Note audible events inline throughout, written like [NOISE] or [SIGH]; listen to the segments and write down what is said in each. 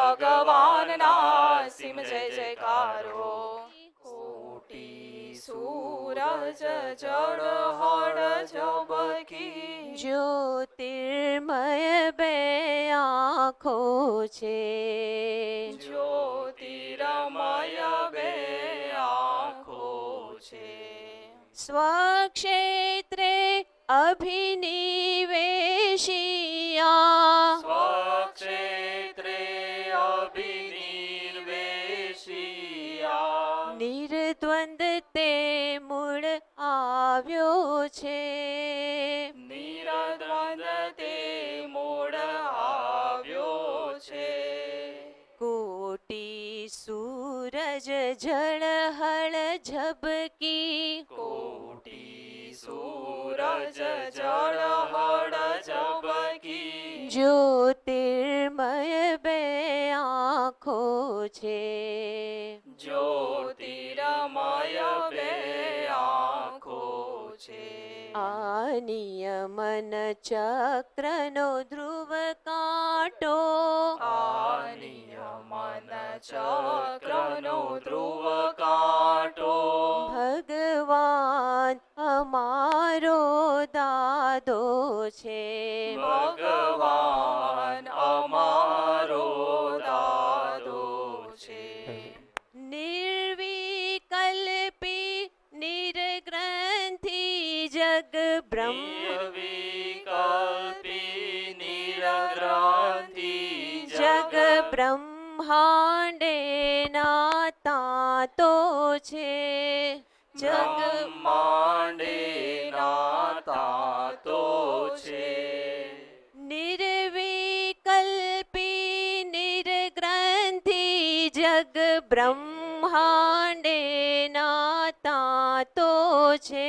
ભગવાનના સિમ જય જયકારો. કોટી સૂરજ જળ હળ ઝબકી જ્યોતિર્મય બે આંખો છે. જ્યોતિરમય બે આંખો છે. સ્વક્ષેત્રે અભિનિવેશિયા. સ્વક્ષેત્રે તે મૂળ આવ્યો છે. નિરદ્વંદ તે મૂળ આવ્યો છે. કોટી સૂરજ જળ હળ ઝબકી. કોટી સૂરજ જળ હળ ઝબકી. જ્યોતિર્મય બે આંખો છે. જ્યોતિરમય છે. આ નિયમન ચક્રનો ધ્રુવ કાંટો. આનિયમન ચક્રનો ધ્રુવ કાંટો. ભગવાન અમારો દાદો છે. ભગવાન અમારો દાદો ब्रह्म निरग्रान्ति जगब्रह्माण्डे नातातो छे जगमाण्डे नातातो छे निर्विकल्पि निर्ग्रन्थि जगब्रह्माण्डे नातातो छे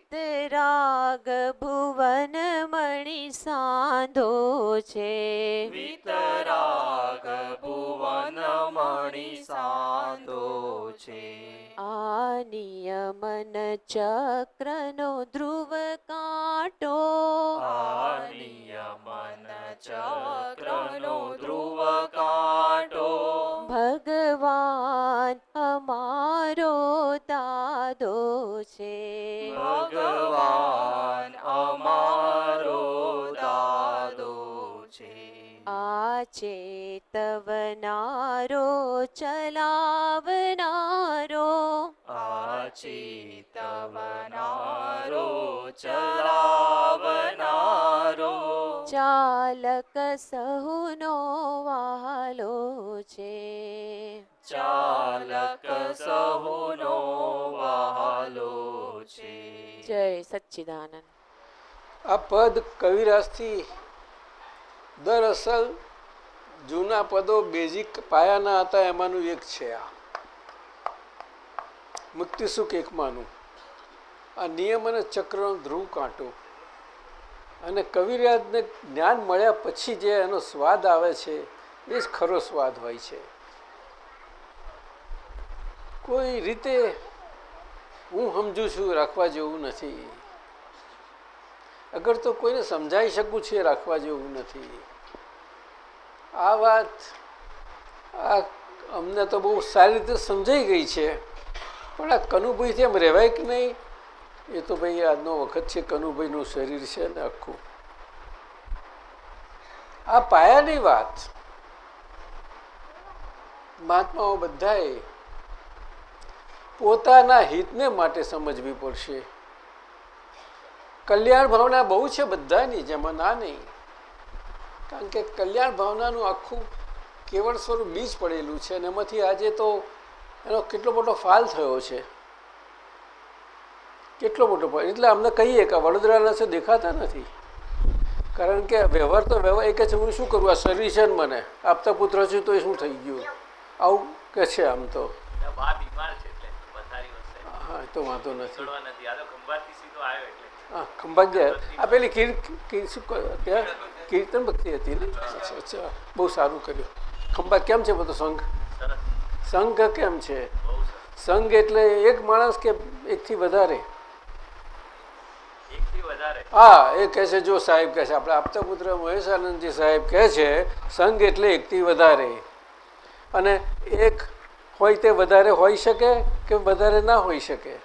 આ વિતરાગ ભુવન મણિ સાંધો છે. વિતરાગ ભુવન મણિ સાંધો છે. આ નિયમન ચક્રનો ધ્રુવ કાંટો. નિયમન ચક્રનો ધ્રુવ કાંટો ભગવાન અમારો દાદો છે ભગવાન અમારો દાદો છે આ ચેતવનારો ચલાવનારો આચિતવનારો ચલાવનારો ચાલક સહુનો વાલો છે ચાલક સહુનો વાલો છે જય સચ્ચિદાનંદ આ પદ કવિરાજથી દરઅસલ જૂના પદો બેઝિક પાયાના હતા એમાંનું એક છે આ. મુક્તિ સુખ એકમાનું આ નિયમ અને ચક્રનો ધ્રુવ કાંટો. અને કવિરાજને જ્ઞાન મળ્યા પછી જે એનો સ્વાદ આવે છે, એ જ ખરો સ્વાદ હોય છે. કોઈ રીતે હું સમજુ છું રાખવા જેવું નથી. અગર તો કોઈને સમજાવી શકું છે રાખવા જેવું નથી. આ વાત આ અમને તો બહુ સારી રીતે સમજાઈ ગઈ છે. પણ આ કનુભાઈથી એમ રહેવાય કે નહીં? એ તો ભાઈ આજનો વખત છે, કનુભાઈનું શરીર છે ને આખું. આ પાયાની વાત મહાત્માઓ બધાએ પોતાના હિતને માટે સમજવી પડશે. કલ્યાણ ભાવના બહુ છે બધાની, જેમાં ના નહીં. કારણ કે કલ્યાણ ભાવનાનું આખું કેવળ સ્વરૂપ બીજ પડેલું છે અને એમાંથી આજે તો એનો કેટલો મોટો ફાલ થયો છે. કેટલો મોટો ફાલ. એટલે અમને કહીએ કે વડોદરાના છે દેખાતા નથી. કારણ કે વ્યવહાર તો વ્યવહાર એ કહે છે હું શું કરું? આ શરીર છે ને મને. આપતા પુત્ર છું તો એ શું થઈ ગયું? આવું કે છે આમ તો. હા તો વાંધો નથી. હા ખંભાત ગયા આ પેલી કીર્તન ભક્તિ હતી ને? અચ્છા અચ્છા. બહુ સારું કર્યું. ખંભાત કેમ છે બધો સંઘ? સરસ. સંઘ કેમ છે? સંઘ એટલે એક માણસ કે એકથી વધારે? વધારે. હા એ કહે છે જો સાહેબ કહે છે. આપણે આપતા પુત્ર મહેશ આનંદજી સાહેબ કહે છે સંઘ એટલે એકથી વધારે. અને એક હોય તે વધારે હોઈ શકે કે વધારે ના હોઈ શકે?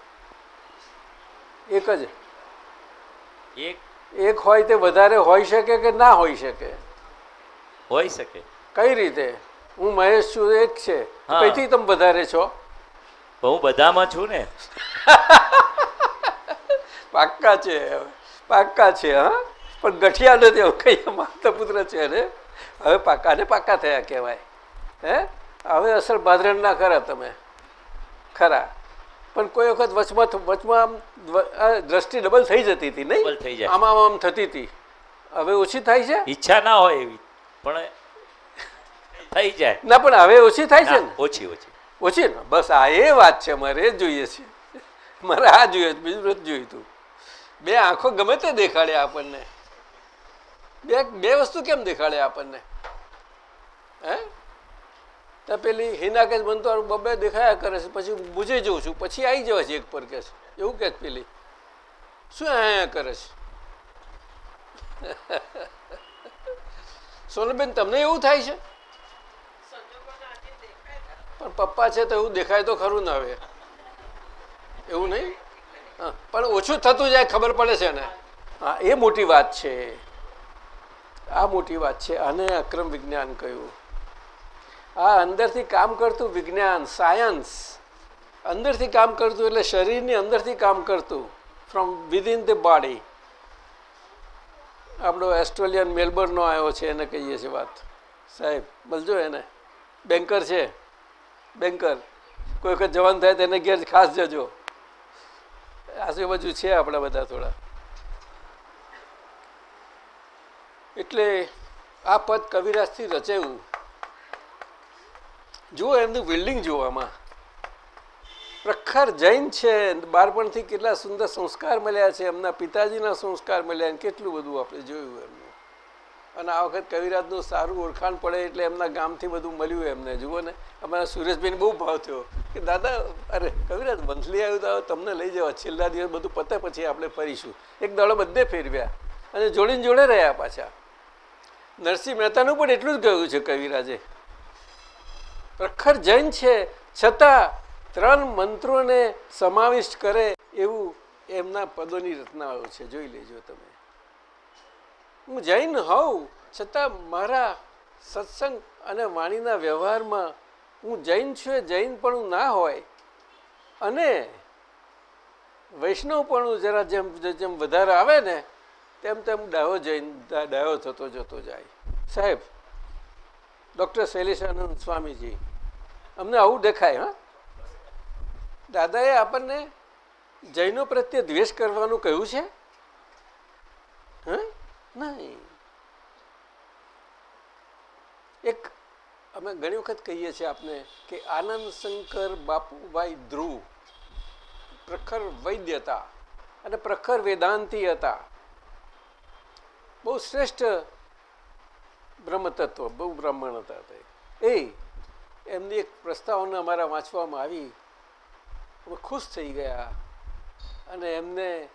એક જ. એક. એક હોય તે વધારે હોઈ શકે કે ના હોઈ શકે? હોઈ શકે. કઈ રીતે? હું મહેશ છું એક છે. કઈથી તમે વધારે છો. હું બધામાં છું ને. પાક્કા છે પાક્કા છે હા? પણ ગઠિયા નથી હવે કઈ માતા પુત્ર છે ને? હવે પાક્કા ને પાક્કા થયા કહેવાય. હે? હવે અસલ બાદરણ ના ખરા તમે. ખરા. પણ કોઈ વખત વચમાં વચમાં આમ દ્રષ્ટિ ડબલ થઈ જતી હતી નહીં? Double થઈ જાય. આમ આમ આમ થતી હતી. હવે ઓછી થાય છે? ઈચ્છા ના હોય એવી. પણ થઈ જાય. ના પણ હવે ઓછી થાય છે ને? ઓછી ઓછી. ઓછી ને? બસ આ એ વાત છે મારે એ જોઈએ છે. મારે આ જોઈએ બીજું નથી જોયું તું. બે આંખો ગમે તે દેખાડે આપણને. બે બે વસ્તુ કેમ દેખાડે આપણને? હે? તો પેલી હિના કે મને તો બબે દેખાયા કરે છે પછી બુજી જઉં છું પછી આવી જવા છે એક પર કે છે. એવું કે પેલી. શું અહીંયા કરે છે? [LAUGHS] સોનબેન તમને એવું થાય છે? પણ પપ્પા છે તો એવું દેખાય તો ખરું ને હવે. એવું નહીં? પણ ઓછું થતું જાય, ખબર પડે છે ને હા, એ મોટી વાત છે. આ મોટી વાત છે. આને અક્રમ વિજ્ઞાન કહ્યું. આ અંદરથી કામ કરતું વિજ્ઞાન, સાયન્સ. અંદરથી કામ કરતું એટલે શરીરની અંદરથી કામ કરતું. ફ્રોમ વિધિન ધ બોડી આપણો ઓસ્ટ્રેલિયન મેલબર્નનો આવ્યો છે, એને કહીએ છીએ વાત. સાહેબ, બોલજો એને. બેન્કર છે. બેન્કર કોઈ વખત જવાન થાય તેને ઘેર ખાસ જજો. આજુબાજુ છે આપણા બધા થોડા. એટલે આ પદ કવિરાજથી રચાયું જુઓ એમનું બિલ્ડિંગ જોવામાં પ્રખર જૈન છે, બાળપણથી કેટલા સુંદર સંસ્કાર મળ્યા છે, એમના પિતાજીના સંસ્કાર મળ્યા કેટલું બધું આપણે જોયું એમનું અને આ વખત કવિરાજનું સારું ઓળખાણ પડે એટલે એમના ગામથી બધું મળ્યું એમને. જુઓ ને, અમારા સુરેશભાઈને બહુ ભાવ થયો કે, દાદા, અરે, કવિરાજ મંથલી આવ્યું તો તમને લઈ જવા. છેલ્લા દિવસ બધું પતે પછી આપણે ફરીશું. એક દાડો બધે ફેરવ્યા અને જોડીને જોડે રહ્યા પાછા. નરસિંહ મહેતાનું પણ એટલું જ કહ્યું છે કવિરાજે. પ્રખર જૈન છે, છતાં ત્રણ મંત્રોને સમાવિષ્ટ કરે એવું એમના પદોની રચનાઓ છે. જોઈ લેજો તમે. હું જૈન હોઉં, છતાં મારા સત્સંગ અને વાણીના વ્યવહારમાં હું જૈન છું એ જૈનપણું ના હોય. અને વૈષ્ણવપણું જરા જેમ જેમ વધારે આવે ને, તેમ તેમ ડાયો જૈન ડાયો થતો જતો જાય. સાહેબ, ડૉક્ટર શૈલેષાનંદ સ્વામીજી, અમને આવું દેખાય, હા? દાદાએ આપણને જૈનો પ્રત્યે દ્વેષ કરવાનું કહ્યું છે? હા? નહીં. એક અમે ઘણી વખત કહીએ છીએ આપને કે આનંદ શંકર બાપુભાઈ ધ્રુવ પ્રખર વૈદ્ય હતા અને પ્રખર વેદાંતિ હતા. બહુ શ્રેષ્ઠ બ્રહ્મતત્વ, બહુ બ્રાહ્મણ હતા તે. એ, એમની એક પ્રસ્તાવના અમારા વાંચવામાં આવી. અમે ખુશ થઈ ગયા અને એમને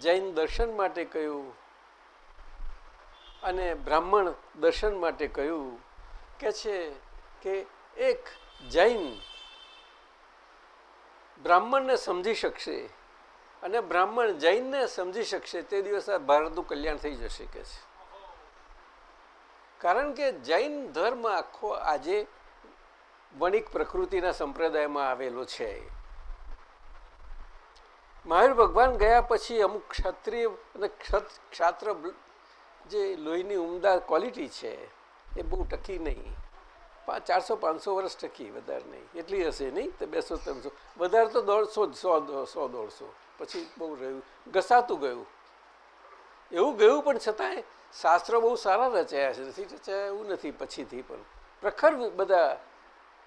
જૈન દર્શન માટે કહ્યું અને બ્રાહ્મણ દર્શન માટે કહ્યું કે છે કે એક જૈન બ્રાહ્મણને સમજી શકશે અને બ્રાહ્મણ જૈનને સમજી શકશે તે દિવસ ભારતનું કલ્યાણ થઈ જશે કે છે. કારણ કે જૈન ધર્મ આખો આજે વણિક પ્રકૃતિના સંપ્રદાયમાં આવેલો છે. મહાવીર ભગવાન ગયા પછી અમુક ક્ષત્રિય અને ક્ષાત્ર જે લોહીની ઉમદા ક્વોલિટી છે, એ બહુ ટકી નહીં. ચારસો, પાંચસો વર્ષ ટકી વધારે નહીં. એટલી હશે નહીં? તો બેસો, ત્રણસો. વધારે તો દોઢસો, સો સો, દોઢસો. પછી બહુ રહ્યું. ઘસાતું ગયું. એવું ગયું પણ છતાંય શાસ્ત્રો બહુ સારા રચાયા છે. નથી રચાયા એવું નથી પછીથી પણ. પ્રખર બધા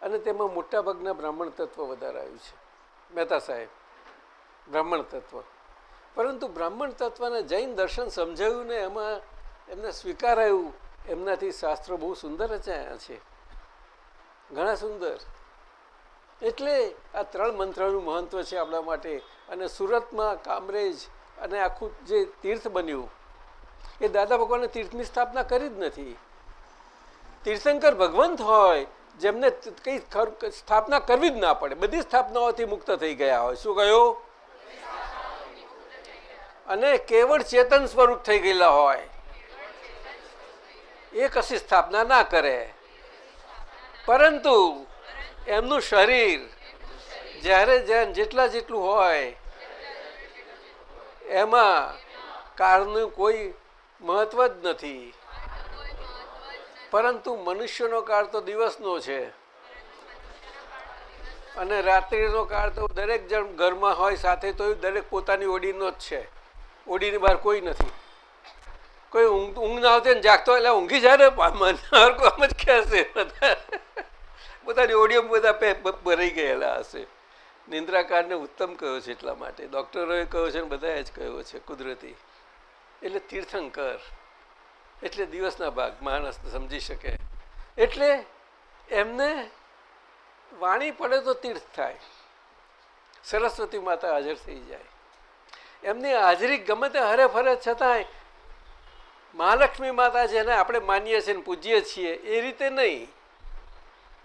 અને તેમાં મોટાભાગના બ્રાહ્મણ તત્વ વધારે આવ્યું છે. મહેતા સાહેબ, બ્રાહ્મણ તત્વ. પરંતુ બ્રાહ્મણ તત્વને જૈન દર્શન સમજાયું ને એમાં એમને સ્વીકારાયું. એમનાથી શાસ્ત્રો બહુ સુંદર રચાયા છે. ઘણા સુંદર. એટલે આ ત્રણ મંત્રનું મહત્વ છે આપણા માટે. અને સુરતમાં કામરેજ અને આખું જે તીર્થ બન્યું, એ દાદા ભગવાને તીર્થની સ્થાપના કરી જ નથી. તીર્થંકર ભગવંત હોય, જેમને કઈ સ્થાપના કરવી જ ના પડે. બધી સ્થાપનાઓથી મુક્ત થઈ ગયા હોય. શું કહ્યું? અને કેવળ ચેતન સ્વરૂપ થઈ ગયેલા હોય. એ કશી સ્થાપના ના કરે. પરંતુ એમનું શરીર જ્યારે જ્યારે જેટલા જેટલું હોય, એમાં કાળનું કોઈ મહત્વ જ નથી. પરંતુ મનુષ્યનો કાળ તો દિવસનો છે. અને રાત્રિનો કાળ તો દરેક જણ ઘરમાં હોય સાથે તો દરેક પોતાની ઓડીનો જ છે. ઓડીની બહાર કોઈ નથી. કોઈ ઊંઘ ઊંઘ ના આવતી ને જાગતો એટલે ઊંઘી જાય ને આમ જ કહેશે પોતાની ઓડિયો બધા ભરાઈ ગયેલા હશે. નિંદ્રાકારને ઉત્તમ કહ્યો છે એટલા માટે. ડૉક્ટરોએ કહ્યો છે ને બધાએ જ કહ્યો છે, કુદરતી. એટલે તીર્થંકર. એટલે દિવસના ભાગ, માણસ સમજી શકે. એટલે એમને વાણી પડે તો તીર્થ થાય. સરસ્વતી માતા હાજર થઈ જાય. એમની હાજરી ગમે તે હરે ફરે છતાંય મહાલક્ષ્મી માતા જેને આપણે માનીએ છીએ ને પૂજીએ છીએ, એ રીતે નહીં.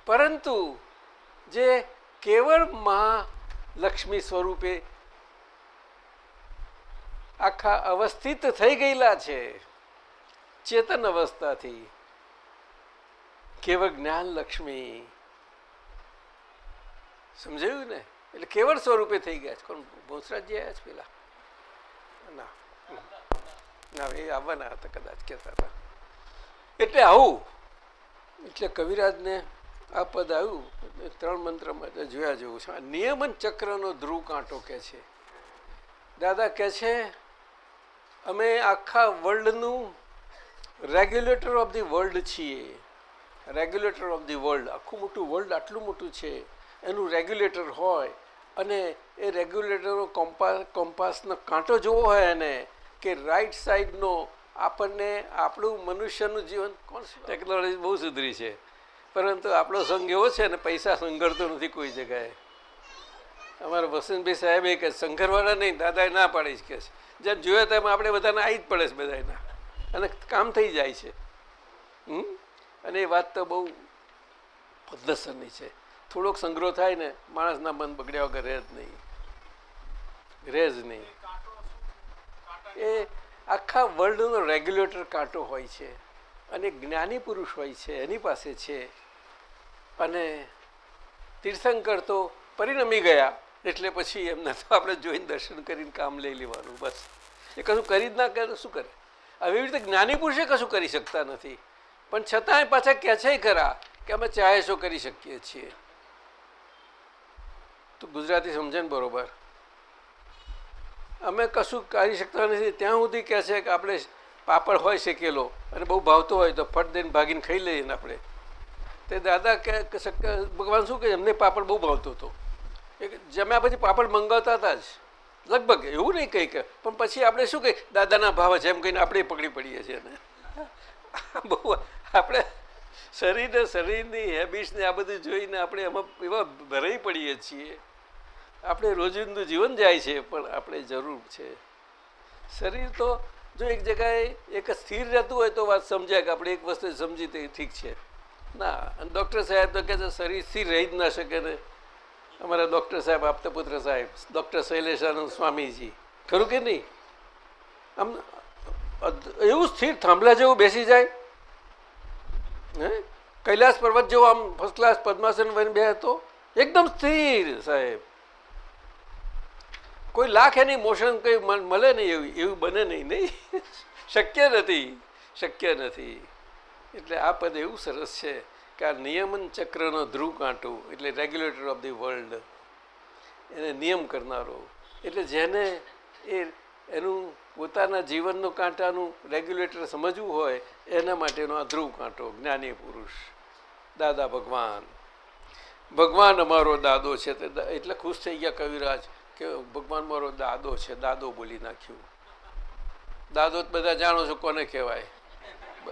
પરંતુ જે કેવળ મહાલક્ષ્મી સ્વરૂપે આખા અવસ્થિત થઈ ગયેલા છે, ચેતન અવસ્થાથી, કેવળ જ્ઞાન લક્ષ્મી. સમજાયું ને? એટલે કેવળ સ્વરૂપે થઈ ગયા છે. કોણ? ભોસરાજી આવ્યા છે પેલા? ના. આવવાના હતા કદાચ, કહેતા હતા. એટલે આવું, એટલે કવિરાજને આ પદ આવ્યું ત્રણ મંત્રમાં જોયા જેવું છે. નિયમન ચક્રનો ધ્રુવ કાંટો કે છે. દાદા કે છે, અમે આખા વર્લ્ડનું રેગ્યુલેટર ઓફ ધી વર્લ્ડ છીએ. રેગ્યુલેટર ઓફ ધી વર્લ્ડ, આખું મોટું વર્લ્ડ, આટલું મોટું છે. એનું રેગ્યુલેટર હોય અને એ રેગ્યુલેટરનો કોમ્પાસ કોમ્પાસનો કાંટો જોવો હોય એને કે રાઈટ સાઈડનો આપણને આપણું મનુષ્યનું જીવન કોણ ટેકનોલોજી બહુ સુધરી છે. પરંતુ આપણો સંઘ એવો છે ને, પૈસા સંઘરતો નથી કોઈ જગાએ અમારા વસંતભાઈ સાહેબ એ કે સંઘરવાળા નહીં, દાદાએ ના પાડી કે છે. જેમ જોયો તેમ આપણે બધાને આવી જ પડે છે બધાના અને કામ થઈ જાય છે. અને એ વાત તો બહુ પદ્ધસરની છે. થોડોક સંગ્રહ થાય ને, માણસના મન બગડ્યા વગર રહે જ નહીં. રહે જ નહીં. એ આખા વર્લ્ડનો રેગ્યુલેટર કાંટો હોય છે અને જ્ઞાની પુરુષ હોય છે, એની પાસે છે. અને તીર્થંકર તો પરિણમી ગયા, એટલે પછી એમને તો આપણે જોઈને દર્શન કરીને કામ લઈ લેવાનું, બસ. એ કશું કરી જ ના કરે શું કરે? આવી રીતે જ્ઞાની પુરુષે કશું કરી શકતા નથી. પણ છતાંય પાછા કહે છે ખરા કે અમે ચાહે શું કરી શકીએ છીએ. તો ગુજરાતી સમજે ને બરોબર. અમે કશું કરી શકતા નથી. ત્યાં સુધી કહે છે કે આપણે પાપડ હોય શેકેલો અને બહુ ભાવતો હોય તો ફટ દઈને ભાગીને ખાઈ લઈએ આપણે. તે દાદા કે ભગવાન શું કહે? એમને પાપડ બહુ ભાવતો હતો. એ જમ્યા પછી પાપડ મંગાવતા હતા જ. લગભગ એવું નહીં કંઈક પણ પછી આપણે શું કહી? દાદાના ભાવ છે એમ કહીને આપણે પકડી પડીએ છીએ ને. [LAUGHS] બહુ આપણે શરીરને, શરીરની હેબિટ્સને આ બધું જોઈને આપણે એમાં એવા ભરાઈ પડીએ છીએ. આપણે રોજિંદુ જીવન જાય છે, પણ આપણે જરૂર છે. શરીર તો જો એક જગાએ એક સ્થિર રહેતું હોય તો વાત સમજાય કે આપણે એક વસ્તુ સમજી તે ઠીક છે. ના, અને ડૉક્ટર સાહેબ તો કહે છે શરીર સ્થિર રહી જ ના શકે ને. અમારા ડૉક્ટર સાહેબ આપતા પુત્ર સાહેબ, ડૉક્ટર શૈલેષાનંદ સ્વામીજી. ખરું કે નહીં? આમ એવું સ્થિર થાંભલા જેવું બેસી જાય? હે? કૈલાસ પર્વત જેવો આમ ફર્સ્ટ ક્લાસ પદ્માસન વન બે હતો એકદમ સ્થિર સાહેબ. કોઈ લાખ એની મોશન કંઈ મળે નહીં એવું એવું બને નહીં નહીં. શક્ય નથી શક્ય નથી. એટલે આ પદ એવું સરસ છે કે આ નિયમન ચક્રનો ધ્રુવ કાંટો એટલે રેગ્યુલેટર ઓફ ધી વર્લ્ડ એને નિયમ કરનારો. એટલે જેને એ, એનું પોતાના જીવનનું કાંટાનું રેગ્યુલેટર સમજવું હોય, એના માટેનો આ ધ્રુવ કાંટો જ્ઞાની પુરુષ, દાદા ભગવાન. ભગવાન અમારો દાદો છે એટલે ખુશ થઈ ગયા કવિરાજ. કે ભગવાન મારો દાદો છે, દાદો બોલી નાખ્યું. દાદો બધા જાણો છો કોને કહેવાય?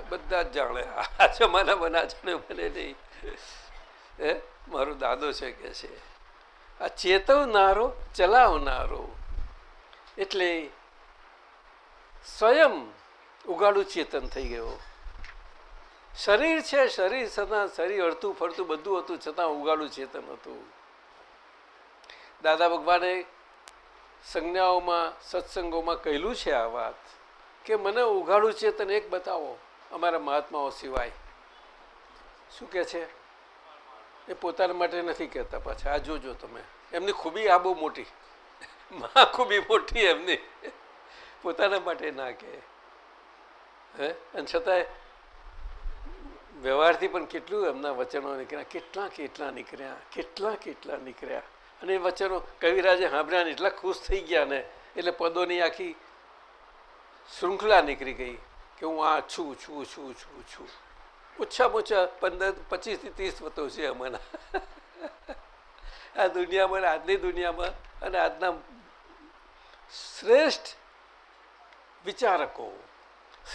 બધા જ જાણે. આ જમાનામાં ના જાણે મને નહીં. હે? મારો દાદો છે કે છે. આ ચેતવનારો, ચલાવનારો. એટલે સ્વયં ઉગાડું ચેતન થઈ ગયો. શરીર છે, શરીર છતાં શરીર અડતું ફરતું બધું હતું, છતાં ઉગાડું ચેતન હતું. દાદા ભગવાને સંજ્ઞાઓમાં, સત્સંગોમાં કહેલું છે આ વાત કે મને ઉઘાડું ચેતન એક બતાવો અમારા મહાત્માઓ સિવાય. શું કે છે? એ પોતાના માટે નથી કહેતા પાછા. આ જોજો તમે. એમની ખૂબી આ બહુ મોટી. મહા ખૂબી મોટી એમની. પોતાના માટે ના કહે. હે? અને છતાંય વ્યવહારથી પણ કેટલું એમના વચનો નીકળ્યા. કેટલા કેટલા નીકળ્યા. કેટલા કેટલા નીકળ્યા. અને એ વચનો કવિરાજે સાંભળ્યા એટલા ખુશ થઈ ગયા ને, એટલે પદોની આખી શૃંખલા નીકળી ગઈ કે હું આ છું છું છું છું છું. ઓછામાં ઓછા પંદર, પચીસથી ત્રીસ વતો છે અમારા. આ દુનિયામાં, આજની દુનિયામાં અને આજના શ્રેષ્ઠ વિચારકો,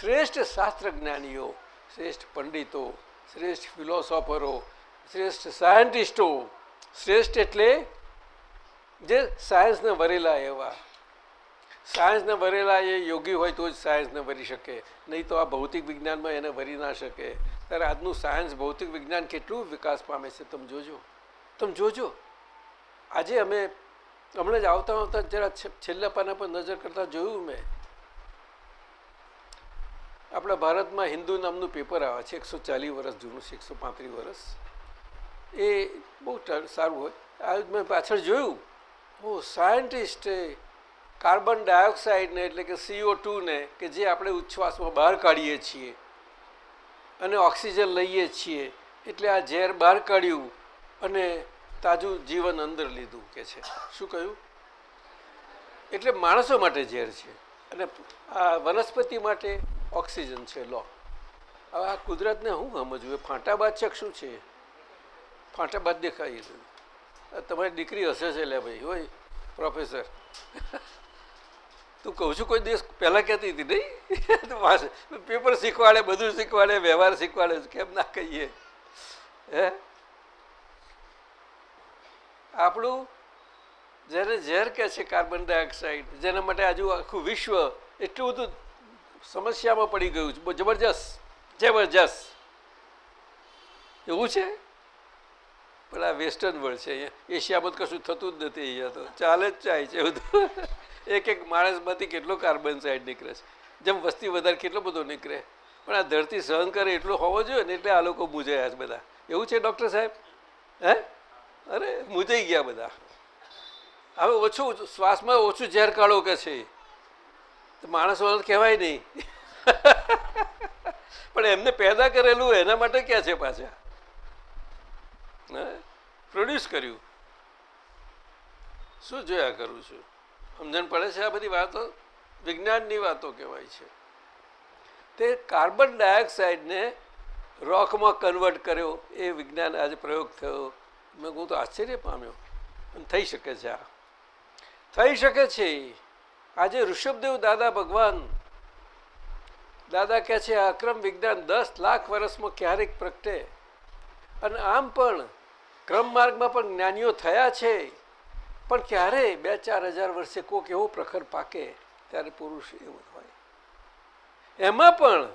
શ્રેષ્ઠ શાસ્ત્ર જ્ઞાનીઓ શ્રેષ્ઠ પંડિતો, શ્રેષ્ઠ ફિલોસોફરો, શ્રેષ્ઠ સાયન્ટિસ્ટો, શ્રેષ્ઠ એટલે જે સાયન્સને વરેલા એવા. સાયન્સને વરેલા એ યોગી હોય તો જ સાયન્સને ભરી શકે. નહીં તો આ ભૌતિક વિજ્ઞાનમાં એને ભરી ના શકે. ત્યારે આજનું સાયન્સ ભૌતિક વિજ્ઞાન કેટલું વિકાસ પામે છે તમે જોજો. તમે જોજો. આજે અમે હમણાં જ આવતા આવતા જરા છેલ્લા પાના પર નજર કરતા જોયું મેં. આપણા ભારતમાં હિન્દુ નામનું પેપર આવે છે, એકસો ચાલીસ વર્ષ જૂનું છે, એકસો પાંત્રીસ વર્ષ. એ બહુ સારું હોય. આ મેં પાછળ જોયું. ઓ સાયન્ટિસ્ટે કાર્બન ડાયોક્સાઇડને એટલે કે સીઓ ટુને કે જે આપણે ઉચ્છવાસમાં બહાર કાઢીએ છીએ અને ઓક્સિજન લઈએ છીએ એટલે આ ઝેર બહાર કાઢ્યું અને તાજું જીવન અંદર લીધું કે છે. શું કહ્યું? એટલે માણસો માટે ઝેર છે અને આ વનસ્પતિ માટે ઓક્સિજન છે. લો. હવે આ કુદરતને હું સમજવું? એ ફાંટાબાદ છે શું છે? ફાંટાબાદ દેખાય તમારી દીકરી હશે છે લે ભાઈ. હોય પ્રોફેસર. તું કહું છું કોઈ દિવસ પહેલાં કહેતી હતી નહીં? પેપર શીખવાડે, બધું શીખવાડે, વ્યવહાર શીખવાડે કેમ ના કહીએ? હે? આપણું જેને ઝેર કહે છે કાર્બન ડાયોક્સાઇડ, જેના માટે આજુ આખું વિશ્વ એટલું બધું સમસ્યામાં પડી ગયું છે. જબરજસ્ત જબરજસ્ત. એવું છે? પણ આ વેસ્ટર્ન વર્લ્ડ છે, અહીંયા એશિયામાં કશું થતું જ નથી અહીંયા તો. ચાલે જ ચાય છે બધું એક એક માણસમાંથી કેટલો કાર્બન સાઇડ નીકળે છે. જેમ વસ્તી વધારે કેટલો બધો નીકળે. પણ આ ધરતી સહન કરે એટલો હોવો જોઈએ ને એટલે આ લોકો મૂજાયા છે બધા. એવું છે ડૉક્ટર સાહેબ? હે? અરે મૂજાઈ ગયા બધા. હવે ઓછું શ્વાસમાં ઓછું ઝેર કાઢો કે છે? માણસો કહેવાય નહીં. [LAUGHS] પણ એમને પેદા કરેલું એના માટે ક્યાં છે પાછા? પ્રોડ્યુસ કર્યું. શું જોયા કરું છું? સમજણ પડે છે આ બધી વાતો? વિજ્ઞાનની વાતો કહેવાય છે. તે કાર્બન ડાયોક્સાઇડને રોકમાં કન્વર્ટ કર્યો. એ વિજ્ઞાન આજે પ્રયોગ થયો. મેં હું તો આશ્ચર્ય પામ્યો. પણ થઈ શકે છે આ. થઈ શકે છે. આજે ઋષભદેવ દાદા ભગવાન, દાદા કહે છે, આ અક્રમ વિજ્ઞાન દસ લાખ વર્ષમાં ક્યારેક પ્રગટે. અને આમ પણ ક્રમ માર્ગમાં પણ જ્ઞાનીઓ થયા છે. પણ ક્યારે બે ચાર હજાર વર્ષે કોક એવો પ્રખર પાકે ત્યારે પુરુષ એવું હોય. એમાં પણ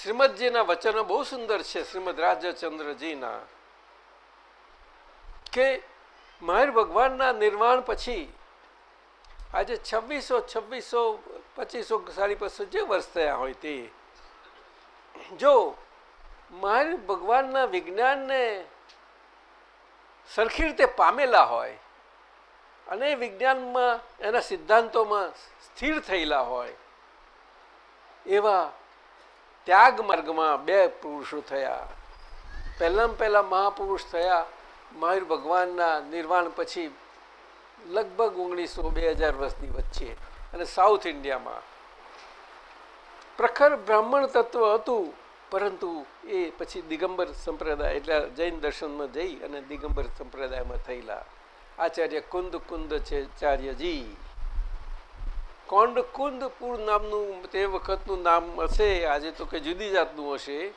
શ્રીમદજીના વચનો બહુ સુંદર છે, શ્રીમદ રાજચંદ્રજીના, કે મહેર ભગવાનના નિર્માણ પછી આજે છવ્વીસો છવ્વીસો, પચીસો, સાડી પચીસો જે વર્ષ થયા હોય તે, જો મહેર ભગવાનના વિજ્ઞાનને સરખી રીતે પામેલા હોય, અને વિજ્ઞાનમાં એના સિદ્ધાંતોમાં સ્થિર થયેલા હોય, એવા ત્યાગ માર્ગમાં બે પુરુષો થયા. પહેલાં પહેલા મહાપુરુષ થયા મહાવીર ભગવાનના નિર્વાણ પછી લગભગ ઓગણીસો બે હજાર વર્ષની વચ્ચે, અને સાઉથ ઇન્ડિયામાં. પ્રખર બ્રાહ્મણ તત્વ હતું. પરંતુ એ પછી દિગંબર સંપ્રદાય એટલે જૈન દર્શનમાં જઈ અને દિગંબર સંપ્રદાયમાં થયેલા આચાર્ય કુંદ કુંદ છે આચાર્યજી કોંડ કુંદપુર નામનું તે વખતનું નામ હશે, આજે તો કે જુદી જાતનું હશે,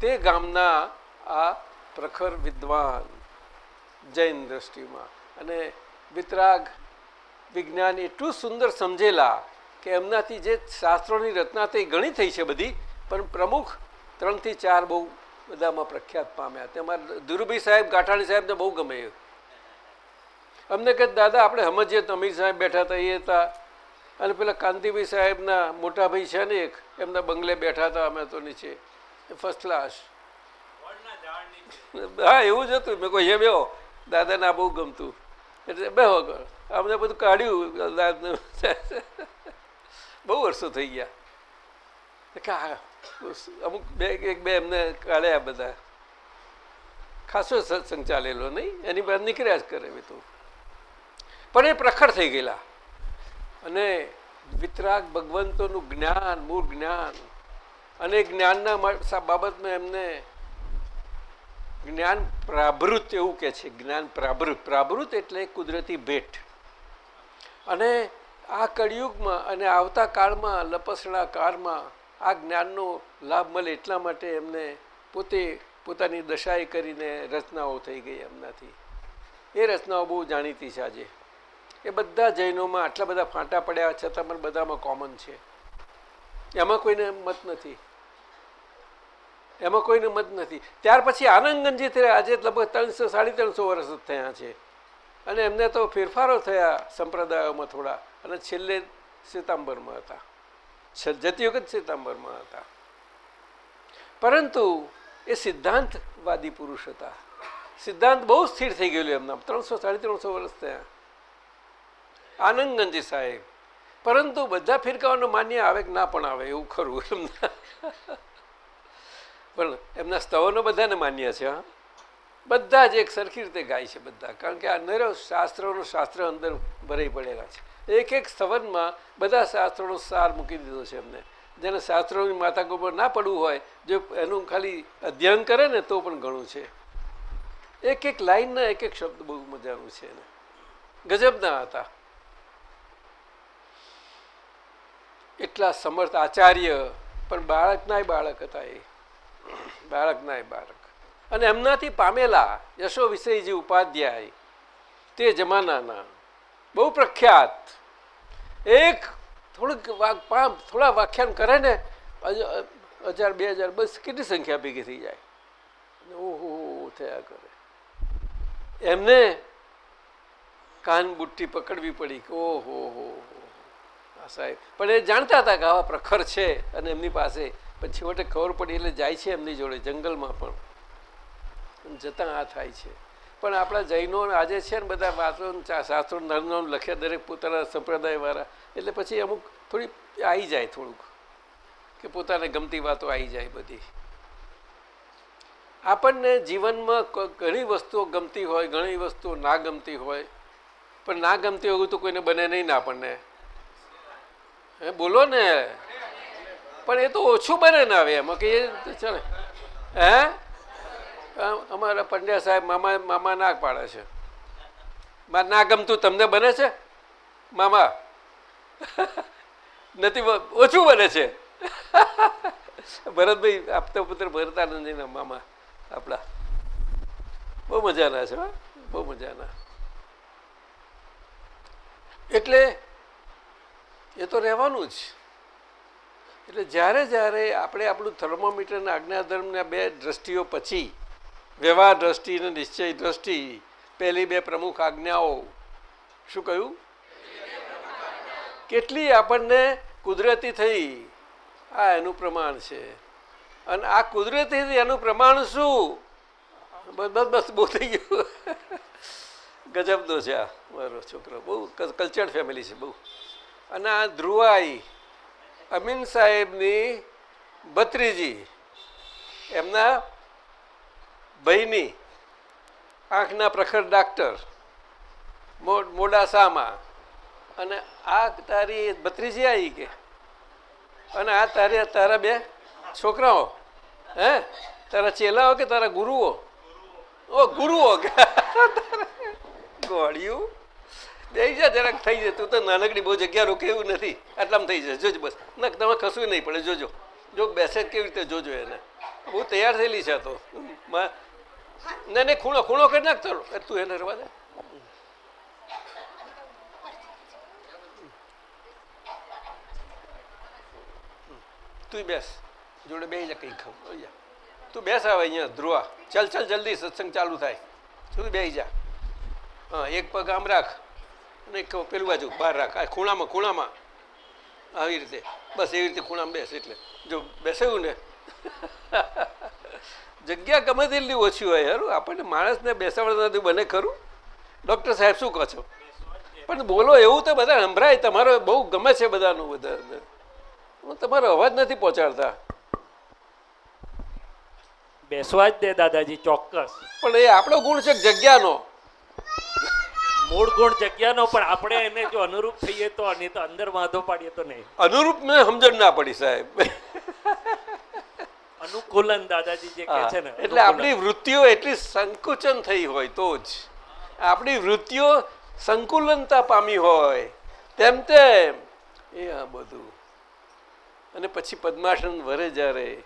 તે ગામના આ પ્રખર વિદ્વાન જૈન દ્રષ્ટિમાં. અને વિતરાગ વિજ્ઞાન એટલું સુંદર સમજેલા કે એમનાથી જે શાસ્ત્રોની રચના તે ઘણી થઈ છે બધી, પણ પ્રમુખ ત્રણથી ચાર બહુ બધામાં પ્રખ્યાત પામ્યા. તેમાં ધીરુભાઈ સાહેબ, ગાંઠાણી સાહેબને બહુ ગમે અમને કહે, દાદા, આપણે સમજીએ અમીર સાહેબ બેઠા હતા, એ હતા. અને પેલા કાંતિભાઈ સાહેબના મોટા ભાઈ છે ને એક, એમના બંગલે બેઠા હતા, અમે તો નીચે. ફર્સ્ટ ક્લાસ હા, એવું જ હતું. મેં કોઈ એ બેહો, દાદાને આ બહુ ગમતું. એટલે બેહો અમને બધું કાઢ્યું બહુ વર્ષો થઈ ગયા. અમુક બે, એક બે એમને કાઢ્યા બધા ખાસો સત્સંગ ચાલેલો નહીં, એની બહાર નીકળ્યા જ કરે તો. પણ એ પ્રખર થઈ ગયેલા. અને વિતરાગ ભગવંતોનું જ્ઞાન, મૂળ જ્ઞાન, અને જ્ઞાનના બાબતમાં એમને જ્ઞાન પ્રાભૃત એવું કે છે, જ્ઞાન પ્રાભૃત. પ્રાભૃત એટલે કુદરતી ભેટ. અને આ કળિયુગમાં અને આવતા કાળમાં, લપસણા કાળમાં આ જ્ઞાનનો લાભ મળે એટલા માટે એમને પોતે પોતાની દશાએ કરીને રચનાઓ થઈ ગઈ એમનાથી. એ રચનાઓ બહુ જાણીતી છે આજે. એ બધા જૈનોમાં આટલા બધા ફાંટા પડ્યા છતાં પણ બધામાં કોમન છે. એમાં કોઈને મત નથી. એમાં કોઈને મત નથી. ત્યાર પછી આનંદગંજી થયા આજે લગભગ ત્રણસો, સાડી ત્રણસો વર્ષ જ થયા છે. અને એમને તો ફેરફારો થયા સંપ્રદાયોમાં થોડા. અને છેલ્લે શ્વેતાંબરમાં હતા. જતી વખત શ્વેતાંબરમાં હતા. પરંતુ એ સિદ્ધાંતવાદી પુરુષ હતા. સિદ્ધાંત બહુ સ્થિર થઈ ગયેલું એમના. ત્રણસો સાડી ત્રણસો વર્ષ થયા. આનંદગંજી સાહેબ. પરંતુ બધા ફિરકાઓનો માન્ય આવે કે ના પણ આવે એવું ખરું એમના પણ એમના સ્તવનો બધાને માન્ય છે, હા. બધા જ એક સરખી રીતે ગાય છે બધા. કારણ કે આ નરો શાસ્ત્રોનું શાસ્ત્ર અંદર ભરાઈ પડેલા છે. એક એક સ્તવનમાં બધા શાસ્ત્રોનો સાર મૂકી દીધો છે એમને. જેને શાસ્ત્રોની માતા ગોબર ના પડવું હોય, જો એનું ખાલી અધ્યયન કરે ને તો પણ ઘણું છે. એક એક લાઈનના એક એક શબ્દ બહુ મજાનું છે એને. ગજબના હતા. એટલા સમર્થ આચાર્ય, પણ બાળકનાય બાળક હતા એ. બાળકનાય બાળક. અને એમનાથી પામેલા યશો વિષયજી ઉપાધ્યાય તે જમાનાના બહુ પ્રખ્યાત એક થોડુંક થોડા વ્યાખ્યાન કરે ને હજાર, બે હજાર, બસ કેટલી સંખ્યા ભેગી થઈ જાય? ઓહો થયા કરે. એમને કાન બુટ્ટી પકડવી પડી કે ઓહો હો સાહેબ. પણ એ જાણતા હતા કે આવા પ્રખર છે અને એમની પાસે પણ છેવટે ખબર પડી એટલે જાય છે એમની જોડે જંગલમાં પણ જતાં આ થાય છે. પણ આપણા જૈનો આજે છે ને બધા વાતો શાસ્ત્રો નરનો લખે દરેક પોતાના સંપ્રદાયવાળા. એટલે પછી અમુક થોડી આવી જાય થોડુંક, કે પોતાને ગમતી વાતો આવી જાય બધી. આપણને જીવનમાં ઘણી વસ્તુઓ ગમતી હોય, ઘણી વસ્તુઓ ના ગમતી હોય, પણ ના ગમતી હોય તો કોઈને બને નહીં ને આપણને. હે, બોલો ને? પણ એ તો ઓછું બને ને હવે એમાં કે એ ચાલે. હે? અમારા પંડ્યા સાહેબ મામા મામા ના પાડે છે. મારે ના ગમતું તમને બને છે? મામા. [LAUGHS] નથી ઓછું બને છે. [LAUGHS] ભરતભાઈ આપતા પુત્ર ભરતાનંદજીના મામા, આપણા. બહુ મજાના છે. બહુ મજાના. એટલે એ તો રહેવાનું જ. એટલે જ્યારે જ્યારે આપણે આપણું થર્મોમીટરના આજ્ઞાધર્મના બે દ્રષ્ટિઓ પછી વ્યવહાર દ્રષ્ટિ અને નિશ્ચય દ્રષ્ટિ પહેલી બે પ્રમુખ આજ્ઞાઓ. શું કહ્યું? કેટલી આપણને કુદરતી થઈ? આ એનું પ્રમાણ છે. અને આ કુદરતી એનું પ્રમાણ શું? બસ બસ બહુ થઈ ગયું. ગજબનો છે આ મારો છોકરો. બહુ કલ્ચર્ડ ફેમિલી છે, બહુ. અને આ ધ્રુવાઈ અમીન સાહેબની ભત્રીજી, એમના ભાઈની આંખના પ્રખર ડાક્ટર મોડાસામાં. અને આ તારી ભત્રીજી આવી કે? અને આ તારી તારા બે છોકરાઓ? હે? તારા ચેલાઓ કે તારા ગુરુઓ? ઓ, ગુરુઓ કે. ગોળિયું દઈ જા, જરાક થઈ જાય. તું તો નાનકડી બહુ જગ્યા રોકે એવું નથી. આટલામાં થઈ જશે જોજો બસ. ના તમે કશું નહીં પડે. જોજો. જો બેસે કેવી રીતે જોજો એને. બહુ તૈયાર થયેલી છે તો. માં- ના નહીં ખૂણો ખૂણો કરી નાખ તું એને રવા દે. તું બેસ. જોડે બે કંઈ ખાવ. તું બેસ આવે અહીંયા, ધ્રુવા. ચાલ ચાલ, જલ્દી સત્સંગ ચાલુ થાય. તું બે જા. હા, એક પગ આમ રાખ. અને એક પેલું બાજુ બહાર રાખ. આ ખૂણામાં ખૂણામાં. આવી રીતે. બસ એવી રીતે ખૂણામાં બેસ એટલે. જો બેસાયું ને. જગ્યા ગમે તેટલી ઓછી હોય યાર આપણને માણસને બેસાડવા નથી બને ખરું. ડૉક્ટર સાહેબ શું કહો છો? પણ બોલો એવું તો બધા સંભળાય. તમારો બહુ ગમે છે બધાનું બધા. હું તમારો અવાજ નથી પહોંચાડતા. બેસવા જ દે દાદાજી ચોક્કસ. પણ એ આપણો ગુણ છે જગ્યાનો? મૂળ ગુણ જગ્યાનો પણ આપણે એને જો અનુરૂપ થઈએ તો નહીં તો અંદર વાંધો પાડીએ તો નહીં. અનુરૂપ ને સમજણ ના પડી સાહેબ. અનુકૂલન દાદાજી જે કહે છે ને એટલે આપણી વૃત્તિઓ એટલી સંકુચન થઈ હોય તો જ. આપણી વૃત્તિઓ સંકુલનતા પામી હોય. તેમ તેમ. એ આ બધું. અને પછી પદ્માસન વરે જ્યારે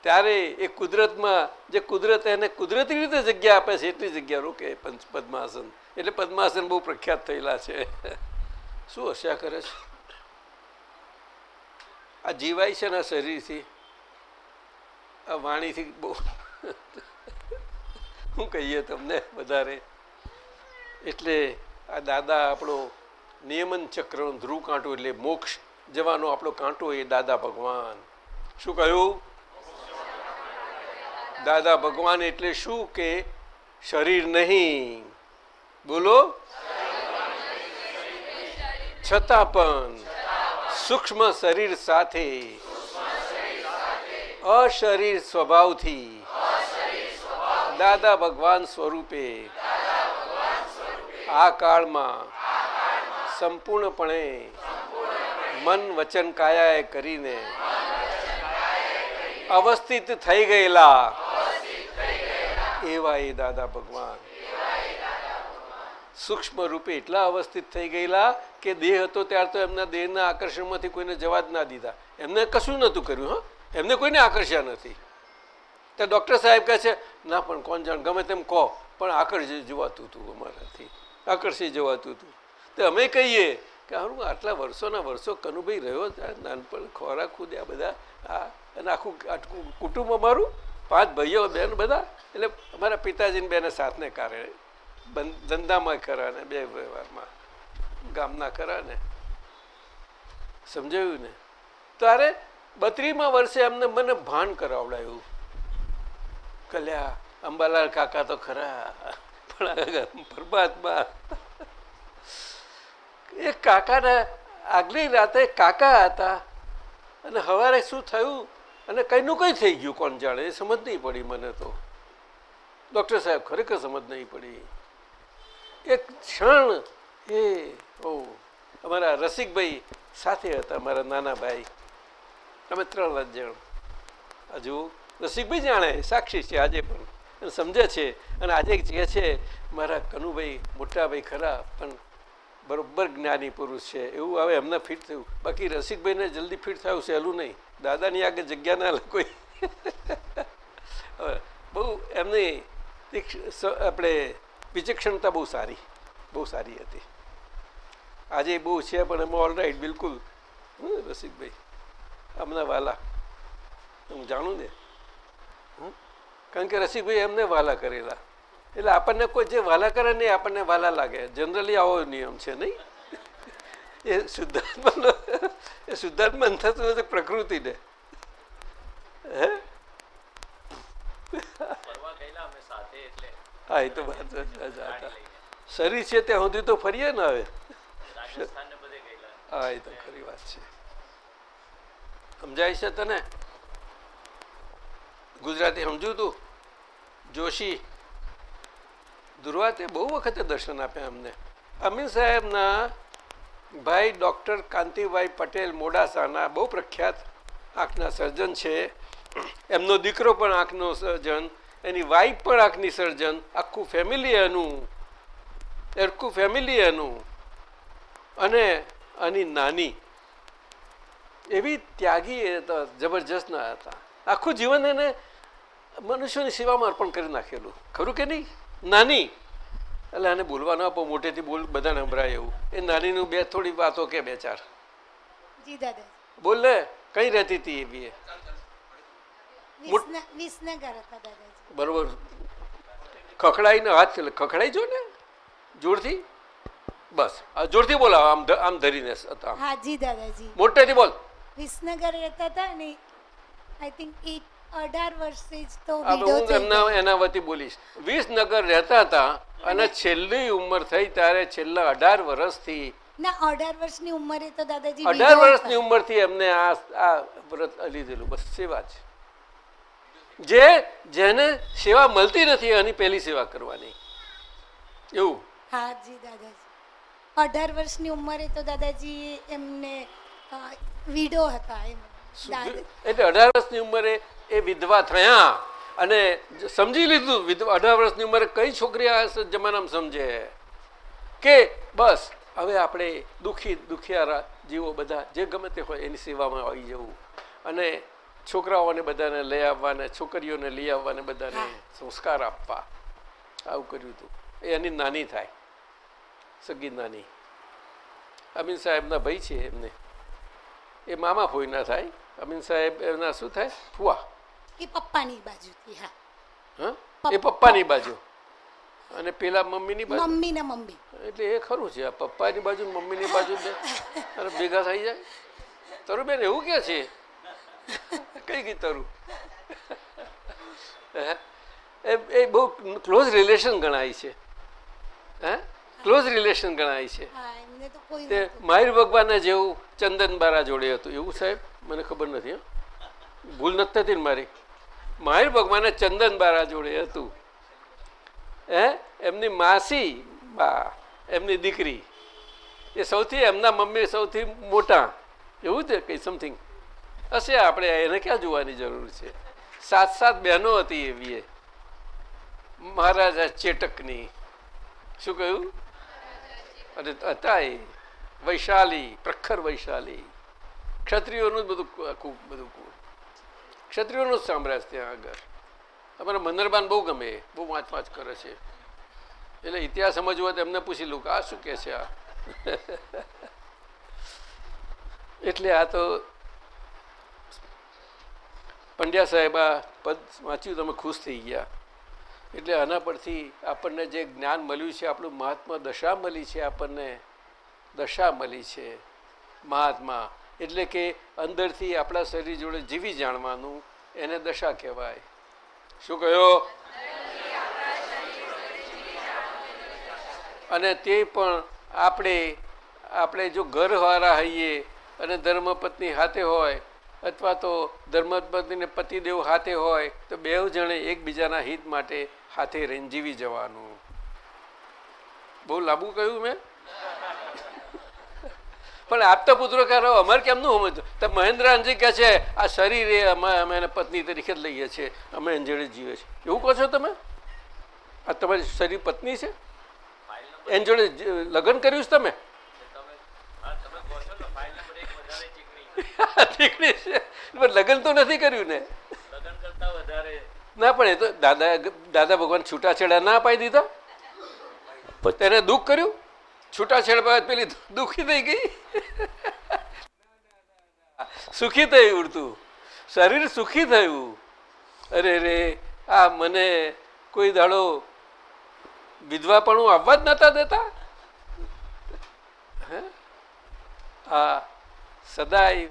ત્યારે એ કુદરતમાં જે કુદરત એને કુદરતી રીતે જગ્યા આપે છે એટલી જગ્યા રોકે પદ્માસન. એટલે પદ્માસન બહુ પ્રખ્યાત થયેલા છે. શું હસ્યા કરે છે? આ જીવાય છે ને શરીરથી. આ વાણીથી બહુ શું કહીએ તમને વધારે. એટલે આ દાદા આપણો નિયમન ચક્રનો ધ્રુવ કાંટો એટલે મોક્ષ જવાનો આપણો કાંટો એ દાદા ભગવાન. શું કહ્યું? દાદા ભગવાન એટલે શું કે શરીર નહીં? બોલો. છતાં પણ સૂક્ષ્મ શરીર સાથે અશરીર સ્વભાવથી. દાદા ભગવાન સ્વરૂપે. આ કાળમાં સંપૂર્ણપણે મન વચન કાયાએ કરીને અવસ્થિત થઈ ગયેલા. એવા એ દાદા ભગવાન. સૂક્ષ્મ રૂપે એટલા અવસ્થિત થઈ ગયેલા કે દેહ હતો ત્યાર તો એમના દેહના આકર્ષણમાંથી કોઈને જવા જ ના દીધા. એમને કશું નહોતું કર્યું, હા. એમને કોઈને આકર્ષ્યા નથી. તો ડૉક્ટર સાહેબ કહે છે, ના, પણ કોણ જાણ, ગમે તેમ કહો, પણ આકર્ષી જોવાતું હતું અમારાથી, આકર્ષી જવાતું હતું તો અમે કહીએ કે હું આટલા વર્ષોના વર્ષો કનુભાઈ રહ્યો નાનપણ ખોરાક ખુદ્યા બધા, આ અને આખું આટલું કુટુંબ અમારું, પાંચ ભાઈઓ, બેન બધા, એટલે અમારા પિતાજીને બેને સાથને કારણે ધંધામાં ખરા ને બે વ્યવહારમાં, ગામના ખરા ને સમજાયું ને? તારે બત્રીમાં વર્ષે અમને મને ભાન કરાવડાયું. કલ્યા, અંબાલાલ કાકા તો ખરા, પણ પરમાત્મા. એ કાકાના આગલી રાતે કાકા હતા અને સવારે શું થયું? અને કઈનું કંઈ થઈ ગયું કોણ જાણે? એ સમજ નહીં પડી મને તો. ડૉક્ટર સાહેબ, ખરેખર સમજ નહીં પડી. એક ક્ષણ એ, ઓ, અમારા રસિકભાઈ સાથે હતા અમારા નાના ભાઈ. અમે ત્રણ જ જણ. હજુ રસિકભાઈ જાણે, સાક્ષી છે આજે પણ. અને સમજે છે. અને આજે જે છે, મારા કનુભાઈ મોટાભાઈ ખરા, પણ બરોબર જ્ઞાની પુરુષ છે. એવું હવે એમને ફિટ થયું. બાકી રસિકભાઈને જલ્દી ફિટ થયું સહેલું નહીં. દાદાની આગળ જગ્યા ના કોઈ બહુ એમની આપણે વિચક્ષણતા બહુ સારી. બહુ સારી હતી. આજે બહુ છે, પણ એમાં ઓલરાઈટ બિલકુલ. રસિકભાઈ. અમને વાલા. હું જાણું ને? કારણ કે રસિકભાઈ એમને વાલા કરેલા. એટલે આપણને કોઈ જે વાલા કરે ને આપણને વાલા લાગે. જનરલી આવો નિયમ છે નહીં? એ શુદ્ધાત્માનો એ શુદ્ધાત્મા થતું નથી પ્રકૃતિને. હે? હા એ તો વાત શરીર છે ત્યાં સુધી તો ફરીએ ને હવે. હા એ તો ખરી વાત છે. સમજાય છે તને? ગુજરાતી સમજ્યું તું? જોશી, દુર્વાતે બહુ વખતે દર્શન આપ્યા અમને. અમીન સાહેબના ભાઈ ડૉક્ટર કાંતિભાઈ પટેલ મોડાસાના બહુ પ્રખ્યાત આંખના સર્જન છે. એમનો દીકરો પણ આંખનો સર્જન, એની વાઈફ પણ આંખની સર્જન, આખું ફેમિલી એનું, આખું ફેમિલી એનું. અને આની નાની એવી ત્યાગી એ જબરજસ્ત ના હતા. આખું જીવન એને મનુષ્યોની સેવામાં અર્પણ કરી નાખેલું. ખરું કે નહીં? નાની. એટલે આને બોલવા ના આપો મોટેથી બોલ બધાને સંભળાય એવું. એ નાનીનું બે થોડી વાતો કે બે ચાર. બોલ ને કઈ રહેતી હતી એ દાદાજી. બરોબર. ખખડાઈને હાથ ખખડાઈ જો ને જોરથી. બસ. આ જોરથી બોલાવો આમ આમ ધરીને મોટેથી બોલ. વિસનગર રહેતા હતા ને આઈ થિંક એક અઢાર વર્ષથી જ તો હું એમના એના વતી બોલીશ. વિસનગર રહેતા હતા અને છેલ્લી ઉંમર થઈ ત્યારે છેલ્લા અઢાર વર્ષથી ના અઢાર વર્ષની ઉંમરે તો દાદાજી અઢાર વર્ષની ઉંમરથી એમને આ આ વ્રત લીધેલું. બસ સેવા છે. જે જેને સેવા મળતી નથી એની પહેલી સેવા કરવાની. એવું? હા જી દાદાજી. અઢાર વર્ષની ઉંમરે તો દાદાજી એમને વિડો હતા એમ. એટલે અઢાર વર્ષની ઉંમરે એ વિધવા થયા અને સમજી લીધું વિધવા અઢાર વર્ષની ઉંમરે કઈ છોકરી આ જમાનામાં સમજે? કે બસ હવે આપણે દુઃખી દુખિયારા જીવો બધા જે ગમે તે હોય એની સેવામાં આવી જવું. અને છોકરાઓને બધાને લઈ આવવાને છોકરીઓને લઈ આવવાને બધાને સંસ્કાર આપવા. આવું કર્યું હતું. એ એની નાની થાય. સગી નાની. અમીન સાહેબના ભાઈ છે એમને. એ મામા ફોઈના થાય. અમીન સાહેબ એના શું થાય? ફુવા. એ પપ્પાની બાજુથી હા. હા? એ પપ્પાની બાજુ. અને પેલા મમ્મીની બાજુ? મમ્મી ને મમ્મી. એટલે એ ખરું છે આ પપ્પાની બાજુ મમ્મીની બાજુ અરે ભેગા થઈ જાય. તરુ બેન એવું કે છે? કઈ ગઈ તરુ? એ બહુ ક્લોઝ રિલેશન ગણાય છે. હે? ક્લોઝ રિલેશન ગણાય છે. તે. માહિર ભગવાનને જેવું ચંદન બારા જોડે હતું. એવું સાહેબ? મને ખબર નથી ભૂલ નથી થતી ને મારી? માહિર ભગવાનના ચંદન બારા જોડે હતું. હે? એમની માસી બા એમની દીકરી. એ સૌથી એમના મમ્મી સૌથી મોટા. એવું છે કંઈ સમથિંગ હશે આપણે એને ક્યાં જોવાની જરૂર છે? સાત સાત બહેનો હતી એવી એ. મહારાજા ચેટકની. શું કહ્યું? અને હતા વૈશાલી, પ્રખર વૈશાલી. ક્ષત્રિયોનું જ બધું આખું બધું ક્ષત્રિયોનું જ સામ્રાજ્ય ત્યાં આગળ. અમારા મંદરબાન બહુ ગમે, બહુ વાંચ વાંચ કરે છે. એટલે ઇતિહાસ સમજવો તો એમને પૂછી લઉં કે આ શું કે છે આ? [LAUGHS] એટલે આ તો પંડ્યા સાહેબ આ પદ વાંચ્યું તમે ખુશ થઈ ગયા. એટલે આના પરથી આપણને જે જ્ઞાન મળ્યું છે, આપણું મહાત્મા દશા મળી છે, આપણને દશા મળી છે મહાત્મા. એટલે કે અંદરથી આપણા શરીર જોડે જીવી જાણવાનું એને દશા કહેવાય. શું કહ્યો? અને તે પણ આપણે આપણે જો ઘરવાળા હઈએ અને ધર્મપત્ની હાથે હોય, અથવા તો ધર્મપત્ની પતિદેવ હાથે હોય, તો બે જણે એકબીજાના હિત માટે હાથે રહીને જીવી જવાનું. બહુ લાંબુ કહ્યું મેં? પણ આપતા પુત્રો કરો અમારે કેમનું સમજ તો મહેન્દ્રજી કહે છે, આ શરીર એ અમે અમે એને પત્ની તરીકે જ લઈએ છીએ. અમે એન્જોડે જીવે છે એવું કહો છો તમે? આ તમારી શરીર પત્ની છે? એની જોડે લગ્ન કર્યું છે તમે? લગ્ન તો નથી કર્યું ને? ના પણ એ તો દાદા દાદા ભગવાન છૂટાછેડા ના અપાઈ દીધા. તેને દુઃખ કર્યું? છૂટાછેડા બાદ પેલી દુઃખી થઈ ગઈ. સુખી થઈ ઉડતું. શરીર સુખી થયું. અરે રે આ મને કોઈ દાડો વિધવાપણું આવવા જ નતા દેતા? હે? આ સદાય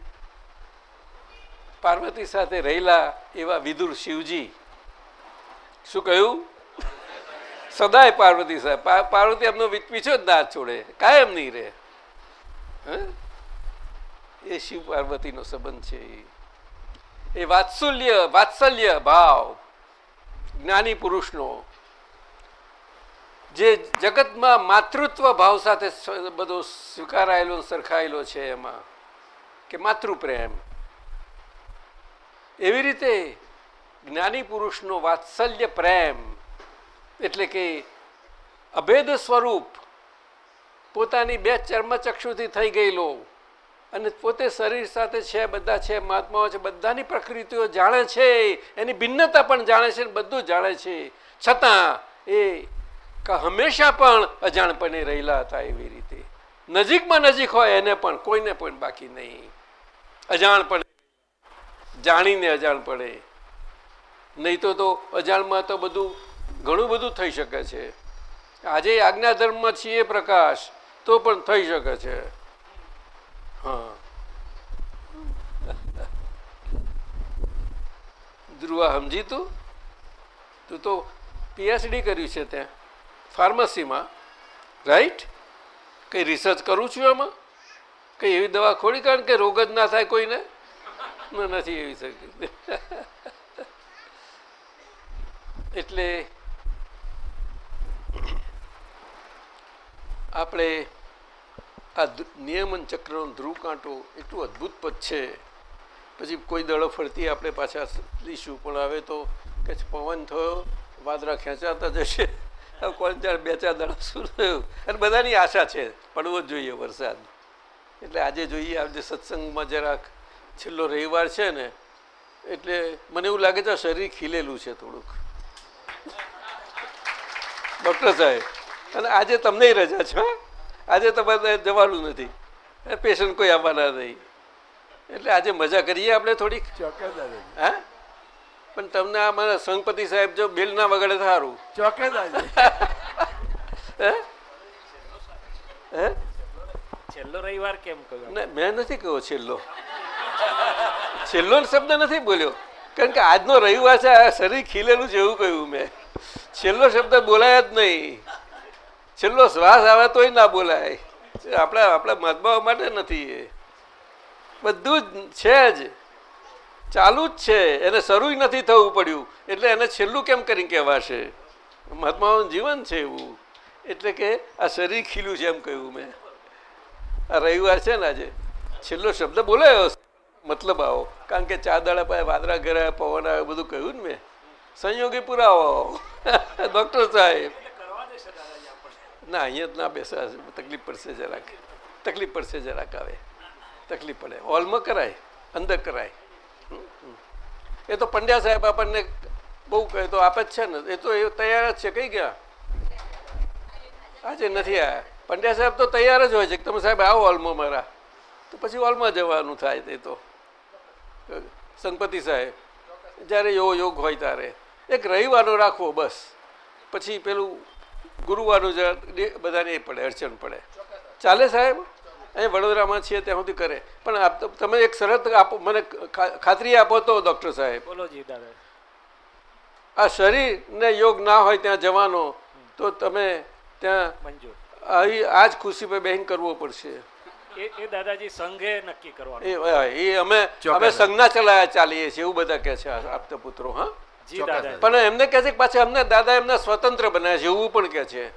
પાર્વતી સાથે રહેલા એવા વિદુર શિવજી શું કહ્યું? સદાય પાર્વતી સાહેબ પાર્વતી એમનો પીછો જ ના છોડે, કાયમ નહીં રહે? એ શિવ પાર્વતીનો સંબંધ છે એ વાત્સલ્ય વાત્સલ્ય ભાવ, જ્ઞાની પુરુષનો. જે જગતમાં માતૃત્વ ભાવ સાથે બધો સ્વીકારાયેલો સરખાયેલો છે એમાં, કે માતૃપ્રેમ એવી રીતે જ્ઞાની પુરુષનો વાત્સલ્ય પ્રેમ, એટલે કે અભેદ સ્વરૂપ, પોતાની બે ચર્મચક્ષુથી થઈ ગયેલો અને પોતે શરીર સાથે છે, બધા છે, મહાત્માઓ છે, બધાની પ્રકૃતિઓ જાણે છે, એની ભિન્નતા પણ જાણે છે બધું જાણે છે. છતાં એ હંમેશા પણ અજાણપણે રહેલા હતા એવી રીતે. નજીકમાં નજીક હોય એને પણ કોઈને પણ બાકી નહીં. અજાણપણે, જાણીને અજાણ પડે નહીં તો તો અજાણમાં તો બધું ઘણું બધું થઈ શકે છે. આજે આજ્ઞા ધર્મમાં છીએ પ્રકાશ, તો પણ થઈ શકે છે. હા. ધ્રુવા, સમજી તું? તું તો પીએચડી કર્યું છે ત્યાં, ફાર્મસીમાં રાઈટ કંઈ રિસર્ચ કરું છું એમાં કંઈ એવી દવા ખોડી કારણ કે રોગ જ ના થાય કોઈને? નથી એવી શક્તિ એટલે આપણે આ નિયમન ચક્રનો ધ્રુવ કાંટો એટલું અદ્ભુત પદ છે. પછી કોઈ દડો ફરતી આપણે પાછા લઈશું પણ હવે તો કે પવન થયો, વાદળા ખેંચાતા જશે. [LAUGHS] કોણ ચાર બે ચાર દળો શું થયું? અને બધાની આશા છે, પડવો જ જોઈએ વરસાદ. એટલે આજે જોઈએ, આજે સત્સંગમાં જરાક છેલ્લો રવિવાર છે ને, એટલે મને એવું લાગે છે શરીર ખીલેલું છે થોડુંક. ડૉક્ટર સાહેબ અને આજે તમને રજા છે આજે તમારે જવાનું નથી. પેશન્ટ કોઈ આવવાના નહીં. એટલે આજે મજા કરીએ આપણે થોડીક? હા? પણ તમને આ મારા સંગપતિ સાહેબ જો બિલ ના વગડે સારું. ચોક્કસ હે? હે? છેલ્લો રવિવાર કેમ કહ્યું? ના મેં નથી કહ્યો છેલ્લો. છેલ્લો શબ્દ નથી બોલ્યો. કારણ કે આજનો રવિવાર છે આ શરીર ખીલેલું છે એવું કહ્યું મેં. છેલ્લો શબ્દ બોલાય જ નહીં. છેલ્લો શ્વાસ આવે તોય ના બોલાય. આપણા આપણા મહાત્માઓ માટે નથી એ. બધું જ છે જ. ચાલુ જ છે. એને શરૂ નથી થવું પડ્યું. એટલે એને છેલ્લું કેમ કરીને કહેવાશે? મહાત્માઓનું જીવન છે એવું. એટલે કે આ શરીર ખીલું છે એમ કહ્યું મેં. આ રવિવાર છે ને આજે. છેલ્લો શબ્દ બોલાયો. મતલબ આવો. કારણ કે ચા દાડા પાસે વાદળા ઘરે, પવન આવે, બધું કહ્યું ને મેં. સંયોગી પુરાવો. [LAUGHS] ડોક્ટર સાહેબ. ના અહીંયા જ ના બેસા તકલીફ પડશે જરાક. તકલીફ પડશે જરાક આવે. તકલીફ પડે. હોલમાં કરાય અંદર કરાય. એ તો પંડ્યા સાહેબ આપણને બહુ કહે તો આપે જ છે ને. એ તો એ તૈયાર જ છે. કઈ ગયા? આજે નથી આવ્યા પંડ્યા સાહેબ તો તૈયાર જ હોય છે કે તમે સાહેબ આવો હોલમાં મારા. તો પછી હોલમાં જવાનું થાય તે તો. સંપતિ સાહેબ જ્યારે યોગ યોગ હોય ત્યારે. એક રવિવારનો રાખવો બસ. પછી પેલું ગુરુવારનું ડે- બધાને એ પડે અડચણ પડે. ચાલે સાહેબ? અહીં વડોદરામાં છીએ ત્યાં સુધી કરે. પણ તમે એક શરત આપો મને ખાતરી આપો તો ડૉક્ટર સાહેબ. બોલો જી દાદા. આ શરીરને યોગ ના હોય ત્યાં જવાનો તો તમે ત્યાં અહીં આ જ ખુશી પર બેન કરવો પડશે. એ એ દાદાજી સંઘે નક્કી કરવાનું. એ અમે અમે સંઘના ચલાયા ચાલીએ છીએ એવું બધા કહે છે આપતા પુત્રો હા? જી પણ એમને કહે છે કે પાછા અમને દાદા એમને સ્વતંત્ર બનાવ્યા છે એવું પણ કહે છે.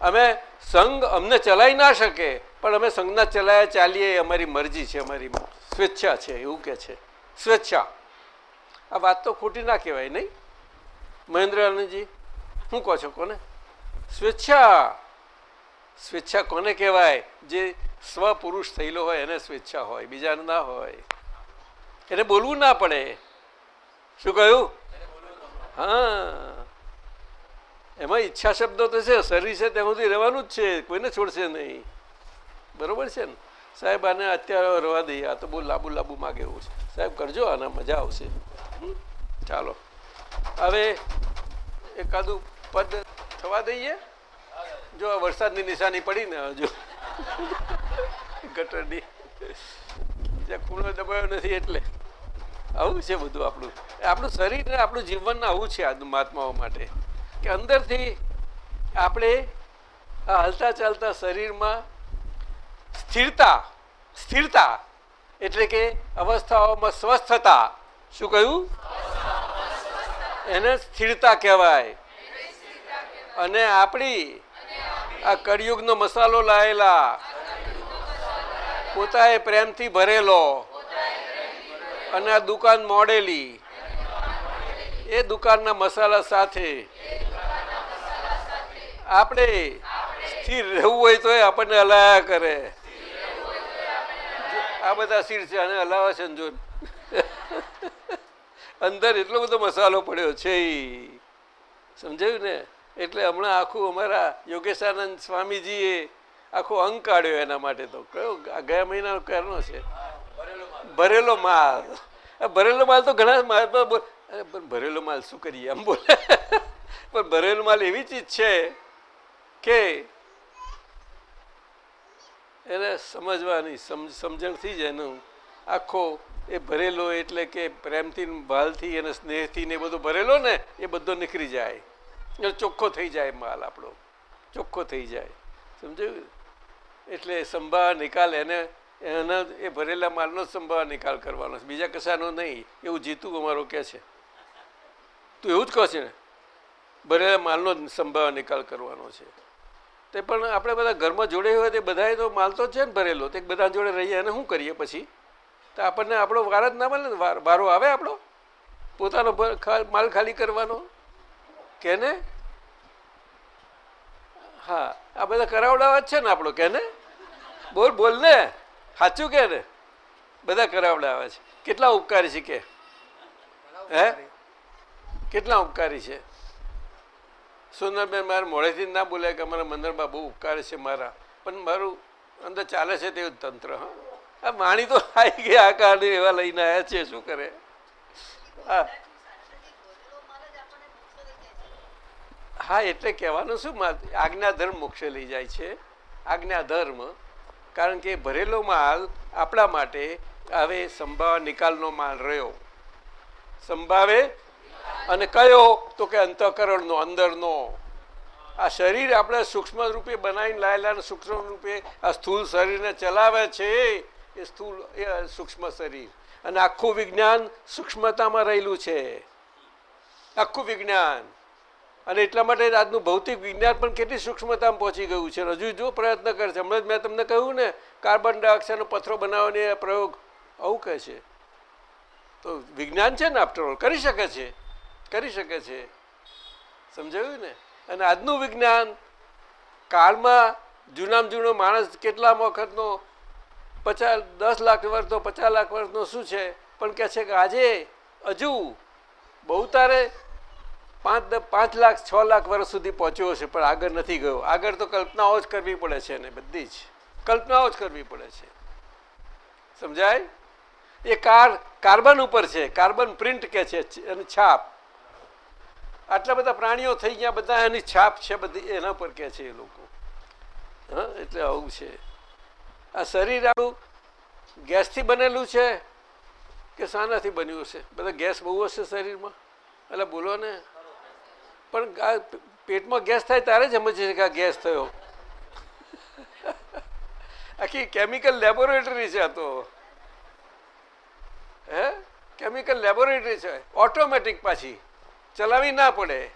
અમે સંઘ અમને ચલાવી ના શકે પણ અમે સંઘના ચલાયા ચાલીએ અમારી મરજી છે અમારી સ્વેચ્છા છે એવું કહે છે. સ્વેચ્છા. આ વાત તો ખોટી ના કહેવાય નહીં? મહેન્દ્ર આનંદજી શું કહો છો કોને? સ્વેચ્છા. સ્વેચ્છા કોને કહેવાય? જે સ્વપુરુષ થયેલો હોય એને સ્વેચ્છા હોય બીજાને ના હોય. એને બોલવું ના પડે. શું કહ્યું? હા. એમાં ઈચ્છા શબ્દો તો છે, શરીર છે, ત્યાં સુધી રહેવાનું જ છે, કોઈને છોડશે નહીં. બરોબર છે ને? સાહેબ, આને અત્યારે રવા દઈએ. આ તો બહુ લાંબુ લાંબુ માગે એવું છે. સાહેબ, કરજો, આના મજા આવશે? ચાલો. હવે એકાદું પદ થવા દઈએ. જો આ વરસાદની નિશાની પડી ને હજુ ગટરની. જ્યાં ખૂણો દબાયો નથી એટલે. આવું છે બધું આપણું. આપણું શરીર આપણું જીવન આવું છે આ મહાત્માઓ માટે. કે અંદરથી આપણે આ હલતા ચાલતા શરીરમાં સ્થિરતા સ્થિરતા એટલે કે અવસ્થાઓમાં સ્વસ્થતા. શું કહ્યું? એને સ્થિરતા કહેવાય. અને આપણી આ કળિયુગનો મસાલો લાયેલા પોતાએ પ્રેમથી ભરેલો. અને આ દુકાન મોડેલી. એ દુકાનના મસાલા સાથે. આપણે સ્થિર રહેવું હોય તો આપણને હલાયા કરે. આ બધા સ્થિર છે અને હલાવે છે અંદર એટલો બધો મસાલો પડ્યો છે. સમજાયું ને? એટલે હમણાં આખું અમારા યોગેશાનંદ સ્વામીજીએ આખો અંક કાઢ્યો એના માટે તો. કયો? ગયા મહિનાનો ક્યારનો છે? ભરેલો માલ. ભરેલો માલ. તો ઘણા માલ ભરેલો માલ શું કરીએ આમ બોલે. પણ ભરેલો માલ એવી ચીજ છે કે એને સમજવાની સમ સમજણથી જ એનું આખો એ ભરેલો એટલે કે પ્રેમથી ભાલથી અને સ્નેહથી ને એ બધો ભરેલો ને, એ બધો નીકળી જાય. ચોખ્ખો થઈ જાય માલ આપણો. ચોખ્ખો થઈ જાય. સમજાયું? એટલે સંભાળ નિકાલ એને એના એ ભરેલા માલનો જ સંભાળ નિકાલ કરવાનો છે. બીજા કશાનો નહીં. એવું જીતું અમારો કહે છે. તું એવું જ કહો છે ને? ભરેલા માલનો જ સંભાવ નિકાલ કરવાનો છે. તે પણ આપણે બધા ઘરમાં જોડે હોય તે બધાએ તો માલ તો છે ને ભરેલો. તે બધા જોડે રહીએ અને શું કરીએ પછી? તો આપણને આપણો વાર જ ના મળે ને? વાર આવે આપણો? પોતાનો માલ ખાલી કરવાનો? કે ને? હા, આ બધા કરાવડાવા જ છે ને આપણો, કે ને? બોલ બોલ ને. સાચું કે ને? બધા કરાવડાવે છે. કેટલા ઉપકારી છે કે? હે? કેટલા ઉપકારી છે? સુંદરબેન મારે મોડેથી ના બોલ્યા કે અમારા મંદિરમાં બહુ ઉપકાર છે મારા. પણ મારું અંદર ચાલે છે તેવું તંત્ર હા. આ વાણી તો આવી ગયા આ કારણે એવા લઈને આવ્યા છે શું કરે? હા. હા એટલે કહેવાનું શું? મા- આજ્ઞાધર્મ મોક્ષે લઈ જાય છે. આજ્ઞાધર્મ કારણ કે ભરેલો માલ આપણા માટે હવે સંભાવ નિકાલનો માલ રહ્યો. સંભાવે અને કયો તો કે અંતઃકરણનો, અંદરનો. આ શરીર આપણે સૂક્ષ્મ રૂપે બનાવીને લાયેલા સૂક્ષ્મ રૂપે આ સ્થૂળ શરીરને ચલાવે છે, એ સ્થૂળ એ સૂક્ષ્મ શરીર. અને આખું વિજ્ઞાન સૂક્ષ્મતામાં રહેલું છે. આખું વિજ્ઞાન. અને એટલા માટે આજનું ભૌતિક વિજ્ઞાન પણ કેટલી સૂક્ષ્મતામાં પહોંચી ગયું છે. હજુ જો પ્રયત્ન કરે છે હમણાં જ મેં તમને કહ્યું ને, કાર્બન ડાયોક્સાઇડનો પથરો બનાવવાની પ્રયોગ આવું કહે છે. તો વિજ્ઞાન છે ને આફ્ટરઓલ કરી શકે છે. કરી શકે છે. સમજાયું ને? અને આજનું વિજ્ઞાન, કાળમાં જૂનામાં જૂનો માણસ કેટલા વખતનો, પચાસ, દસ લાખ વર્ષનો, પચાસ લાખ વર્ષનો શું છે? પણ કહે છે કે આજે હજુ બહુ તારે પાંચ પાંચ લાખ, છ લાખ વર્ષ સુધી પહોંચ્યો હશે, પણ આગળ નથી ગયો. આગળ તો કલ્પનાઓ જ કરવી પડે છે ને, બધી જ. કલ્પનાઓ જ કરવી પડે છે. સમજાય? એ કાર, કાર્બન ઉપર છે. કાર્બન પ્રિન્ટ કે છે એની છાપ. આટલા બધા પ્રાણીઓ થઈ ગયા, બધા એની છાપ છે, બધી એના પર કે છે એ લોકો. હા, એટલે આવું છે. આ શરીર આવું ગેસથી બનેલું છે કે શાનાથી બન્યું હશે? બધા ગેસ બહુ હશે શરીરમાં? એટલે બોલો ને. પણ પેટમાં ગેસ થાય ત્યારે જ સમજે છે કે ગેસ થયો. આખી કેમિકલ લેબોરેટરી છે આ તો. હે? કેમિકલ લેબોરેટરી છે. ઓટોમેટિક પાછી. ચલાવી ના પડે.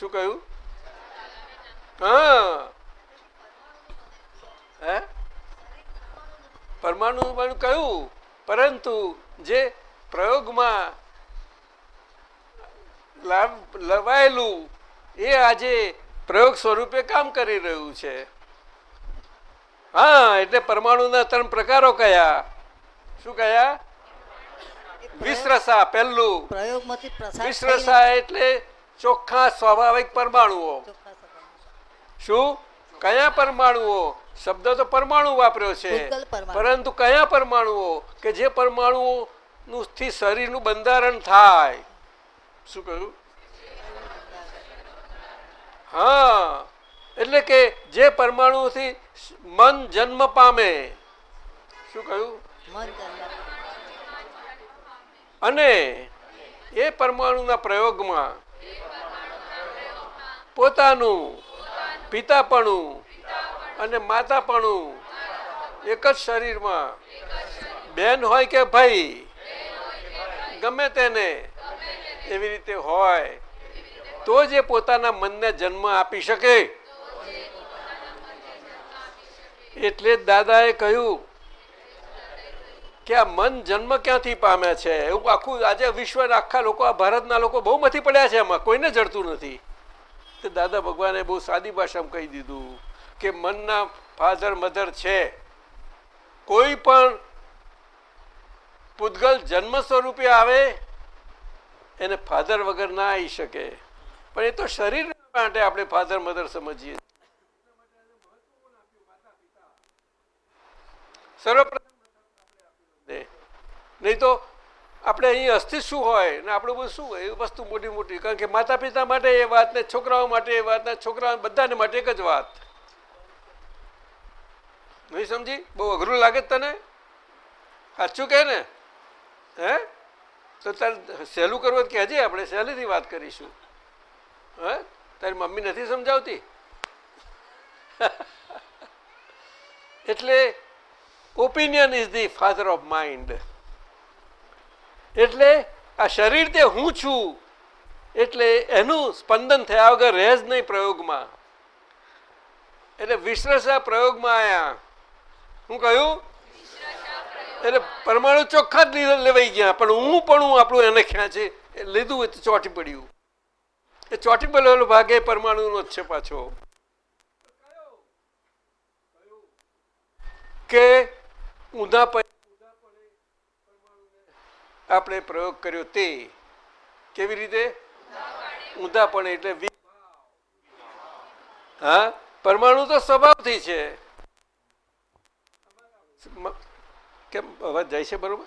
શું કહ્યું? હા. હે? પરમાણુ કહ્યું. પરંતુ જે પ્રયોગમાં લવાયેલું એ આજે પ્રયોગ સ્વરૂપે કામ કરી રહ્યું છે. હા એટલે પરમાણુના ત્રણ પ્રકારો કયા? શું કયા? વિશ્રસા પહેલું. વિશ્રસા એટલે ચોખ્ખા સ્વાભાવિક પરમાણુઓ. શું? કયા પરમાણુઓ? શબ્દ તો પરમાણુ વાપર્યો છે. પરંતુ કયા પરમાણુઓ? કે જે પરમાણુઓ નું થી શરીરનું બંધારણ થાય. શું કહ્યું? હા એટલે કે જે પરમાણુથી મન જન્મ પામે. શું કહ્યું? અને એ પરમાણુના પ્રયોગમાં પોતાનું પિતાપણું અને માતાપણું એક જ શરીરમાં બેન હોય કે ભાઈ ગમે તેને એવી રીતે હોય, તો જે પોતાના મનને જન્મ આપી શકે. એટલે જ દાદાએ કહ્યું કે આ મન જન્મ ક્યાંથી પામે છે? એવું આખું આજે વિશ્વના આખા લોકો, આ ભારતના લોકો બહુ મથી પડ્યા છે એમાં, કોઈને જડતું નથી. તો દાદા ભગવાને બહુ સાદી ભાષામાં કહી દીધું કે મનના ફાધર મધર છે. કોઈ પણ પૂતગલ જન્મ સ્વરૂપે આવે એને ફાધર વગર ના આવી શકે. પણ એ તો શરીર માટે આપણે ફાધર, મધર સમજીએ. સર્વપ્રથમ નહીં તો આપણે અહીં અસ્થિત શું હોય ને આપણું બધું શું હોય? એ વસ્તુ મોટી મોટી. કારણ કે માતા પિતા માટે એ વાત ને છોકરાઓ માટે એ વાત ને છોકરાઓ બધાને માટે એક જ વાત. નહીં સમજી? બહુ અઘરું લાગે તને? સાચું કહે ને? હે? તો તારે સહેલું કરવું હોય તો કહેજે, આપણે સહેલીથી વાત કરીશું. હે? તારી મમ્મી નથી સમજાવતી? [LAUGHS] એટલે opinion is the father of mind એટલે આ શરીર તે હું છું. એટલે એનું સ્પંદન થયા વગર રહે જ નહીં પ્રયોગમાં. એટલે વિશ્રસા પ્રયોગમાં આયા. હું કહ્યું એટલે પરમાણુ ચોખ્ખા જ લેવાઈ ગયા. પણ હું પણ હું આપણું એને ખેંચે એ લીધું તો ચોટી પડ્યું. એ ચોટી પડેલો ભાગ પરમાણુનો જ છે પાછો. કે ઊંધા આપણે પ્રયોગ કર્યો તે કેવી રીતે? ઊંધાપણે એટલે વિ- હા? પરમાણુ તો સ્વભાવથી છે. કેમ? અવાજ જાય છે બરોબર?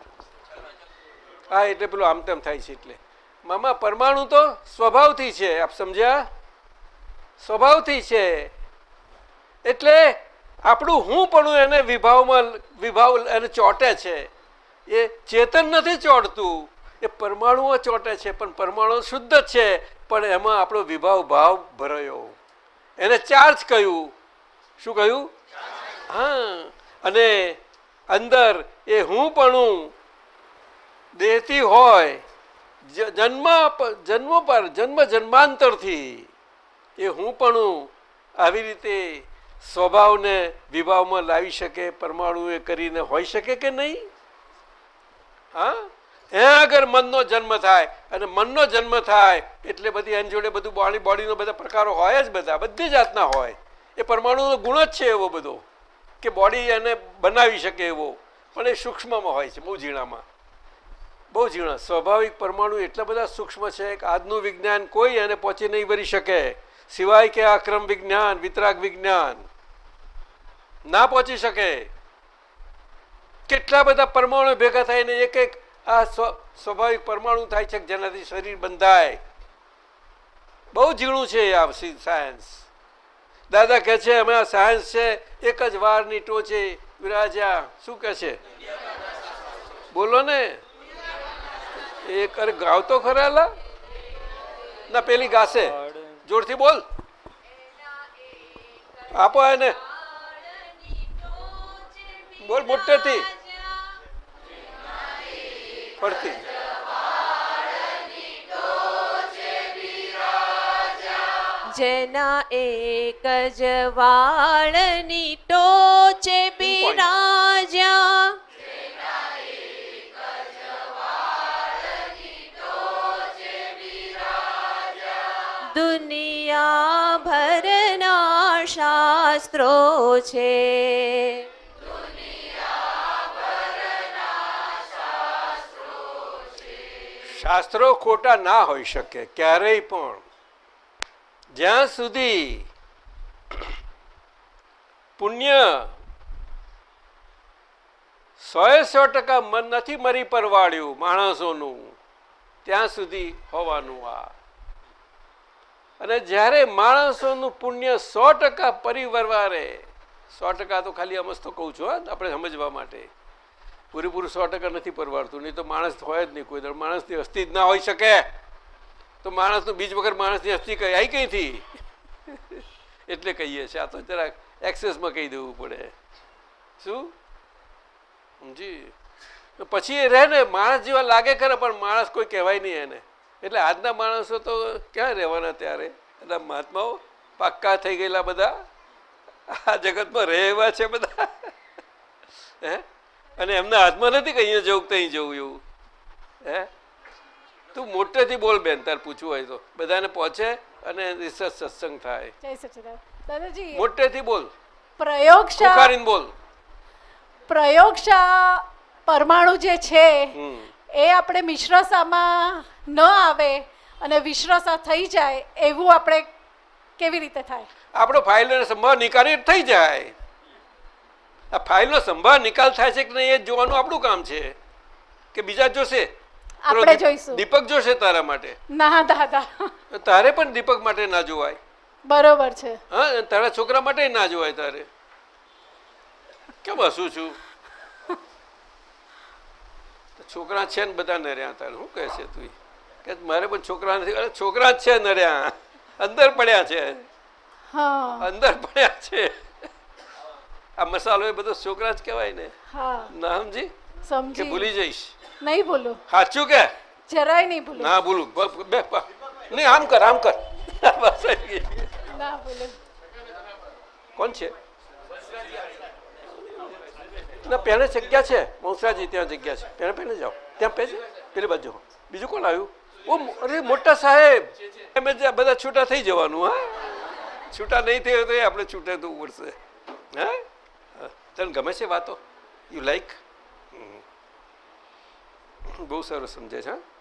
હા, એટલે પેલું આમ તેમ થાય છે એટલે. મામા, પરમાણુ તો સ્વભાવથી છે, આપ સમજ્યા? સ્વભાવથી છે. એટલે આપણું હું પણ એને વિભાવમાં, વિભાવ એને ચોટે છે. એ ચેતન નથી ચોટતું. એ પરમાણુઓ ચોટે છે, પણ પરમાણુ શુદ્ધ છે. પણ એમાં આપણો વિભાવ, ભાવ ભરાયો. એને ચાર્જ કહ્યું. શું કહ્યું? હા. અને અંદર એ હું પણ દેહથી હોય જન્મ જન્મ પર, જન્મ જન્માંતરથી એ હું પણ આવી રીતે સ્વભાવને વિભાવમાં લાવી શકે, પરમાણુ એ કરીને હોઈ શકે કે નહીં? હા? ત્યાં આગળ મનનો જન્મ થાય અને મનનો જન્મ થાય એટલે બધી એની જોડે બધું બોડી, બોડીનો બધા પ્રકારો હોય જ બધા, બધી જાતના હોય. એ પરમાણુનો ગુણ જ છે એવો બધો. કે બોડી એને બનાવી શકે એવો. પણ એ સૂક્ષ્મમાં હોય છે, બહુ ઝીણામાં. બહુ ઝીણા. સ્વાભાવિક પરમાણુ એટલા બધા સૂક્ષ્મ છે કે આજનું વિજ્ઞાન કોઈ એને પહોંચી નહીં ભરી શકે. સિવાય કે આક્રમ વિજ્ઞાન, વિતરાગ વિજ્ઞાન. ના પહોંચી શકે. કેટલા બધા પરમાણુ ભેગા થઈને એક એક આ સ્વ- સ્વાભાવિક પરમાણુ થાય છે જેનાથી શરીર બંધાય. બહુ ઝીણું છે આ સાયન્સ દાદા કહે છે, અમે સાયન્સ છે, એક જ વારની ટોચે વિરાજ્યા. શું કહે છે? બોલો ને. એ કરે ગાવતો ખરા ના, પેલી ગાશે. જોરથી બોલ. આપો એને. બોલ મોટેથી ફરતી. જેના એક જ વાળની ટોચે બિરાજ્યા. દુનિયા ભરના શાસ્ત્રો છે. શાસ્ત્રો ખોટા ના હોઈ શકે, ક્યારેય પણ. જ્યાં સુધી પુણ્ય સોએ સો ટકા મન નથી મરી પરવાડ્યું માણસોનું, ત્યાં સુધી હોવાનું આ. અને જ્યારે માણસોનું પુણ્ય સો ટકા પરિવરવારે સો ટકા તો ખાલી અમસ્તો તો કહું છું આપણે સમજવા માટે. પૂરેપૂરું સો ટકા નથી પરવાડતું નહીં તો માણસ હોય જ નહીં કોઈ માણસની અસ્થિ જ ના હોઈ શકે. તો માણસનું બીજ વગર માણસની અસ્થિ કઈ આવી કઈથી એટલે કહીએ છીએ. આ તો જરાક એક્સેસમાં કહી દેવું પડે. શું? જી પછી એ રહે ને, માણસ જેવા લાગે ખરા, પણ માણસ કોઈ કહેવાય નહીં એને. એટલે આજના માણસો તો ક્યાં રહેવાના ત્યારે? એટલે મહાત્માઓ પાક્કા થઈ ગયેલા બધા? આ જગતમાં રહે એવા છે બધા? હે? અને એમના હાથમાં નથી કે અહીંયા જવું ત્યાં જવું એવું? હે? તું મોટેથી બોલ બેન તાર પૂછવું હોય તો. બધાને પહોંચે અને રિસર્ચ સત્સંગ થાય. જય સચિદાન દાદાજી. મોટેથી બોલ. પ્રયોગશા પુકારીને બોલ. પ્રયોગશા પરમાણુ જે છે એ આપણે મિશ્રસામાં ન આવે અને વિશ્રસા થઈ જાય એવું આપણે કેવી રીતે થાય? આપણો ફાઇલનો સંભાવ નિકાલ થઈ જાય. આ ફાઇલનો સંભાવ નિકાલ થાય છે કે નહીં એ જોવાનું આપણું કામ છે. કે બીજા જોશે? આપણે જોઈશું. દીપક જોશે તારા માટે? ના દાદા. તારે પણ દીપક માટે ના જોવાય. બરોબર છે. હા તારા છોકરા માટે ના જોવાય તારે. કેમ હસું છું? છોકરા છે ને બધા નર્યા તારે શું કહે છે તું? કે મારે પણ છોકરા નથી. અરે છોકરા જ છે નર્યા. અંદર પડ્યા છે. અંદર પડ્યા છે. આ મસાલો એ બધો છોકરા જ કહેવાય ને. હા. ના સમજી કે સમજી. ભૂલી જઈશ. નહીં ભૂલું સાચું કે? જરાય નહીં ભૂલું ના ભૂલું બ- નહીં આમ કર આમ કર. [LAUGHS] ના ભૂલું કોણ છે? ના પહેલે જગ્યા છે. મોસરાજી ત્યાં જગ્યા છે. પહેલે પહેલે જાઓ. ત્યાં પહેલે પેલી બાજુ બીજું કોણ આવ્યું? ઓ અરે મોટા સાહેબ. એમ જ બધા છૂટા થઈ જવાનું હા? છૂટા નહીં થયો તો એ આપણે છૂટે થવું પડશે. હા. તને ગમે છે વાતો? યુ લાઈક બહુ સારું સમજે છે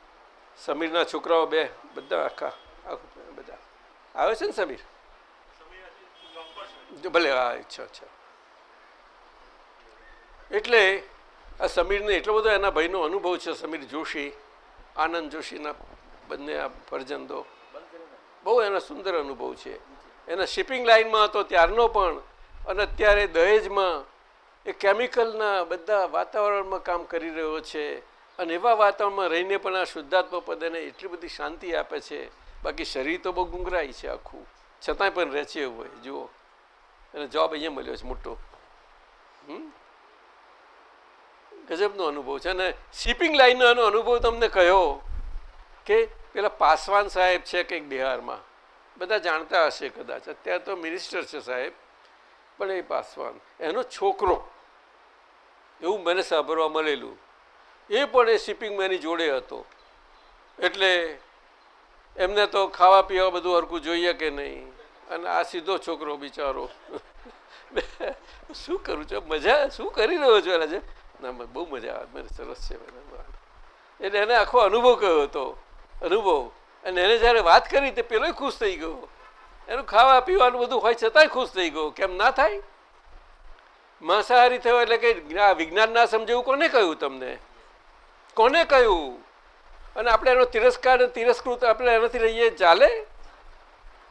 સમીરના છોકરાઓ બે, બધા આખા, આખું બધા. આવે છે ને સમીર? ભલે, હા, અચ્છા અચ્છા. એટલે આ સમીરને એટલો બધો એના ભાઈનો અનુભવ છે, સમીર જોશી, આનંદ જોશીના બંને આ ફરજંદો. બહુ એના સુંદર અનુભવ છે. એના શિપિંગ લાઇનમાં હતો ત્યારનો પણ, અને અત્યારે દહેજમાં એ કેમિકલના બધા વાતાવરણમાં કામ કરી રહ્યો છે. અને એવા વાતાવરણમાં રહીને પણ આ શુદ્ધાત્મા પદ એને એટલી બધી શાંતિ આપે છે. બાકી શરીર તો બહુ ગુંગરાય છે આખું. છતાંય પણ રહે છે એવું હોય. જુઓ. એને જવાબ અહીંયા મળ્યો છે મોટો? ગજબનો અનુભવ છે. અને શિપિંગ લાઈનનો અનુભવ તમને કહ્યો કે પેલા પાસવાન સાહેબ છે કંઈક બિહારમાં. બધા જાણતા હશે કદાચ. અત્યારે તો મિનિસ્ટર છે સાહેબ, પણ એ પાસવાન. એનો છોકરો. એવું મને સાંભળવા મળેલું. એ પણ એ શિપિંગમેનની જોડે હતો. એટલે એમને તો ખાવા પીવા બધું હરકું જોઈએ કે નહીં? અને આ સીધો છોકરો બિચારો. શું કરું છું? મજા, શું કરી રહ્યો છો જે? ના બહુ મજા આવે, મને સરસ છે એટલે એને આખો અનુભવ કયો હતો. અનુભવ. અને એને જ્યારે વાત કરી તે પેલો ખુશ થઈ ગયો. એનું ખાવા પીવાનું બધું હોય છતાંય ખુશ થઈ ગયો. કેમ ના થાય? માંસાહારી થયો એટલે કે વિજ્ઞાન ના સમજવું કોને કહ્યું તમને? કોને કહ્યું? અને આપણે એનો તિરસ્કાર તિરસ્કૃત આપણે એનાથી રહીએ, ચાલે?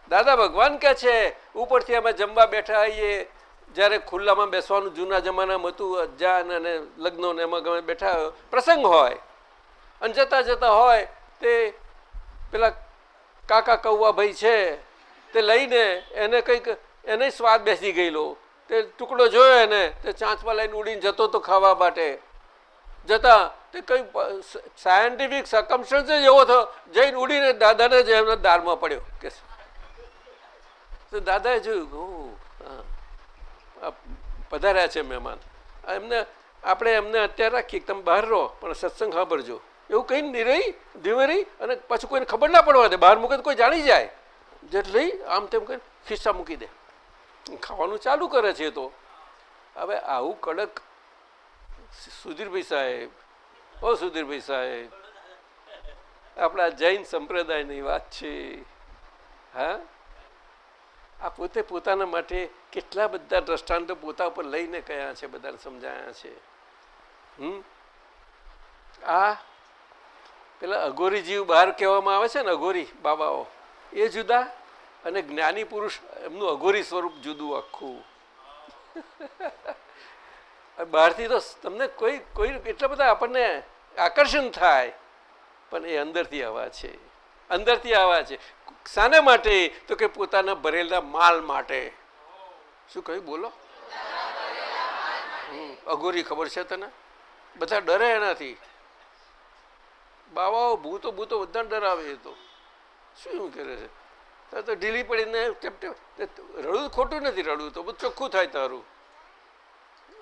દાદા ભગવાન કે છે, ઉપરથી અમે જમવા બેઠા આવીએ. જ્યારે ખુલ્લામાં બેસવાનું જૂના જમાનામાં હતું અજ્જાન અને લગ્નો ને એમાં ગમે બેઠા પ્રસંગ હોય. અને જતા જતા હોય, તે પેલા કાકા કૌવા ભાઈ છે, તે લઈને એને કંઈક, એને સ્વાદ બેસી ગયેલો. તે ટુકડો જોયો એને, તે ચાંચમાં લઈને ઉડીને જતો તો ખાવા માટે. જતા તે કઈ સાયન્ટિફિક સકમસ્ટન્સ જ એવો થયો, જઈને ઉડીને દાદાને જ એમના દારમાં પડ્યો. કે તો દાદાએ જોયું આ પધાર્યા છે મહેમાન. એમને, આપણે એમને અત્યારે રાખીએ તમે બહાર રહો, પણ સત્સંગ સાંભળજો એવું કંઈ નહીં રહી ધીમે રહી અને પાછું કોઈને ખબર ના પડવા દે. બહાર મૂકે કોઈ જાણી જાય. જેટલી આમ તેમ કરીને ખિસ્સા મૂકી દે. ખાવાનું ચાલુ કરે છે તો. હવે આવું કડક, સુધીરભાઈ સાહેબ ઓ સુધીરભાઈ સાહેબ, આપણા જૈન સંપ્રદાયની વાત છે. હા? આ પોતે પોતાના માટે કેટલા બધા દ્રષ્ટાંતો પોતા ઉપર લઈને કયા છે, બધાને સમજાયા છે. હમ? આ પેલા અઘોરી જીવ બહાર કહેવામાં આવે છે ને, અઘોરી બાબાઓ, એ જુદા અને જ્ઞાની પુરુષ એમનું અઘોરી સ્વરૂપ જુદું આખું. [LAUGHS] બહારથી તો તમને કોઈ કોઈ, એટલા બધા આપણને આકર્ષણ થાય, પણ એ અંદરથી આવા છે. અંદરથી આવા છે. શાને માટે? તો કે પોતાના ભરેલા માલ માટે. શું કહ્યું? બોલો. અઘોરી ખબર છે તને? બધા ડરે એનાથી. બાવાઓ ભૂતો ભૂતો બધા ડરાવે એ તો. શું એવું કરે છે? તો ઢીલી પડીને રડવું ખોટું નથી રડવું તો, બધું ચોખ્ખું થાય તારું.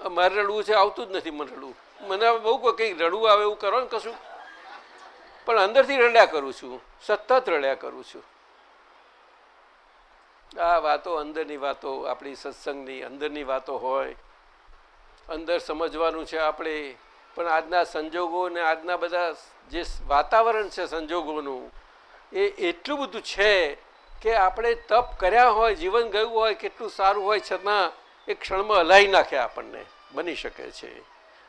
મારે રડવું છે, આવતું જ નથી મને રડવું. મને બહુ કોઈ કંઈક રડવું આવે એવું કરો ને કશું. પણ અંદરથી રડ્યા કરું છું, સતત રડ્યા કરું છું. આ વાતો અંદરની વાતો, આપણી સત્સંગની અંદરની વાતો હોય. અંદર સમજવાનું છે આપણે, પણ આજના સંજોગો ને આજના બધા જે વાતાવરણ છે સંજોગોનું, એ એટલું બધું છે કે આપણે તપ કર્યા હોય, જીવન ગયું હોય, કેટલું સારું હોય છતાં એક ક્ષણમાં હલાવી નાખે આપણને, બની શકે છે.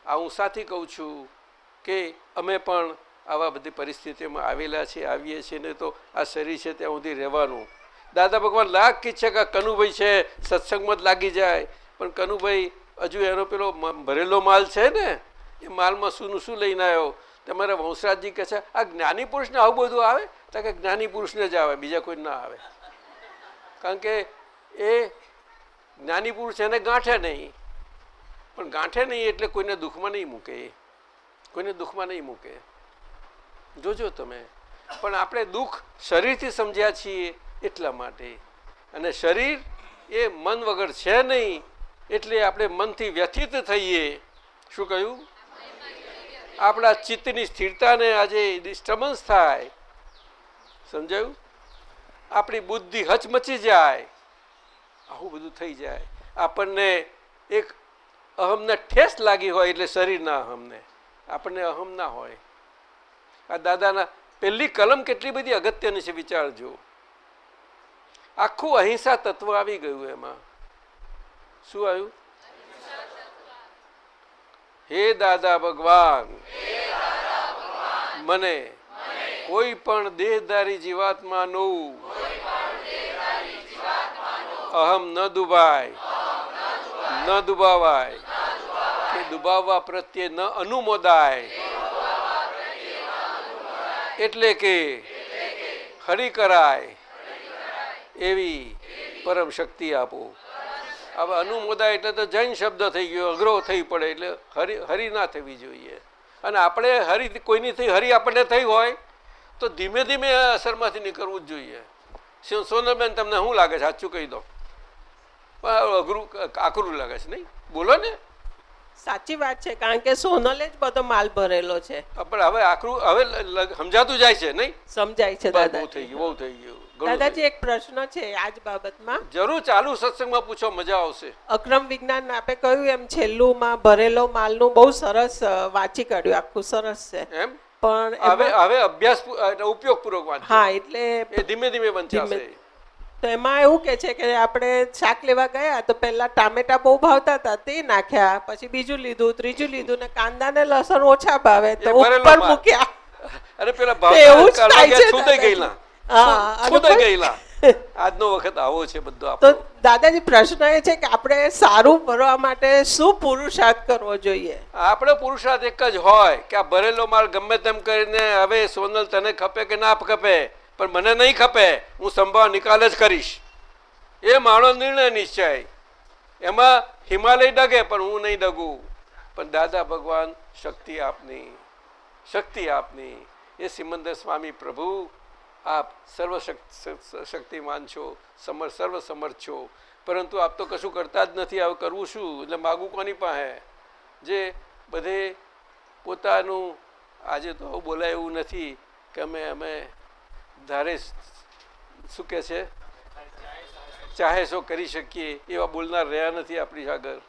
આ હું સાથી કહું છું કે અમે પણ આવા બધી પરિસ્થિતિઓમાં આવેલા છીએ, આવીએ છીએ ને તો આ શરીર છે ત્યાં સુધી રહેવાનું. દાદા ભગવાન લાખ ઈચ્છે કે આ કનુભાઈ છે, સત્સંગમાં જ લાગી જાય. પણ કનુભાઈ હજુ એનો પેલો ભરેલો માલ છે ને, એ માલમાં શું શું લઈને આવ્યો? તમારા વંશરાજજી કહે છે, આ જ્ઞાની પુરુષને આવું બધું આવે? તો કે જ્ઞાની પુરુષને જ આવે, બીજા કોઈ ના આવે. કારણ કે એ જ્ઞાની પુરુષ એને ગાંઠે નહીં. પણ ગાંઠે નહીં એટલે કોઈને દુઃખમાં નહીં મૂકે. કોઈને દુઃખમાં નહીં મૂકે. જોજો તમે. પણ આપણે દુઃખ શરીરથી સમજ્યા છીએ એટલા માટે. અને શરીર એ મન વગર છે નહીં એટલે આપણે મનથી વ્યથિત થઈએ. શું કહ્યું? આપણા ચિત્તની સ્થિરતાને આજે ડિસ્ટર્બન્સ થાય. સમજાયું? આપણી બુદ્ધિ હચમચી જાય. આવું બધું થઈ જાય. આપણને એક અહમને ઠેસ લાગી હોય એટલે શરીરના અહમને. આપણને અહમ ના હોય. આ દાદાના પહેલી કલમ કેટલી બધી અગત્યની છે વિચારજો. આખું અહિંસા તત્વ આવી ગયું એમાં. શું આવ્યું? હે દાદા ભગવાન. મને કોઈ પણ દેહધારી જીવાત્મા નું અહમ ન દુભાય ન દુભાવાય કે દુભાવવા પ્રત્યે ન અનુમોદાય. એટલે કે હરી કરાય. એવી પરમ શક્તિ આપો. હવે અનુમોદાય એટલે તો જૈન શબ્દ થઈ ગયો, અઘરો થઈ પડે એટલે હરી હરી ના થવી જોઈએ. અને આપણે હરી કોઈની થઈ હરી આપણને થઈ હોય, તો ધીમે ધીમે અસરમાંથી નીકળવું જ જોઈએ. સોનલબેન, તમને શું લાગે છે? સાચું કહી દો. પણ અઘરું કાકરું લાગે છે નહીં? બોલો ને. સાચી વાત છે કારણ કે સોનલે જ બધો માલ ભરેલો છે. પણ હવે આકરું હવે સમજાતું જાય છે નહીં? સમજાય છે બહુ થઈ ગયું બહુ થઈ ગયું. દાદાજી એક પ્રશ્ન છે આજ બાબતમાં. જરૂર ચાલુ સત્સંગમાં પૂછો મજા આવશે. અક્રમ વિજ્ઞાન આપે કહ્યું એમ છેલ્લું માં ભરેલો માલનું બહુ સરસ વાંચી કાઢ્યું આખું સરસ છે. એમ? પણ હવે હવે અભ્યાસ ઉપયોગ પૂર્વક વાંચો હા એટલે ધીમે ધીમે વંચાશે તો એમાં એવું કે છે કે આપણે શાક લેવા ગયા તો પહેલા ટામેટા બહુ ભાવતા હતા તે નાખ્યા પછી બીજું લીધું ત્રીજું લીધું ને કાંદા ને લસણ ઓછા ભાવે તો ઉપર મૂક્યા. અરે પેલા ભાવ થાય છે છુદાઈ ગયેલા. હા, અને ગયેલા. [LAUGHS] આજનો વખત આવો છે બધો તો દાદાજી પ્રશ્ન એ છે કે આપણે સારું ભરવા માટે શું પુરુષાર્થ કરવો જોઈએ? આપણો પુરુષાર્થ એક જ હોય કે આ ભરેલો માલ ગમે તેમ કરીને હવે સોનલ તને ખપે કે ના ખપે? પણ મને નહીં ખપે, હું સંભાવ નિકાલ જ કરીશ. એ મારો નિર્ણય નિશ્ચય. એમાં હિમાલય ડગે પણ હું નહીં ડગું. પણ દાદા ભગવાન શક્તિ આપની શક્તિ આપની. એ સિમંદર સ્વામી પ્રભુ, આપ સર્વ શક્તિમાન છો, સમર, સર્વ સમર્થ છો. પરંતુ આપ તો કશું કરતા જ નથી હવે કરવું શું? એટલે માગું કોની પાસે? જે બધે પોતાનું, આજે તો બોલાય એવું નથી કે અમે અમે ધારે શું કહે છે? ચાહે શું કરી શકીએ એવા બોલનાર રહ્યા નથી આપણી આગળ.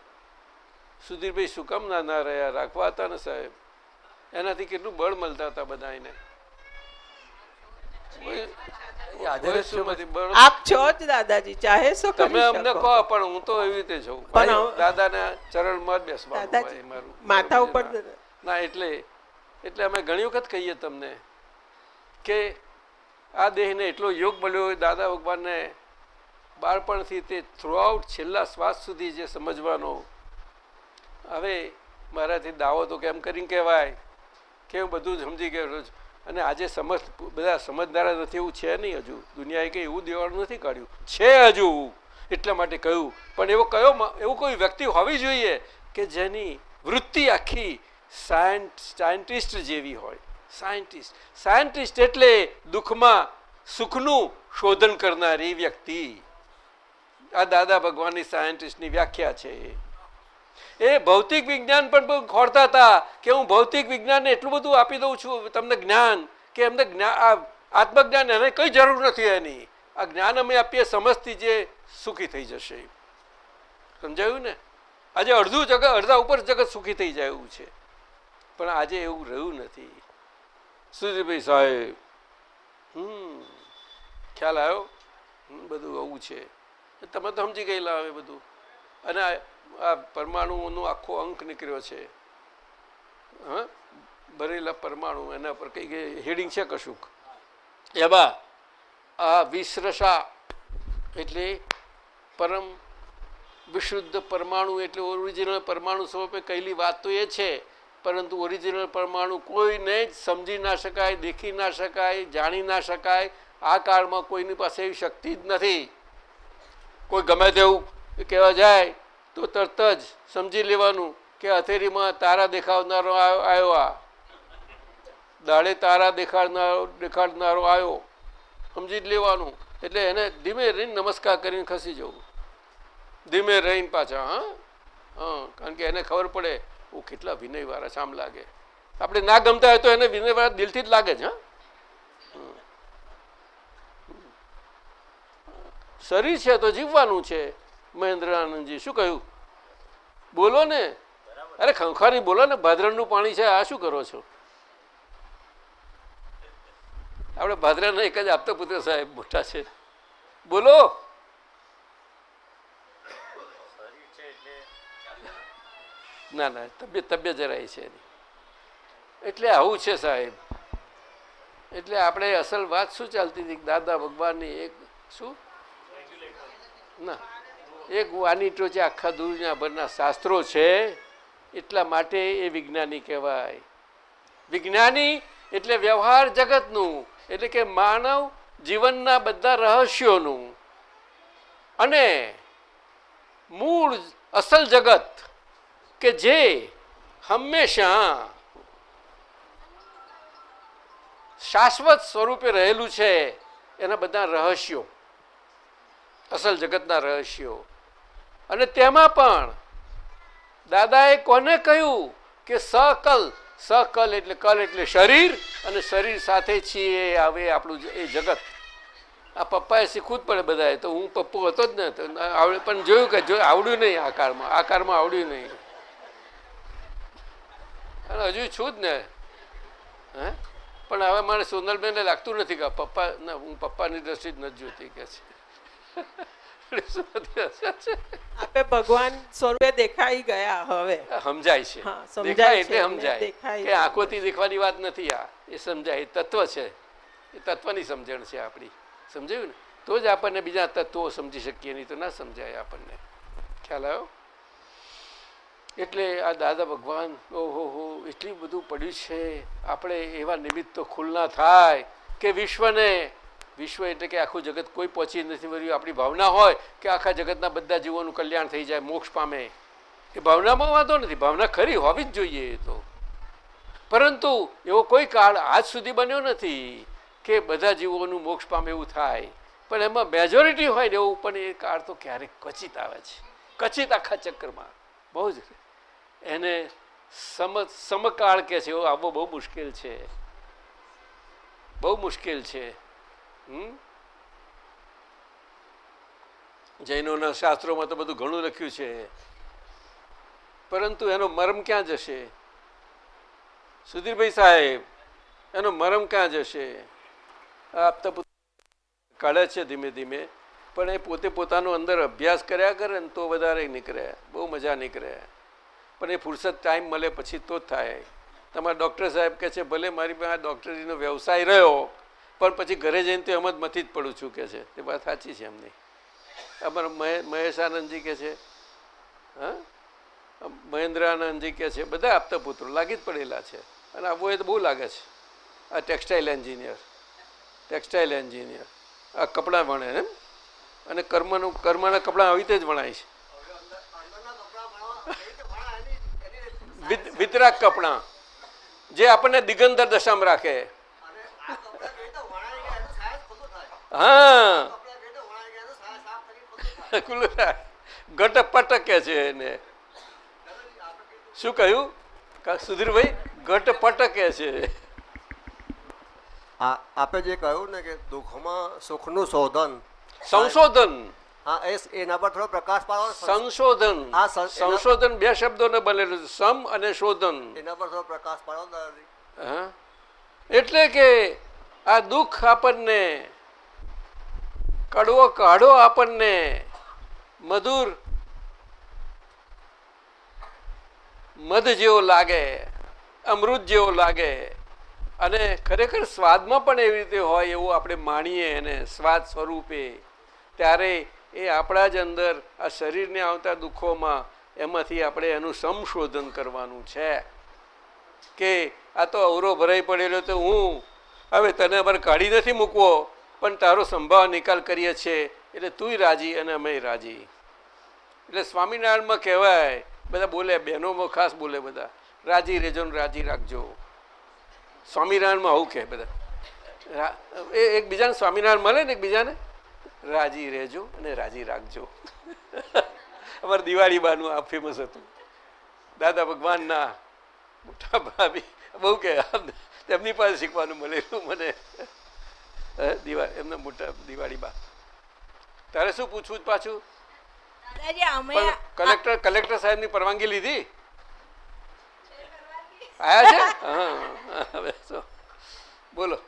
સુધીરભાઈ શું કામ ના ના રહ્યા રાખવા હતા ને સાહેબ. એનાથી કેટલું બળ મળતા હતા બધાને આપ છો જ દાદાજી ચાહે શું તમે અમને કહો પણ હું તો એવી રીતે હવે- દાદાના ચરણમાં જ બેસવાનું મારું. માથા ઉપર ના એટલે એટલે અમે ઘણી વખત કહીએ તમને કે આ દેહને એટલો યોગ મળ્યો દાદા ભગવાનને બાળપણથી તે થ્રુઆઉટ છેલ્લા શ્વાસ સુધી જે સમજવાનો. હવે મારાથી દાવો તો કેમ કરીને કહેવાય? કે હું બધું સમજી ગયો છું અને આજે સમજ બધા સમજદારા નથી, એવું છે નહીં હજુ. દુનિયાએ કંઈ એવું દેવાનું નથી કાઢ્યું. છે હજુ એટલા માટે કહ્યું. પણ એવો કયો એવું કોઈ વ્યક્તિ હોવી જોઈએ કે જેની વૃત્તિ આખી સાયન્ટિસ્ટ જેવી હોય. સાયન્ટિસ્ટ. સાયન્ટિસ્ટ એટલે દુઃખમાં, સુખનું શોધન કરનારી વ્યક્તિ. આ દાદા ભગવાનની સાયન્ટિસ્ટની વ્યાખ્યા છે. એ ભૌતિક વિજ્ઞાન પણ બહુ ખોરતા હતા કે હું ભૌતિક વિજ્ઞાનને એટલું બધું આપી દઉં છું, તમને જ્ઞાન, કે એમને જ્ઞાન આત્મજ્ઞાન એને કઈ જરૂર નથી એની. આ જ્ઞાન અમે આપીએ સમજથી જે સુખી થઈ જશે. સમજાયું ને? આજે અડધું જગત, અડધા ઉપર જગત સુખી થઈ જાય એવું છે. પણ આજે એવું રહ્યું નથી. સુધીરભાઈ સાહેબ, હમ, ખ્યાલ આવ્યો? બધું આવું છે. તમે તો સમજી ગયેલા હવે બધું. અને આ પરમાણુઓનો આખો અંક નીકળ્યો છે. હા? ભરેલા પરમાણુ, એના પર કઈ કઈ હેડિંગ છે કશુંક? એમાં આ વિશ્રસા એટલે પરમ વિશુદ્ધ પરમાણુ, એટલે ઓરિજિનલ પરમાણુ સ્વરૂપે કહેલી વાત તો એ છે પરંતુ ઓરિજિનલ પરમાણુ કોઈને જ સમજી ના શકાય, દેખી ના શકાય, જાણી ના શકાય. આ કાળમાં કોઈની પાસે એવી શક્તિ જ નથી. કોઈ ગમે તેવું કહેવા જાય તો તરત જ સમજી લેવાનું કે હથેરીમાં તારા દેખાડનારો આવ્યો આ. દાડે તારા દેખાડનારો દેખાડનારો આવ્યો સમજી જ લેવાનું. એટલે એને ધીમે રહીને નમસ્કાર કરીને ખસી જવું. ધીમે રહીને પાછા, હા? હા, કારણ કે એને ખબર પડે ઓ કેટલા વિનયવાળા આમ લાગે. આપણે ના ગમતા હોય તો એને વિનયવાળા દિલથી જ લાગે છે શરીર છે તો જીવવાનું છે, મહેન્દ્ર આનંદજી. શું કહ્યું? બોલો ને. અરે ખંખારી બોલો ને ભાદરણનું પાણી છે, આ શું કરો છો? આપણે ભાદરા એક જ આપતા પુત્ર સાહેબ મોટા છે. બોલો. ના ના, તબિયત તબિયત જરાય છે એટલે આવું છે સાહેબ. એટલે આપણે અસલ વાત શું ચાલતી હતી? દાદા ભગવાનની એક શું? ના, એક વાની છે, આખા દુનિયાભરના શાસ્ત્રો છે. એટલા માટે એ વિજ્ઞાની કહેવાય. વિજ્ઞાની એટલે વ્યવહાર જગતનું, એટલે કે માનવ જીવનના બધા રહસ્યોનું. અને મૂળ અસલ જગત કે જે હંમેશા શાશ્વત સ્વરૂપે રહેલું છે એના બધા રહસ્યો, અસલ જગતના રહસ્યો. અને તેમાં પણ દાદાએ કોને કહ્યું કે સકલ સકલ એટલે કલ એટલે શરીર અને શરીર સાથે છીએ આવે આપણું એ જગત. આ પપ્પાએ શીખવું જ પડે બધાએ. તો હું પપ્પુ હતો જ ને પણ જોયું કે જો આવડ્યું નહીં આકારમાં. આકારમાં આવડ્યું નહીં. અને હજુ છું જ ને. હે? પણ હવે મારે સોનલબેનને લાગતું નથી કે પપ્પા ના હું પપ્પાની દ્રષ્ટિ જ નથી જોતી કે છે. એટલે [LAUGHS] શું નથી હશે? છે? આપે ભગવાન સ્વરૂપે દેખાઈ ગયા હવે. સમજાય છે. દેખાય એટલે સમજાય. કે આંખોથી દેખવાની વાત નથી આ. એ સમજાય એ તત્વ છે. એ તત્વની સમજણ છે આપણી. સમજાયું ને? તો જ આપણને બીજા તત્વો સમજી શકીએ નહીં તો ના સમજાય આપણને. ખ્યાલ આવ્યો? એટલે આ દાદા ભગવાન, ઓહો હો, એટલું બધું પડ્યું છે, આપણે એવા નિમિત્તો ખુલ્લા થાય કે વિશ્વને, વિશ્વ એટલે કે આખું જગત કોઈ પહોંચી નથી મળ્યું આપણી ભાવના હોય કે આખા જગતના બધા જીવોનું કલ્યાણ થઈ જાય, મોક્ષ પામે. એ ભાવનામાં વાંધો નથી. ભાવના ખરી હોવી જ જોઈએ એ તો. પરંતુ એવો કોઈ કાળ આજ સુધી બન્યો નથી કે બધા જીવોનું મોક્ષ પામે એવું થાય. પણ એમાં મેજોરિટી હોય ને એવું, પણ એ કાળ તો ક્યારેક ક્વચિત આવે છે. ક્વચિત આખા ચક્કરમાં બહુ જ એને સમ સમકાળ કે છે આવવો બહુ મુશ્કેલ છે. બહુ મુશ્કેલ છે. જૈનોના શાસ્ત્રોમાં તો બધું ઘણું લખ્યું છે. પરંતુ એનો મરમ ક્યાં જશે? સુધીરભાઈ સાહેબ, એનો મરમ ક્યાં જશે? આપતા કાઢે છે ધીમે ધીમે, પણ એ પોતે પોતાનો અંદર અભ્યાસ કર્યા કરે ને તો વધારે નીકળે. બહુ મજા નીકળે. પણ એ ફુરસદ ટાઈમ મળે પછી તો જ થાય. તમારા ડૉક્ટર સાહેબ કહે છે, ભલે મારી પાસે ડૉક્ટરીનો વ્યવસાય રહ્યો, પણ પછી ઘરે જઈને તો એમ જ મથી જ પડું છું કે છે. તે વાત સાચી છે એમની. અમારા મહે, મહેશ આનંદજી કહે છે, હા? મહેન્દ્ર આનંદજી કહે છે, બધા આપતા પુત્રો લાગી જ પડેલા છે. અને આવું એ તો બહુ લાગે છે. આ ટેક્સટાઇલ એન્જિનિયર ટેક્સટાઇલ એન્જિનિયર આ કપડાં વણે એમ. અને કર્મનું, કર્મના કપડાં આવી રીતે જ વણાય છે. વિતરાક કપડાં જે આપણને દિગંદર દશામાં રાખે. હા. ખુલ્લું રાખ. ઘટ પટકે છે એને. શું કહ્યું? કા- સુધીરભાઈ ઘટ પટકે છે. આપે જે કહ્યું ને કે દુઃખમાં સુખનું શોધન. સંશોધન. હા એ એના પર થોડો પ્રકાશ પાડો સંશોધન. હા, સંશોધન બે શબ્દોને બનેલું છે. સમ અને શોધન. એના પર થોડો પ્રકાશ પાડો દાદાજી. હા? એટલે કે આ દુઃખ આપણને કડવો કાઢો આપણને મધુર મધ જેવો લાગે અમૃત જેવો લાગે અને ખરેખર સ્વાદમાં પણ એવી રીતે હોય એવું આપણે માણીએ એને સ્વાદ સ્વરૂપે ત્યારે એ આપણા જ અંદર આ શરીરને આવતા દુઃખોમાં એમાંથી આપણે એનું સંશોધન કરવાનું છે. કે આ તો અવરો ભરાઈ પડેલો તો હું હવે તને અમારે કાઢી નથી મૂકવો, પણ તારો સંભાવ નિકાલ કરીએ છીએ, એટલે તુંય રાજી અને અમે રાજી. એટલે સ્વામિનારાયણમાં કહેવાય, બધા બોલે, બહેનોમાં ખાસ બોલે બધા, રાજી રેજો રાજી રાખજો. સ્વામિનારાયણમાં આવું કહે બધા. એ એકબીજાને સ્વામિનારાયણ મળે ને એકબીજાને? રાજી રહેજો અને રાજી રાખજો. અમારે દિવાળી બાનું આ ફેમસ હતું. દાદા ભગવાનના મોટા ભાભી બહુ કે તેમની પાસે શીખવાનું મળેલું મને. દિવાળી એમના મોટા દિવાળી બા તારે શું પૂછવું પાછું? કલેક્ટર અમે કલેક્ટર કલેક્ટર સાહેબની પરવાનગી લીધી? આયા છે? બોલો.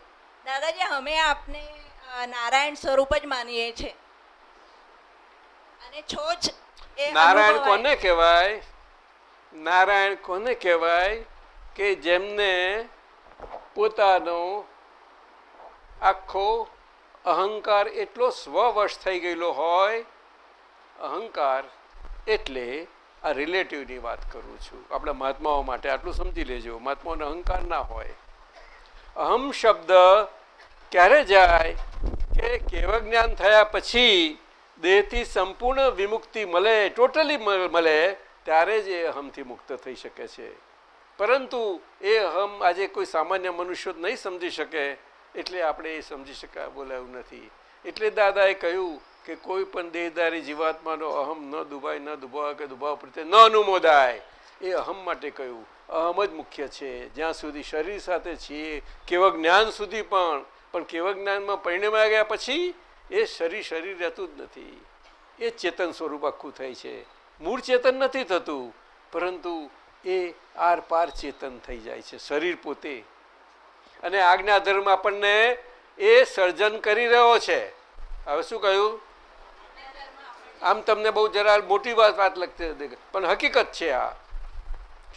દાદાજી અમે આપને નારાયણ સ્વરૂપ જ માનીએ છીએ અને છોજ નારાયણ કોને કહેવાય? નારાયણ કોને કહેવાય કે જેમને પોતાનો આખો અહંકાર એટલો સ્વવશ થઈ ગયેલો હોય, અહંકાર એટલે આ રિલેટિવની વાત કરું છું. આપણે મહાત્માઓ માટે આટલું સમજી લેજો. મહાત્માઓને અહંકાર ના હોય. અહમ શબ્દ ક્યારે જાય કે કેવ જ્ઞાન થયા પછી દેહથી સંપૂર્ણ વિમુક્તિ મળે, ટોટલી મળે ત્યારે જ એ અહમથી મુક્ત થઈ શકે છે. પરંતુ એ અહમ આજે કોઈ સામાન્ય મનુષ્ય નહીં સમજી શકે, એટલે આપણે એ સમજી શકાય બોલાયું નથી. એટલે દાદાએ કહ્યું કે કોઈ પણ દેહદારી જીવાત્માનો અહમ ન દુભાય, ન દુભાવ કે દુભાવ પ્રત્યે ન અનુમોદાય. એ અહમ માટે કહ્યું. અહમ જ મુખ્ય છે. જ્યાં સુધી શરીર સાથે છીએ કેવળ જ્ઞાન સુધી પણ પણ કેવ જ્ઞાનમાં પરિણમ્યા ગયા પછી એ શરીર શરીર રહેતું જ નથી. એ ચેતન સ્વરૂપ આખું થાય છે. મૂળ ચેતન નથી થતું, પરંતુ એ આર પાર ચેતન થઈ જાય છે, શરીર પોતે. અને આજ્ઞા ધર્મ આપણને એ સર્જન કરી રહ્યો છે. હવે શું કહ્યું? આમ તમને બહુ જરા મોટી વાત વાત લગતી પણ હકીકત છે આ.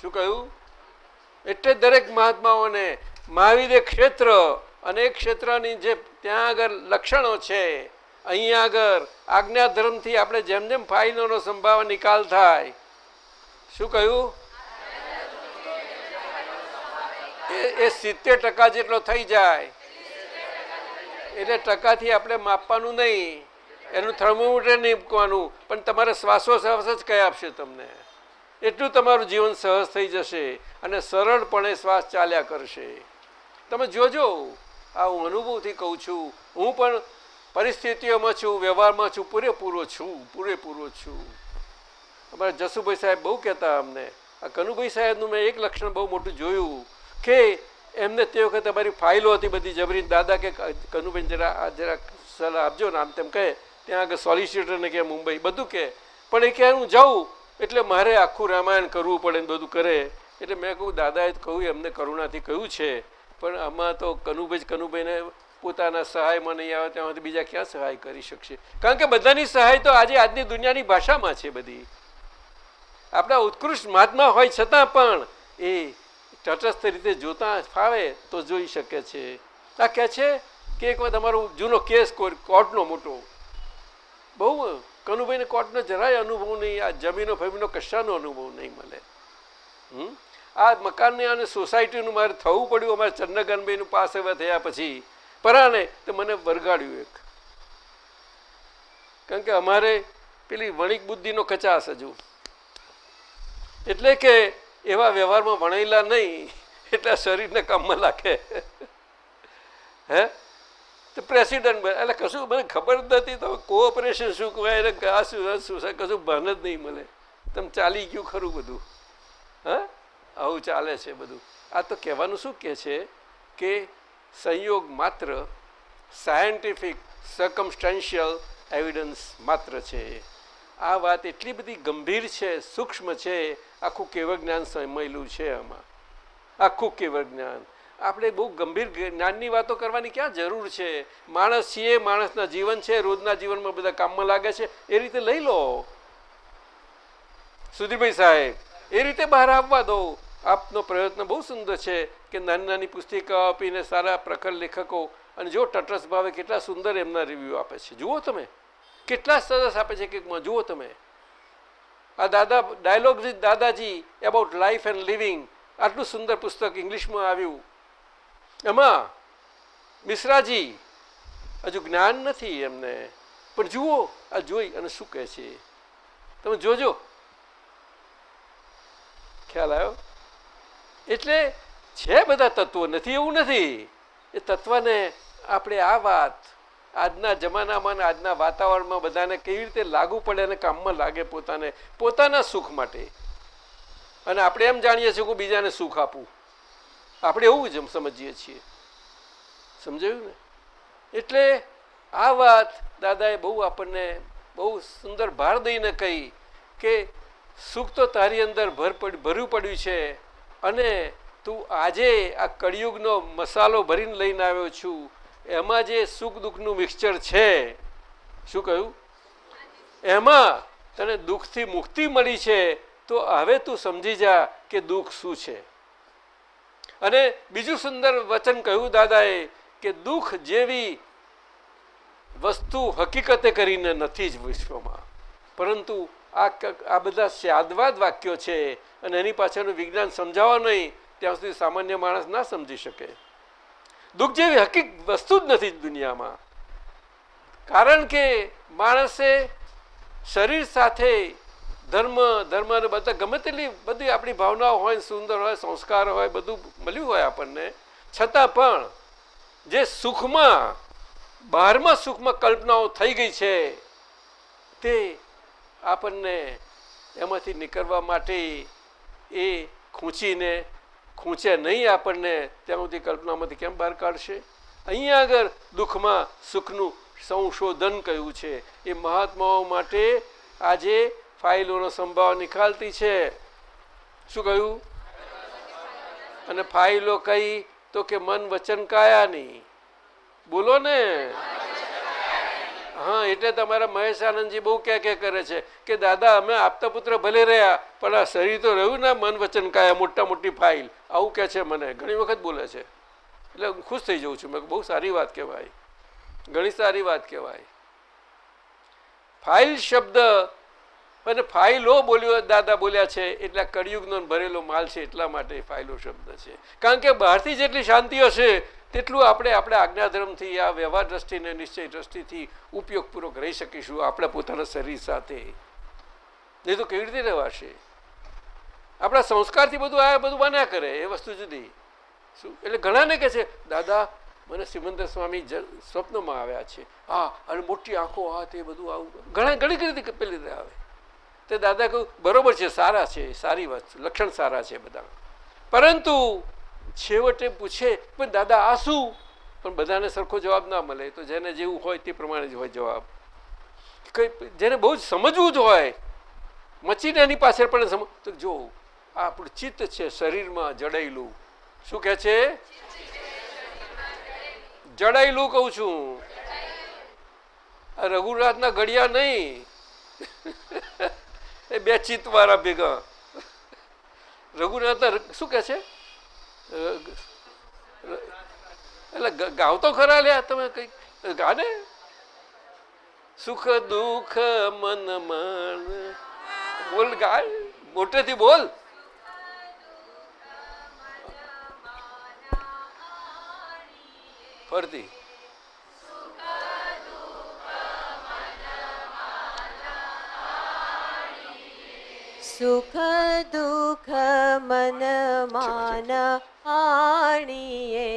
શું કહ્યું? એટલે દરેક મહાત્માઓને મહાવીરે ક્ષેત્ર અને ક્ષેત્રની જે ત્યાં આગળ લક્ષણો છે, અહીંયા આગળ આજ્ઞા ધર્મથી આપણે જેમ જેમ ફાઇલોનો સંભાવ નિકાલ થાય. શું કહ્યું? એ સિત્તેર ટકા જેટલો થઈ જાય. એટલે ટકાથી આપણે માપવાનું નહીં. એનું થર્મોમીટર નહીં મૂકવાનું. પણ તમારે શ્વાસોશ્વાસ જ કહી આપશે તમને? એટલું તમારું જીવન સહજ થઈ જશે અને સરળપણે શ્વાસ ચાલ્યા કરશે. તમે જોજો. આ હું અનુભવથી કહું છું, હું પણ પરિસ્થિતિઓમાં છું, વ્યવહારમાં છું, પૂરેપૂરો છું પૂરેપૂરો છું. અમારા જસુભાઈ સાહેબ બહુ કહેતા અમને. આ કનુભાઈ સાહેબનું મેં એક લક્ષણ બહુ મોટું જોયું કે એમને તે વખતે અમારી ફાઇલો હતી બધી જબરી દાદા કે કનુભાઈ જરા જરા સલાહ આપજો ને આમ તેમ કહે. ત્યાં આગળ સોલિસિટરને કે મુંબઈ, બધું કહે. પણ એ કે હું જાઉં, એટલે મારે આખું રામાયણ કરવું પડે ને બધું કરે. એટલે મેં કહું, દાદાએ કહ્યું, એમને કરુણાથી કહ્યું છે. પણ આમાં તો કનુભાઈ કનુભાઈને પોતાના સહાયમાં નહીં આવે તેમાંથી બીજા ક્યાં સહાય કરી શકશે? કારણ કે બધાની સહાય તો આજે આજની દુનિયાની ભાષામાં છે બધી. આપણા ઉત્કૃષ્ટ મહાત્મા હોય છતાં પણ એ તટસ્થ રીતે જોતા ફાવે તો જોઈ શકે છે. આ કહે છે કે એક વખત અમારો જૂનો કેસ કોર્ટનો મોટો. બહુ કનુભાઈને કોર્ટનો જરાય અનુભવ નહીં, આ જમીનો ફમીનો કશાનો અનુભવ નહીં મળે. હમ? આ મકાનને અને સોસાયટીનું મારે થવું પડ્યું, અમારે ચંદ્રકાંતભાઈનું પાસ એવા થયા પછી. પરાને તો મને વરગાડ્યું એક. કારણ કે અમારે પેલી વણિક બુદ્ધિનો કચાસ હજુ. એટલે કે એવા વ્યવહારમાં વણેલા નહીં, એટલે શરીરને કામમાં લાગે. હે? તો પ્રેસિડન્ટ એટલે કશું મને ખબર જ નથી, તો કોઓપરેશન શું કહેવાય? એટલે આ શું શું કશું ભાન જ નહીં મળે. તમે ચાલી ગયું ખરું બધું. હા? આવું ચાલે છે બધું. આ તો કહેવાનું શું કહે છે કે સંયોગ માત્ર સાયન્ટિફિક સર્કમસ્ટેન્શિયલ એવિડન્સ માત્ર છે. આ વાત એટલી બધી ગંભીર છે, સૂક્ષ્મ છે, આખું કેવળ જ્ઞાન સમયેલું છે આમાં. આખું કેવળ જ્ઞાન. આપણે બહુ ગંભીર જ્ઞાનની વાતો કરવાની ક્યાં જરૂર છે? માણસ છીએ, માણસના જીવન છે, રોજના જીવનમાં બધા કામમાં લાગે છે, એ રીતે લઈ લો. સુધીરભાઈ સાહેબ, એ રીતે બહાર આવવા દો. આપનો પ્રયત્ન બહુ સુંદર છે કે નાની નાની પુસ્તિકાઓ આપીને સારા પ્રખર લેખકો અને જો તટસ્થ ભાવે કેટલા સુંદર એમના રિવ્યૂ આપે છે. જુઓ તમે. કેટલા સરસ આપે છે કે જુઓ તમે. આ દાદા ડાયલોગ દાદાજી એબાઉટ લાઈફ એન્ડ લિવિંગ આટલું સુંદર પુસ્તક ઇંગ્લિશમાં આવ્યું. એમાં મિશ્રાજી, હજુ જ્ઞાન નથી એમને. પણ જુઓ, આ જોઈ અને શું કહે છે. તમે જોજો. ખ્યાલ આવ્યો? એટલે છે બધા તત્વો નથી, એવું નથી. એ તત્વને આપણે આ વાત આજના જમાનામાં આજના વાતાવરણમાં બધાને કેવી રીતે લાગુ પડે અને કામમાં લાગે પોતાને, પોતાના સુખ માટે. અને આપણે એમ જાણીએ છીએ કે બીજાને સુખ આપવું આપણે એવું જ સમજીએ છીએ. સમજાયું ને? એટલે આ વાત દાદાએ બહુ આપણને બહુ સુંદર ભાર દઈને કહી કે સુખ તો તારી અંદર ભર ભર્યું પડ્યું છે. અને તું આજે આ કળિયુગનો મસાલો ભરીને લઈને આવ્યો છું, એમાં જે સુખ દુઃખનું મિક્સચર છે, શું કહ્યું? એમાં તને દુઃખથી મુક્તિ મળી છે, તો હવે તું સમજી જા કે દુઃખ શું છે. અને બીજું સુંદર વચન કહ્યું દાદાએ કે દુઃખ જેવી વસ્તુ હકીકતે કરીને નથી જ વિશ્વમાં. પરંતુ આ આ બધા સ્યાદવાદ વાક્યો છે અને એની પાછળનું વિજ્ઞાન સમજાવવા નહીં, ત્યાં સુધી સામાન્ય માણસ ના સમજી શકે. દુઃખ જેવી હકીક વસ્તુ જ નથી દુનિયામાં. કારણ કે માણસે શરીર સાથે ધર્મ ધર્મ બધા ગમે તેટલી બધી આપણી ભાવનાઓ હોય સુંદર હોય, સંસ્કાર હોય, બધું મળ્યું હોય આપણને. છતાં પણ જે સુખમાં, બહારમાં સુખમાં કલ્પનાઓ થઈ ગઈ છે, તે આપણને એમાંથી નીકળવા માટે એ ખૂંચીને ખૂંચે નહીં આપણને ત્યાં કલ્પનામાંથી કેમ બહાર કાઢશે? અહીંયા આગળ દુઃખમાં સુખનું સંશોધન કહ્યું છે? એ મહાત્માઓ માટે આજે ફાઇલોનો સંભાવ નિકાલતી છે. શું કહ્યું? અને ફાઇલો કઈ તો કે મન વચન કાયાની. બોલો ને. હા, એટલે તમારા મહેશ આનંદજી બહુ કે કે કરે છે? દાદા, અમે આપતા પુત્ર ભલે રહ્યા, પણ આ શરીર તો રહ્યું ને મન વચન કાયા મોટા મોટી ફાઇલ. આવું કહે છે મને. ઘણી વખત બોલે છે. એટલે હું ખુશ થઈ જાઉં છું. મેં બહુ સારી વાત કહેવાય. ઘણી સારી વાત કહેવાય. ફાઇલ શબ્દ અને ફાઇલો બોલ્યો, દાદા બોલ્યા છે, એટલે કળિયુગનો ભરેલો માલ છે, એટલા માટે ફાઇલો શબ્દ છે. કારણ કે બહારથી જેટલી શાંતિ હશે તેટલું આપણે આપણે આજ્ઞાધર્મથી, આ વ્યવહાર દ્રષ્ટિને નિશ્ચય દ્રષ્ટિથી ઉપયોગપૂર્વક રહી શકીશું આપણા પોતાના શરીર સાથે. નહીં તો કેવી રીતે રહેવાશે? આપણા સંસ્કારથી બધું આ બધું બન્યા કરે એ વસ્તુ જુદી. શું? એટલે ઘણાને કહે છે, દાદા, મને સિમંદર સ્વામી સ્વપ્નમાં આવ્યા છે. હા, અને મોટી આંખો, હા, તે બધું આવું. ઘણા, ઘણી રીતે પેલી રીતે આવે. તે દાદા કહ્યું, બરોબર છે, સારા છે, સારી વસ્તુ લક્ષણ સારા છે બધા. પરંતુ છેવટે પૂછે, પણ દાદા, આ શું? પણ બધાને સરખો જવાબ ના મળે. તો જેને જેવું હોય તે પ્રમાણે જ હોય જવાબ. કઈ, જેને બહુ જ સમજવું જ હોય મચીને એની પાછળ પણ તો જો આ આપણું ચિત્ત છે શરીરમાં જડાયેલું. શું કહે છે? જડાયેલું કહું છું. આ રઘુરાજના ઘડિયા નહીં. એ બે ચિત્ત વાળા ભેગા રઘુનાથ શું કે છે? એટલે ગાવ તો ખરા લ્યા, તમે કઈ ગાને? સુખ દુઃખ મન મન બોલ ગાય મોટેથી બોલ. ફરતી. સુખ દુઃખ મન માન આણીએ.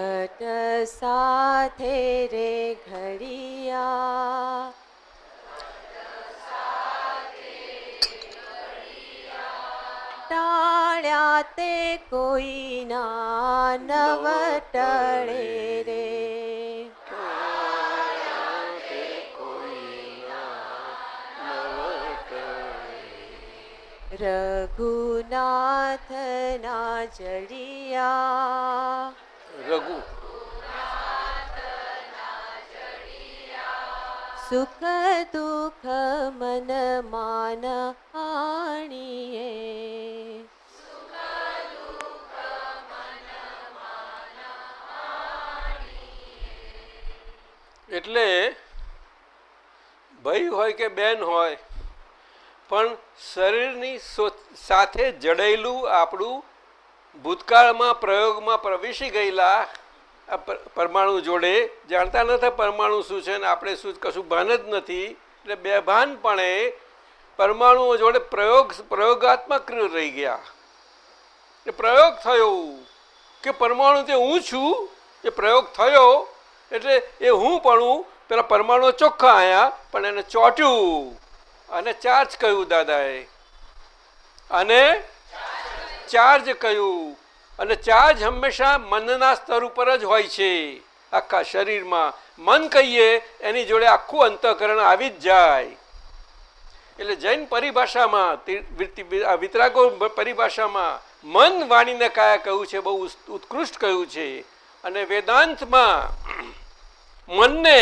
ઘટ સાથે રે ઘડિયા ટાળ્યા તે કોઈના નવ ટળે રે રઘુનાથના જડિયા સુખ દુઃખ મન માન આણીએ એટલે ભાઈ હોય કે બેન હોય, પણ શરીરની સાથે જડાયેલું આપણું ભૂતકાળમાં પ્રયોગમાં પ્રવેશી ગયેલા પરમાણુ જોડે જાણતા નથી પરમાણુ શું છે ને આપણે શું કશું ભાન જ નથી. એટલે બેભાનપણે પરમાણુઓ જોડે પ્રયોગ, પ્રયોગાત્મક રહી ગયા. એ પ્રયોગ થયો કે પરમાણુ જે હું છું, એ પ્રયોગ થયો એટલે એ હું પણ પેલા પરમાણુ ચોખ્ખા આયા, પણ એને ચોટ્યું અને ચાર્જ કહ્યું, દાદાએ. અને ચાર્જ કહ્યું અને ચાર્જ હંમેશા મનના સ્તર ઉપર જ હોય છે. આખા શરીરમાં મન કહીએ, એની જોડે આખું અંતઃકરણ આવી જ જાય. એટલે જૈન પરિભાષામાં વિતરાગો પરિભાષામાં મન વાણીને કાયા કહ્યું છે, બહુ ઉત્કૃષ્ટ કહ્યું છે. અને વેદાંતમાં મનને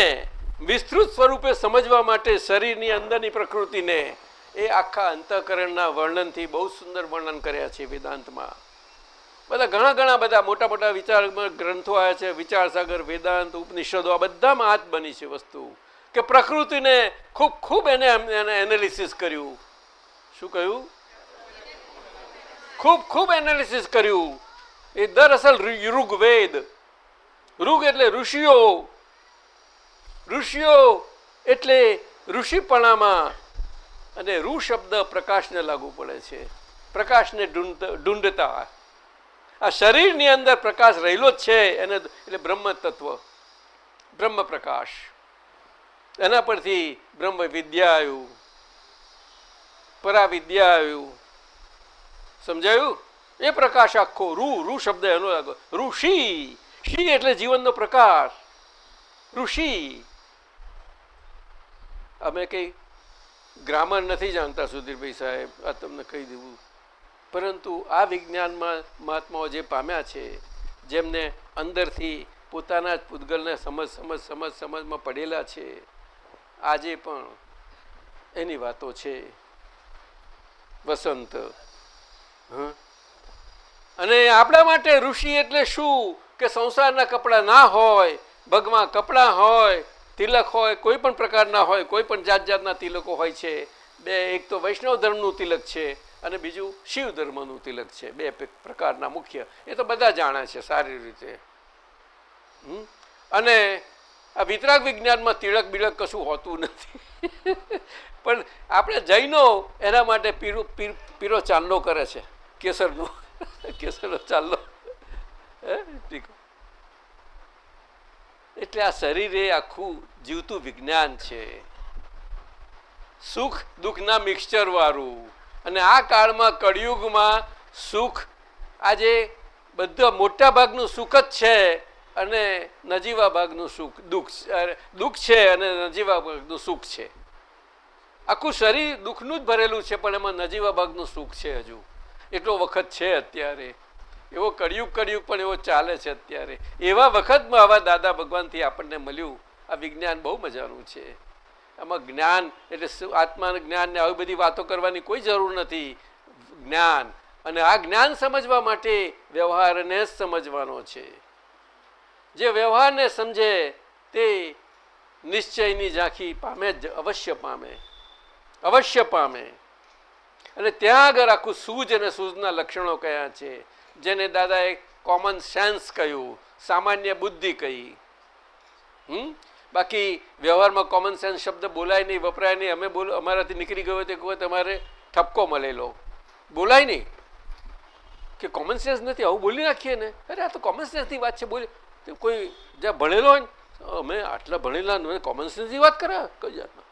વિસ્તૃત સ્વરૂપે સમજવા માટે શરીરની અંદરની પ્રકૃતિને એ આખા અંતઃકરણના વર્ણનથી બહુ સુંદર વર્ણન કર્યા છે વેદાંતમાં. બધા ઘણા ઘણા બધા મોટા મોટા વિચાર ગ્રંથો આવ્યા છે, વિચારસાગર, વેદાંત, ઉપનિષદો, આ બધામાં હાથ બની છે વસ્તુ. કે પ્રકૃતિને ખૂબ ખૂબ એને એને એનાલિસિસ કર્યું. શું કહ્યું? ખૂબ ખૂબ એનાલિસિસ કર્યું. એ દરઅસલ ઋગવેદ. ઋગ એટલે ઋષિઓ. ઋષિઓ એટલે ઋષિપણામાં. અને ઋ શબ્દ પ્રકાશને લાગુ પડે છે. પ્રકાશને ઢૂંઢ, ઢૂંઢતા. આ શરીરની અંદર પ્રકાશ રહેલો જ છે, એને એટલે બ્રહ્મ તત્વ બ્રહ્મ પ્રકાશ એના પરથી બ્રહ્મ વિદ્યા આવ્યું પરાવિદ્યા આવ્યું સમજાયું? એ પ્રકાશ આખો રૂ રૂ શબ્દ એનો ઋષિ. શી એટલે જીવનનો પ્રકાશ. ઋષિ. અમે કઈ ગ્રામર નથી જાણતા સુધીરભાઈ સાહેબ, આ તમને કહી દેવું. પરંતુ આ વિજ્ઞાનમાં મહાત્માઓ જે પામ્યા છે, જેમને અંદરથી પોતાના જ પૂતગલને સમજ સમજ સમજ, સમજમાં પડેલા છે, આજે પણ એની વાતો છે. વસંત? અને આપણા માટે ઋષિ એટલે શું? કે સંસારના કપડાં ના હોય ભગમાં કપડાં હોય, તિલક હોય, કોઈ પણ પ્રકારના હોય, કોઈ પણ જાત જાતના તિલકો હોય છે. બે, એક તો વૈષ્ણવ ધર્મનું તિલક છે. અને બીજું શિવ ધર્મનું તિલક છે. બે પ્રકારના મુખ્ય. એ તો બધા જાણે છે, સારી રીતે. અને આ વિતરાગ વિજ્ઞાનમાં તિળક બિળક કશું હોતું નથી. [LAUGHS] પણ આપણે જૈનો એના માટે પીરો પીર ચાંદલો કરે છે. કેસરનો. [LAUGHS] કેસરનો ચાંદલો. એટલે આ શરીર એ આખું જીવતું વિજ્ઞાન છે. સુખ દુઃખના મિક્સચર વાળું. અને આ કાળમાં કળિયુગમાં સુખ, આજે બધા મોટા ભાગનું સુખ જ છે અને નજીવા ભાગનું સુખ, દુઃખ દુઃખ છે અને નજીવા ભાગનું સુખ છે. આખું શરીર દુઃખનું જ ભરેલું છે, પણ એમાં નજીવા ભાગનું સુખ છે હજુ. એટલો વખત છે અત્યારે. એવો કળિયુગ કળિયુગ પણ એવો ચાલે છે અત્યારે. એવા વખતમાં આવા દાદા ભગવાનથી આપણને મળ્યું. આ વિજ્ઞાન બહુ મજાનું છે. આમાં જ્ઞાન એટલે આત્માનું જ્ઞાન ને આવી બધી વાતો કરવાની કોઈ જરૂર નથી. જ્ઞાન. અને આ જ્ઞાન સમજવા માટે વ્યવહારને જ સમજવાનો છે. જે વ્યવહારને સમજે તે નિશ્ચયની ઝાંખી પામે જ અવશ્ય પામે. અવશ્ય પામે. અને ત્યાં આગળ આખું સૂજ અને સૂઝના લક્ષણો કયા છે? જેને દાદાએ કોમન સેન્સ કહ્યું, સામાન્ય બુદ્ધિ કહી. હમ? બાકી વ્યવહારમાં કોમન સેન્સ શબ્દ બોલાય નહીં, વપરાય નહીં. અમે બોલો, અમારાથી નીકળી ગયો તે કહો તમારે ઠપકો મળેલો. બોલાય નહીં. કે કોમન સેન્સ નથી, આવું બોલી નાખીએ ને. અરે, આ તો કોમન સેન્સની વાત છે, બોલી. તો કોઈ જ્યાં ભણેલો હોય ને, અમે આટલા ભણેલા કોમન સેન્સની વાત કરે? કઈ જાતમાં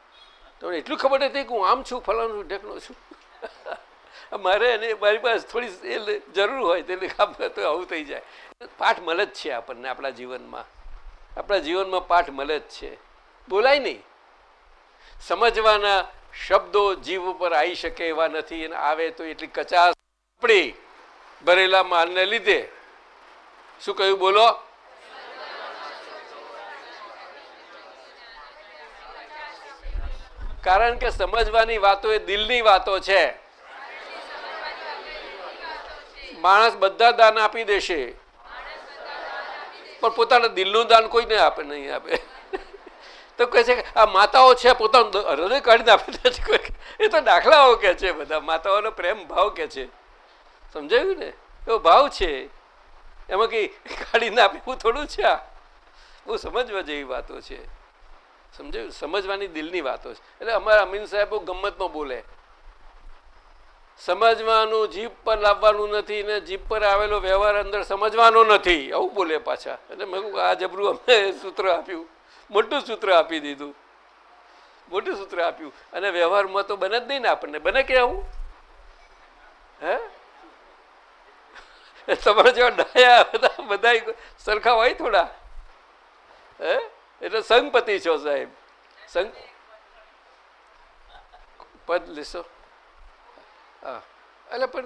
તમને એટલું ખબર હતી કે હું આમ છું, ફલાણું ઢેકણો છું? [LAUGHS] મારે અને મારી પાસે થોડી એ જરૂર હોય, તેને ખબર તો આવું થઈ જાય. પાઠ મળે જ છે આપણને, આપણા જીવનમાં. આપણા જીવનમાં પાઠ મળે જ છે. બોલાય નહીં. સમજવાના શબ્દો જીવ ઉપર આવી શકે એવા નથી અને આવે તો એટલી કચાશ આપણી ભરેલા માલને લીધે. શું કહ્યું? બોલો. કારણ કે સમજવાની વાતો એ દિલની વાતો છે. માણસ બધા દાન આપી દેશે. પણ પોતાના દિલનું દાન કોઈ નહીં આપે નહીં આપે. તો કહે છે આ માતાઓ છે, પોતાનું હૃદય કાઢીને આપે એ તો દાખલાઓ કે છે બધા. માતાઓનો પ્રેમ ભાવ કે છે. સમજાયું ને? એવો ભાવ છે. એમાં કઈ કાઢીને આપવું થોડું છે આ. બહુ સમજવા જેવી વાતો છે. સમજાયું? સમજવાની દિલની વાતો છે. એટલે અમારા અમીન સાહેબ બહુ ગમતમાં બોલે. સમજવાનું, જીભ પર લાવવાનું નથી ને જીભ પર આવેલો વ્યવહાર અંદર સમજવાનો નથી. આવું બોલે પાછા. એટલે મેં કહું આ જબરું અમે સૂત્ર આપ્યું. મોટું સૂત્ર આપી દીધું. મોટું સૂત્ર આપ્યું. અને વ્યવહારમાં તો બને જ નહીં ને આપણને. બને કે આવું? હે? તમારા જેવા ડાયા બધા બધા સરખા હોય થોડા? હે? એટલે સંગપતિ છો સાહેબ. સંગ પદ લેશો. હા. એટલે પણ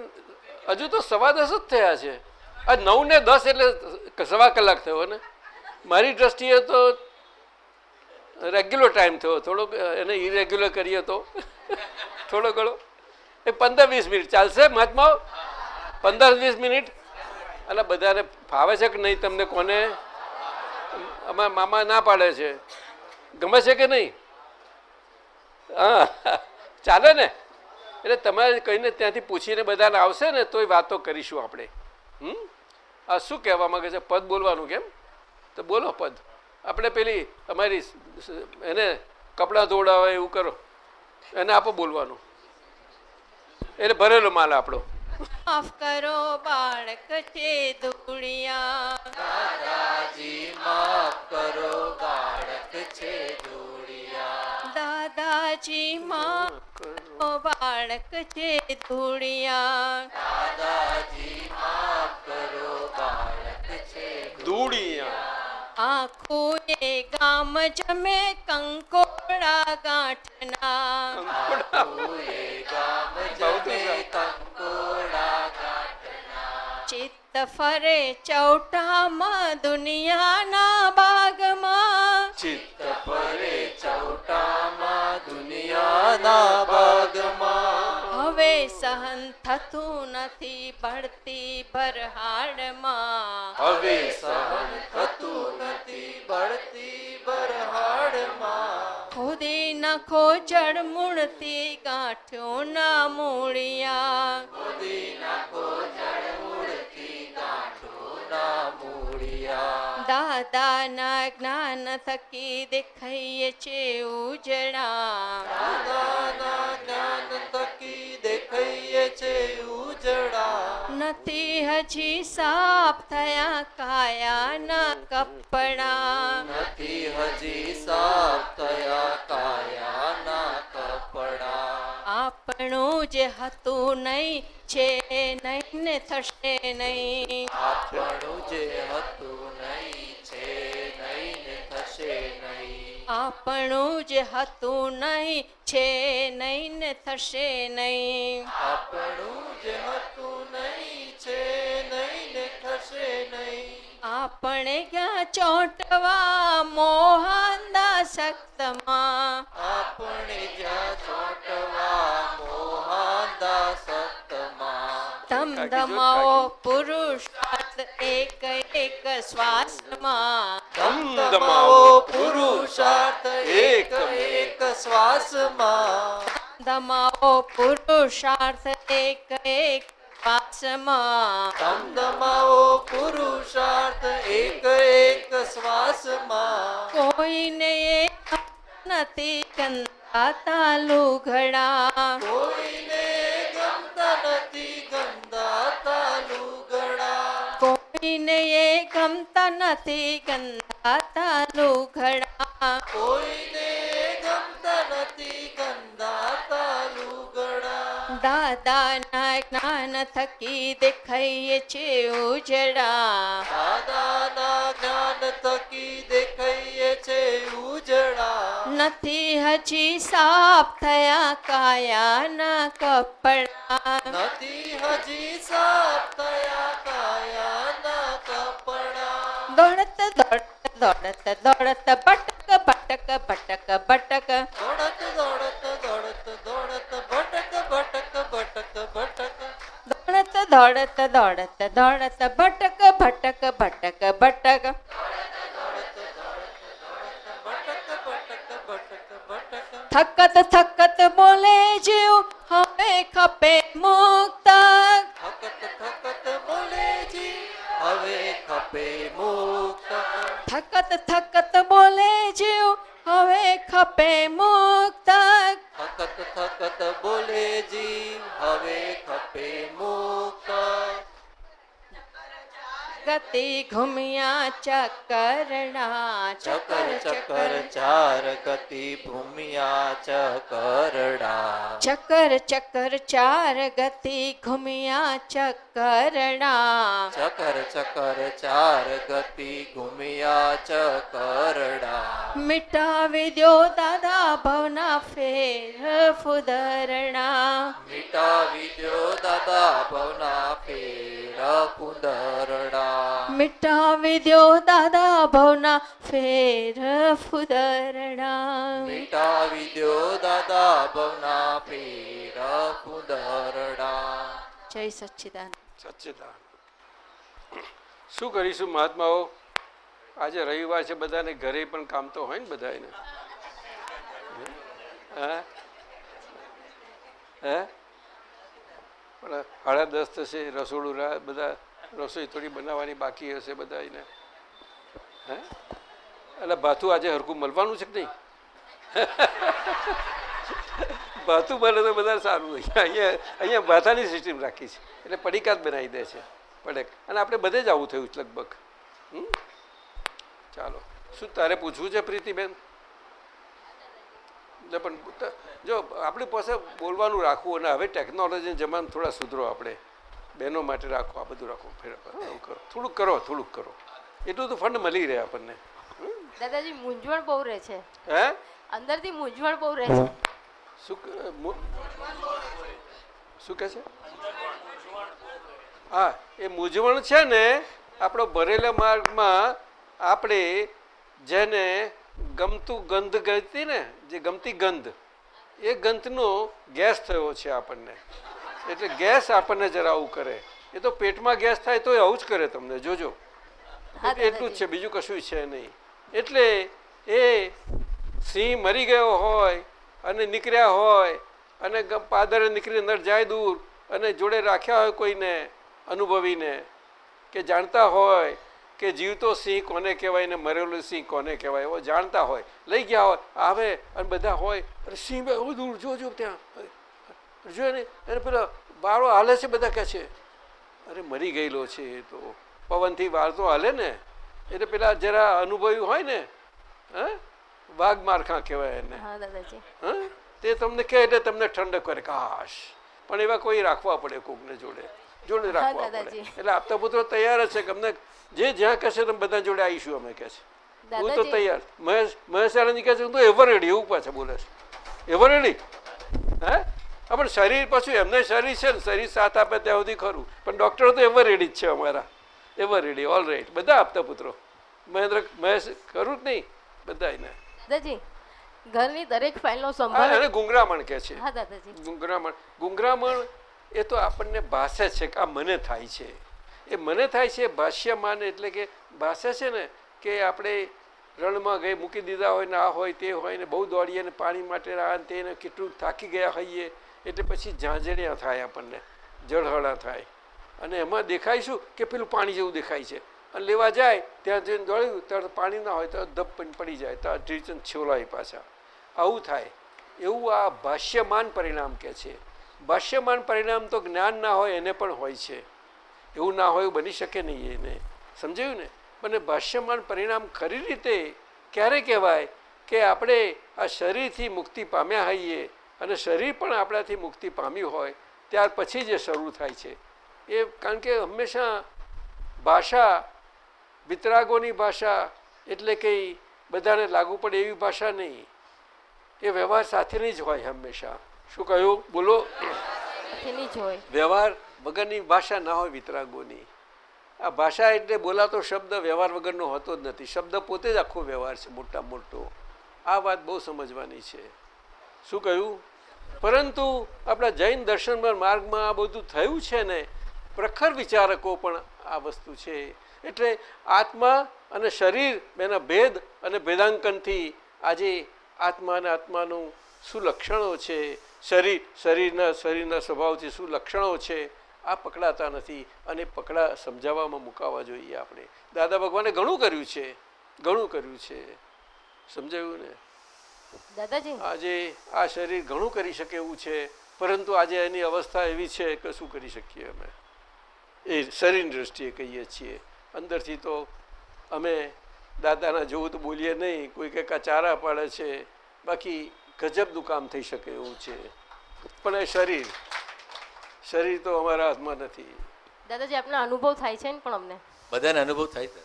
હજુ તો સવા દસ જ થયા છે. આ નવ ને દસ એટલે સવા કલાક થયો ને. મારી દ્રષ્ટિએ તો રેગ્યુલર ટાઈમ થયો. થોડોક એને ઇરેગ્યુલર કરીએ તો. થોડો ઘણો. એ પંદર વીસ મિનિટ. ચાલશે મહાત્મા? પંદર વીસ મિનિટ? એટલે બધાને ફાવે છે કે નહીં તમને કોને? અમારા મામા ના પાડે છે. ગમે છે કે નહીં? હા. ચાલે ને? એટલે તમારે કહીને ત્યાંથી પૂછીને બધાને આવશે ને તોય વાતો કરીશું આપણે. હમ? આ શું કહેવા માંગે છે? પદ બોલવાનું કેમ? તો બોલો પદ. આપણે પેલી અમારી એને કપડાં ધોવડાવે એવું કરો. એને આપો બોલવાનું. એટલે ભરેલો માલ આપણો. માફ કરો બાળક છે ધૂળિયા. દાદાજી માફ કરો બાળક છે ધૂળિયા. દાદાજી માફ ओ बालक धूड़िया दादाजी माफ़ करो धूड़िया ये गाम जमे कंकोड़ा ये गाम जमे कंकोड़ा चित्त फरे चौटा मा दुनिया ना बाग मा। ચિત્ત પરે ચૌટામાં દુનિયાના ભાગમાં. હવે સહન થતું નથી બળતી ભરહાડમાં હવે સહન થતું નથી પડતી ભરહાડમાં ખોદી નખો જળ મૂળતી ગાંઠોના મૂળિયા. ખોદી નાખો જળ દાદાના જ્ઞાન થકી દેખાઈએ છે ઉજળા. દાદાના જ્ઞાન થકી દેખાઈએ છે ઉજળા. નથી હજી સાફ થયા કાયાના કપડા. આપણું જે હતું નહીં છે નહીં ને થશે નહીં. આપણું જે હતું નહીં છે નહીં ને થશે નહીં. આપણું જે હતું નહીં છે નહીં ને થશે નહીં. આપણું જે હતું નહીં છે નહીં ને થશે નહીં. આપણે ક્યાં ચોંટવા મોહાંદા શક્તમાં આપણે જ્યાં ચોંટવા સતમાં ધમધમાઓ પુરુષાર્થ એક એક શ્વાસમાં. ધમધમાવો પુરુષાર્થ એક એક શ્વાસમાં. ધમાઓ પુરુષાર્થ એક એક શ્વાસમાં. ધમધમાવો પુરુષાર્થ એક એક શ્વાસમાં. કોઈને નથી નથી કંદાતા લુઘડા કોઈને ગમતા નથી ગંદાતા લુઘડા કોઈને એ ગમતા નથી ગંદાતા લુઘડા કોઈને ગમતા નથી દાદાના જ્ઞાન થકી દેખાઈએ છે ઉજળા. દાદાના જ્ઞાન થકી દેખાઈએ છે ઉજળા. નથી હજી સાફ થયા કાયાના કપડા. નથી હજી સાફ થયા કાયાના કપડા. દોડત દોડત દોડત દોડત ભટક ભટક ભટક ભટક. દોડત દોડત દોડત दौड़त दौड़त दौड़त, भटक भटक भटक भटक। थकत थकत बोले जीव, हमें खपे मुक्त। थकत थकत बोले जीव, हमें खपे मुक्त। थकत थकत बोले जीव हमें खपे मुक्त થકત થકત બોલે જીવ હવે ખપે મુક્ત. ગતિ ઘુમ્યા ચકરણા ચકર ચકર ચાર ગતિ ભૂમિયા ચકરડા ચકર ચકર ચાર ગતિ ઘુમ્યા ચકરણા ચકર ચકર ચાર ગતિ ઘુમ્યા ચકરડા મિટાવી દો દાદા ભવના ફેર ફુદરણા મિટાવી દો દાદા ભવના ફેર પુંદરડા મિટાવી દ્યો દાદા ભવના ફેર ફુદરણા મિટાવી દ્યો દાદા ભવના ફેર ફુદરણા જય સચ્ચિદાન સચ્ચિદાન શું કરીશું મહાત્માઓ? આજે રવિવાર છે બધાને ઘરે પણ કામ તો હોય ને બધાને હે? હે? પણ સાડા દસ થશે રસોડું બધા રસોઈ થોડી બનાવવાની બાકી હશે બધા એને હે? એટલે ભાથું આજે હરકું મળવાનું છે કે નહીં? [LAUGHS] ભાથું બને તો બધા સારું અહીંયા અહીંયા ભાથાની સિસ્ટમ રાખી છે. એટલે પડીકા જ બનાવી દે છે. પડેક. અને આપણે બધે જ આવું થયું છે લગભગ? ચાલો. શું તારે પૂછવું છે પ્રીતિબેન? પણ જો, આપણી પાસે બોલવાનું રાખવું અને હવે ટેકનોલોજીના જમાન થોડા સુધરો આપણે. બહેનો માટે રાખો આ બધું રાખો કરો. થોડુંક કરો થોડુંક કરો. એટલું તો ફંડ મળી રહે આપણને. દાદાજી મૂંઝવણ બહુ રહે છે. હે? અંદરથી મૂંઝવણ બહુ રહે છે. શું શું કહે છે? હા એ મૂંઝવણ છે ને આપણો ભરેલા માર્ગમાં આપણે જેને ગમતું ગંધ ગતી ને જે ગમતી ગંધ એ ગંધનો ગેસ થયો છે આપણને. એટલે ગેસ આપણને જરા આવું કરે. એ તો પેટમાં ગેસ થાય તો આવું જ કરે તમને જોજો. એટલું જ છે બીજું કશું છે નહીં. એટલે એ સિંહ મરી ગયો હોય અને નીકળ્યા હોય અને પાદરે નીકળી અંદર જાય દૂર અને જોડે રાખ્યા હોય કોઈને અનુભવીને કે જાણતા હોય કે જીવતો સિંહ કોને કહેવાય ને મરેલો સિંહ કોને કહેવાય એવો જાણતા હોય. લઈ ગયા હોય આવે અને બધા હોય અને સિંહ બહુ દૂર જોજો ત્યાં. જો ને એને પેલો બાળો હાલે છે બધા કહે છે અરે મરી ગયેલો છે એ તો. પવનથી વાળ તો હાલે ને. એટલે પેલા જરા અનુભવી હોય ને હા? વાઘ મારખા કહેવાય એને. હા તે તમને કહે એટલે તમને ઠંડક કરે. કાશ. પણ એવા કોઈ રાખવા પડે કોકને જોડે. જોડે રાખવા પડે. એટલે આપતા પુત્રો તૈયાર જ છે કે અમને જે જ્યાં કહેશે તમે બધા જોડે આવીશું અમે કહે છે. હું તો તૈયાર. મહેશ મહેશ આનંદજી કહે છે હું તો એવરેડી એવું પાછા બોલે છે. એવરેડી હા? પણ શરીર પછી એમને શરીર છે ને શરીર સાથ આપે ત્યાં સુધી ખરું. પણ ડૉક્ટરો તો એવર રેડી જ છે અમારા. એવર રેડી ઓલ રાઈટ બધા આપતા પુત્રો. મહેન્દ્ર મહેશ ખરું જ નહીં? બધા એને દાદાજી ઘરની દરેક ફાઇલનો સંભાળ અને ગુંગરામણ કહે છે. હા દાદાજી. ગુંગરામણ. ગુંગરામણ એ તો આપણને ભાષે છે કે આ મને થાય છે. એ મને થાય છે ભાષ્યમાન એટલે કે ભાષે છે ને કે આપણે રણમાં ગઈ મૂકી દીધા હોય ને આ હોય તે હોય ને બહુ દોડીએ ને પાણી માટે આ તે કેટલું થાકી ગયા હોઈએ. એટલે પછી ઝાંઝરિયા થાય આપણને, જળહળા થાય. અને એમાં દેખાય શું? કે પેલું પાણી જેવું દેખાય છે. અને લેવા જાય, ત્યાં જઈને દોડ્યું, ત્યારે પાણી ના હોય તો ધપ પડી જાય, તો ઢીચન છોલાય પાછા. આવું થાય. એવું આ ભાષ્યમાન પરિણામ કે છે. ભાષ્યમાન પરિણામ તો જ્ઞાન ના હોય, એને પણ હોય છે. એવું ના હોય બની શકે નહીં એને. સમજાયું ને? અને ભાષ્યમાન પરિણામ ખરી રીતે ક્યારે કહેવાય? કે આપણે આ શરીરથી મુક્તિ પામ્યા હોઈએ અને શરીર પણ આપણાથી મુક્તિ પામ્યું હોય ત્યાર પછી જે શરૂ થાય છે. એ કારણ કે હંમેશા ભાષા વિતરાગોની ભાષા એટલે કે બધાને લાગુ પડે એવી ભાષા નહીં. એ વ્યવહાર સાથેની જ હોય હંમેશા. શું કહ્યું? બોલો. વ્યવહાર વગરની ભાષા ના હોય વિતરાગોની. આ ભાષા એટલે બોલાતો શબ્દ વ્યવહાર વગરનો હોતો જ નથી. શબ્દ પોતે જ આખો વ્યવહાર છે મોટા મોટો. આ વાત બહુ સમજવાની છે. શું કહ્યું? પરંતુ આપણા જૈન દર્શન માર્ગમાં આ બધું થયું છે ને, પ્રખર વિચારકો પણ આ વસ્તુ છે. એટલે આત્મા અને શરીર બેના ભેદ અને ભેદાંકનથી આજે આત્મા અને આત્માનું શું લક્ષણો છે, શરીર, શરીરના શરીરના સ્વભાવથી શું લક્ષણો છે, આ પકડાતા નથી અને પકડા સમજાવવામાં મુકાવા જોઈએ આપણે. દાદા ભગવાને ઘણું કર્યું છે, ઘણું કર્યું છે. સમજાયું ને? દાદાજી? આજે આ શરીર ઘણું કરી શકે એવું છે પરંતુ આજે એની અવસ્થા એવી છે કે શું કરી શકીએ અમે? એ શરીરની દ્રષ્ટિએ કહીએ છીએ. અંદરથી તો અમે દાદાના જેવું તો બોલીએ નહીં કોઈ કંઈક ચારા પાડે છે બાકી ગજબનું કામ થઈ શકે એવું છે. પણ એ શરીર શરીર તો અમારા હાથમાં નથી. દાદાજી આપનો અનુભવ થાય છે ને પણ અમને? બધાને અનુભવ થાય છે.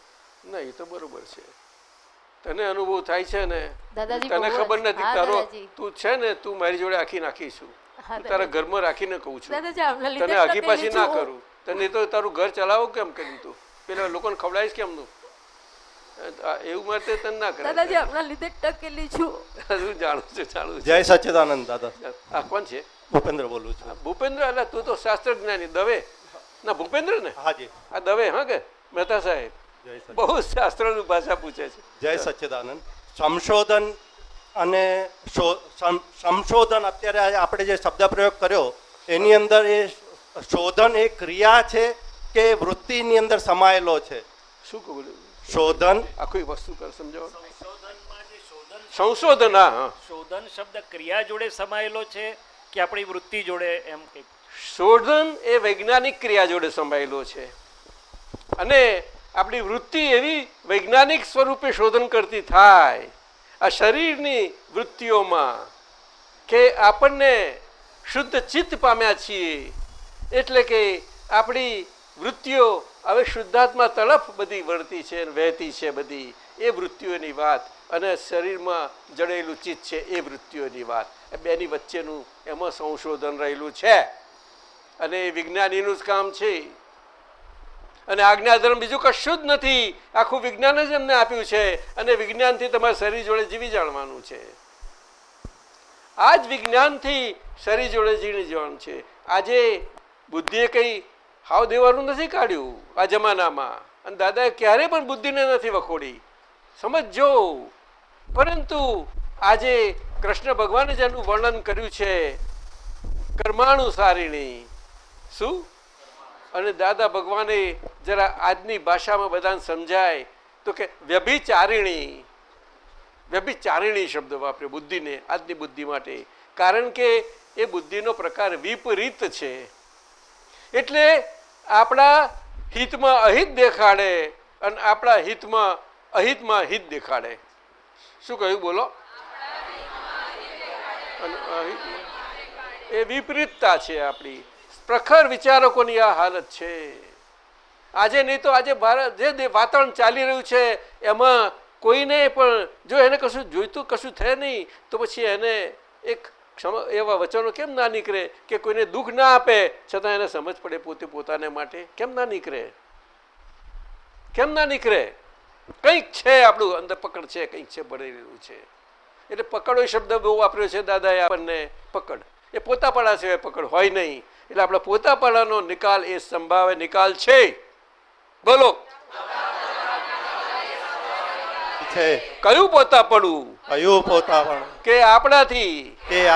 ના એ તો બરોબર છે. તને અનુભવ થાય છે ને? તને ખબર નથી તારો તું છે ને તું મારી જોડે આખી નાખીશું તારા ઘરમાં રાખીને કહું છું. તને આગી પાછી ના કરું. તને તો તારું ઘર ચલાવો કેમ કર્યું તું? પેલા લોકોને ખવડાવીશ કેમનું આ એવું માટે તને ના કરે દાદાજી આપના લીધે ટકેલી છું. [LAUGHS] હું જાણું છું જાણું જય સચ્ચિદાનંદ દાદા. આ કોણ છે? ભૂપેન્દ્ર બોલું છું. ભૂપેન્દ્ર? એટલે તું તો શાસ્ત્ર જ્ઞાની દવે. ના ભૂપેન્દ્ર ને હાજી આ દવે હા કે? મહેતા સાહેબ. બહુ શાસ્ત્રોની ભાષા પૂછે છે. જય સચ્ચિદાનંદ. સંશોધન અને સંશોધન અત્યારે આપણે જે શબ્દ પ્રયોગ કર્યો એની અંદર એ શોધન એ ક્રિયા છે કે વૃત્તિની અંદર સમાયેલો છે? શું કહું શોધન? આખી વસ્તુ કર સમજાવો. સંશોધન હા શોધન શબ્દ ક્રિયા જોડે સમાયેલો છે કે આપણી વૃત્તિ જોડે એમ કે શોધન એ વૈજ્ઞાનિક ક્રિયા જોડે સમાયેલો છે. અને આપણી વૃત્તિ એવી વૈજ્ઞાનિક સ્વરૂપે શોધન કરતી થાય, આ શરીરની વૃત્તિઓમાં, કે આપણને શુદ્ધ ચિત્ત પામ્યા છીએ, એટલે કે આપણી વૃત્તિઓ હવે શુદ્ધાત્મા તળફ બધી વળતી છે વહેતી છે બધી, એ વૃત્તિઓની વાત અને શરીરમાં જડેલું ચિત્ત છે એ વૃત્તિઓની વાત. બેની વચ્ચેનું એમાં સંશોધન રહેલું છે. અને એ વિજ્ઞાનીનું જ કામ છે. અને આજ્ઞાધર્મ બીજું કશું જ નથી. આખું વિજ્ઞાન જ એમને આપ્યું છે. અને વિજ્ઞાનથી તમારા શરીર જોડે જીવી જાણવાનું છે. આ જ વિજ્ઞાનથી શરીર જોડે જીવી જવાનું છે. આજે બુદ્ધિએ કંઈ હાવ દેવાનું નથી કાઢ્યું આ જમાનામાં. અને દાદાએ ક્યારે પણ બુદ્ધિને નથી વખોડી. સમજજો. પરંતુ આજે કૃષ્ણ ભગવાને જેનું વર્ણન કર્યું છે. કર્માણુસારીણી. શું? અને દાદા ભગવાને જરા આજની ભાષામાં બધાને સમજાય. તો કે વ્યભિચારિણી. વ્યભિચારિણી શબ્દ વાપર્યો બુદ્ધિને, આજની બુદ્ધિ માટે. કારણ કે એ બુદ્ધિનો પ્રકાર વિપરીત છે. એટલે આપણા હિતમાં અહિત દેખાડે અને આપણા હિતમાં અહિતમાં હિત દેખાડે. શું કહ્યું? બોલો. એ વિપરીતતા છે આપણી. પ્રખર વિચારકોની આ હાલત છે. આજે નહીં તો આજે ભારત, જે વાતાવરણ ચાલી રહ્યું છે, એમાં કોઈને પણ જો એને કશું જોઈતું, કશું થાય નહીં, તો પછી એને એક એવા વચનો કેમ ના નીકળે કે કોઈને દુઃખ ના આપે? છતાં એને સમજ પડે પોતે પોતાને માટે. કેમ ના નીકળે? કેમ ના નીકળે? કંઈક છે આપણું અંદર પકડ છે, કંઈક છે ભરેલું છે. એટલે પકડો શબ્દ બહુ વાપર્યો છે દાદાએ આપણને, પકડ. એ પોતાપણા સિવાય પકડ હોય નહીં. એટલે આપણા પોતાપણાનો નિકાલ એ સંભાવે નિકાલ છે. બોલો. છે. કયું પોતાપણું કયું પોતાપણ કે આપણાથી? કે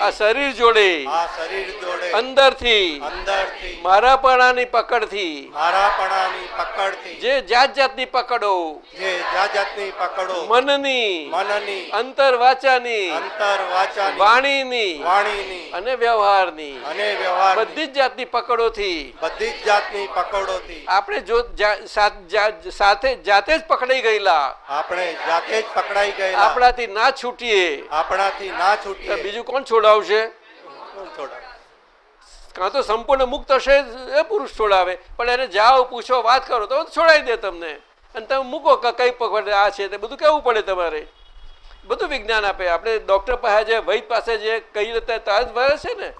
આ શરીર જોડે? આ શરીર જોડે? અંદરથી? અંદરથી? મારાપણાની પકડથી? મારાપણાની પકડથી? જે જાત જાતની પકડો? જે જાત જાતની પકડો? મનની? મનની? અંતર વાચાની અંતર વાચાની વાણીની? વાણીની? અને વ્યવહારની? અને વ્યવહાર બધી જ જાતની પકડોથી? બધી જ જાતની પકડોથી? આપણે જા- સાથે જાતે જ પકડાઈ ગયેલા? આપણે જાતે જ પકડાઈ ગયેલા. આપણાથી ના છૂટીએ. આપણાથી ના છૂટીએ. બીજું કોણ છોડાવશે? કોણ છોડાવે? કાં તો સંપૂર્ણ મુક્ત હશે એ પુરુષ છોડાવે. પણ એને જાઓ પૂછો વાત કરો તો છોડાવી દે તમને. અને તમે મૂકો કે કઈ પકડે આ છે તે બધું કહેવું પડે તમારે? બધું વિજ્ઞાન આપે. આપણે ડૉક્ટર પાસે જે વૈદ પાસે જે કહી લેતા તાજ ભરે છે ને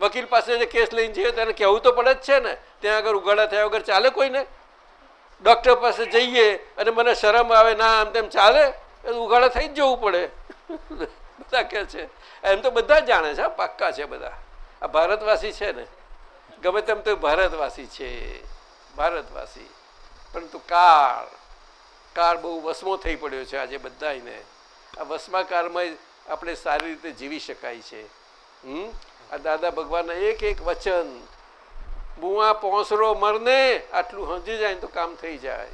વકીલ પાસે જે કેસ લઈને જઈએ તેને કહેવું તો પડે જ છે ને. ત્યાં આગળ ઉઘાડા થયા વગર ચાલે કોઈને? ડૉક્ટર પાસે જઈએ અને મને શરમ આવે, ના, આમ તેમ ચાલે? ઉઘાડા થઈ જ જવું પડે. [LAUGHS] બધા કહે છે. એમ તો બધા જાણે છે પાક્કા છે બધા. આ ભારતવાસી છે ને, ગમે તેમ તો ભારતવાસી છે, ભારતવાસી. પરંતુ કાળ કાળ બહુ વસમો થઈ પડ્યો છે આજે બધાને આ વસમા કાળમાં આપણે સારી રીતે જીવી શકાય છે. હમ? આ દાદા ભગવાનના એક એક વચન બુઆ પોસરો મરને આટલું સમજી જાય તો કામ થઈ જાય.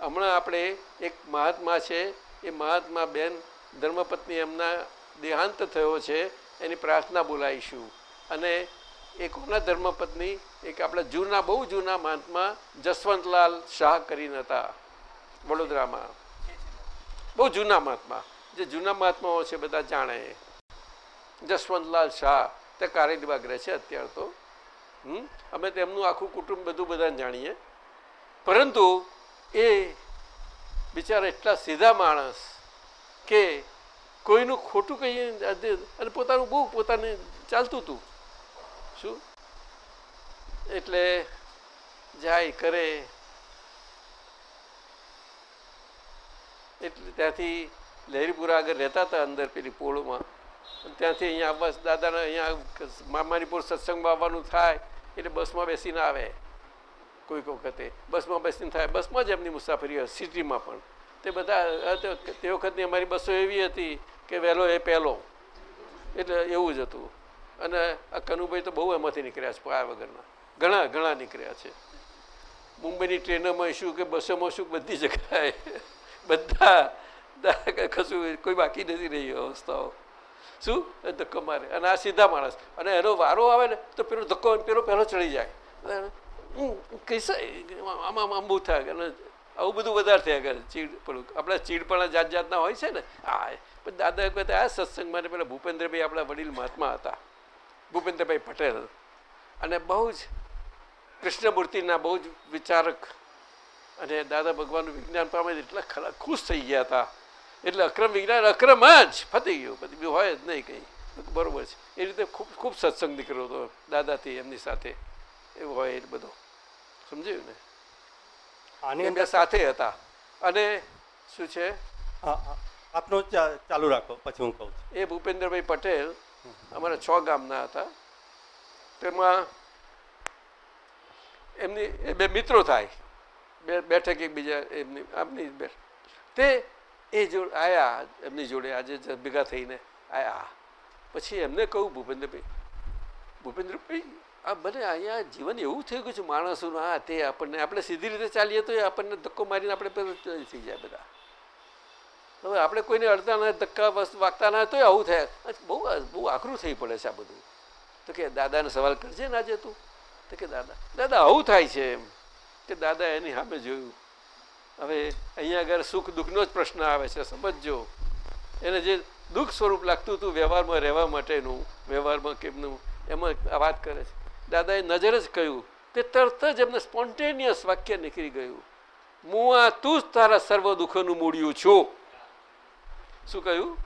હમણાં આપણે એક મહાત્મા છે, એ મહાત્મા બેન ધર્મપત્ની એમના દેહાંત થયો છે, એની પ્રાર્થના બોલાવીશું. અને એ કોના ધર્મપત્ની, એક આપણા જૂના, બહુ જૂના મહાત્મા જસવંતલાલ શાહ કરીને હતા, વડોદરામાં. બહુ જૂના મહાત્મા. જે જૂના મહાત્માઓ છે બધા જાણે. જસવંતલાલ શાહ, તે કારેલીબાગ રહે છે અત્યારે તો. અમે તેમનું આખું કુટુંબ બધું બધાને જાણીએ. પરંતુ એ બિચારા એટલા સીધા માણસ કે કોઈનું ખોટું કહીએ અને પોતાનું બહુ પોતાને ચાલતું હતું. શું? એટલે જાય, કરે. એટલે ત્યાંથી લહેરીપુરા આગળ રહેતા હતા અંદર પેલી પોળોમાં. ત્યાંથી અહીંયા બસ દાદાને અહીંયા મામાનીપુર સત્સંગમાં આવવાનું થાય. એટલે બસમાં બેસીને આવે કોઈક વખતે. બસમાં બેસીને થાય. બસમાં જ એમની મુસાફરી હોય, સિટીમાં પણ. તે બધા તે વખતની અમારી બસો એવી હતી કે વહેલો એ પહેલો. એટલે એવું જ હતું. અને આ કનુભાઈ તો બહુ એમાંથી નીકળ્યા છે પાયા વગરના. ઘણા ઘણા નીકળ્યા છે. મુંબઈની ટ્રેનોમાં શું કે બસોમાં શું બધી જગ્યાએ. બધા કશું કોઈ બાકી નથી રહી અવસ્થાઓ. શું? ધક્કો મારે. અને આ સીધા માણસ. અને એનો વારો આવે ને, તો પેલો ધક્કો પેલો પહેલો ચડી જાય. કહીશ આમાં આમ બહુ થાય અને આવું બધું વધારે થયા કરે ચીડ પેલું આપણા ચીડપણા જાત જાતના હોય છે ને હા પણ દાદા કહેતા આ સત્સંગમાં પેલા ભૂપેન્દ્રભાઈ આપણા વડીલ મહાત્મા હતા. ભૂપેન્દ્રભાઈ પટેલ. અને બહુ જ કૃષ્ણમૂર્તિના બહુ જ વિચારક અને દાદા ભગવાનનું વિજ્ઞાન પામે એટલા ખરા ખુશ થઈ ગયા હતા. એટલે અક્રમ વિજ્ઞાન અક્રમ જ ફતી ગયું. પછી હોય જ નહીં કંઈ. બરોબર છે. એ રીતે ખૂબ ખૂબ સત્સંગ નીકળ્યો હતો દાદાથી એમની સાથે. એવું હોય એ બધો. સમજાયું ને? આની સાથે હતા. અને શું છે. આપનું ચાલુ રાખો. પછી હું કહું એ ભૂપેન્દ્રભાઈ પટેલ અમારા છ ગામના હતા. તેમાં એમની એ બે મિત્રો થાય. બે બેઠક એકબીજા એમની આપની તે એ જોડે આયા, એમની જોડે આજે ભેગા થઈને આયા. પછી એમને કહું ભૂપેન્દ્રભાઈ ભૂપેન્દ્રભાઈ, આ મને અહીંયા જીવન એવું થઈ ગયું છે માણસોનું આ તે આપણને, આપણે સીધી રીતે ચાલીએ તો એ આપણને ધક્કો મારીને આપણે થઈ જાય બધા. હવે આપણે કોઈને અડતા ના, ધક્કા વાગતા ના તોય આવું થાય. બહુ બહુ આકરું થઈ પડે છે આ બધું. તો કે દાદાને સવાલ કરજે ને આજે તું. તો કે, દાદા દાદા, આવું થાય છે એમ. કે દાદા એની સામે જોયું. હવે અહીંયા આગળ સુખ દુઃખનો જ પ્રશ્ન આવે છે, સમજજો. એને જે દુઃખ સ્વરૂપ લાગતું હતું વ્યવહારમાં રહેવા માટેનું, વ્યવહારમાં કેમનું, એમાં આ વાત કરે છે. દાદાએ નજર જ કહ્યું તે તરત જ એમને સ્પોન્ટેનિયસ વાક્ય નીકળી ગયું. મુઆ તું જ તારા સર્વ દુઃખોનું મૂળ્યું છું. શું કહ્યું?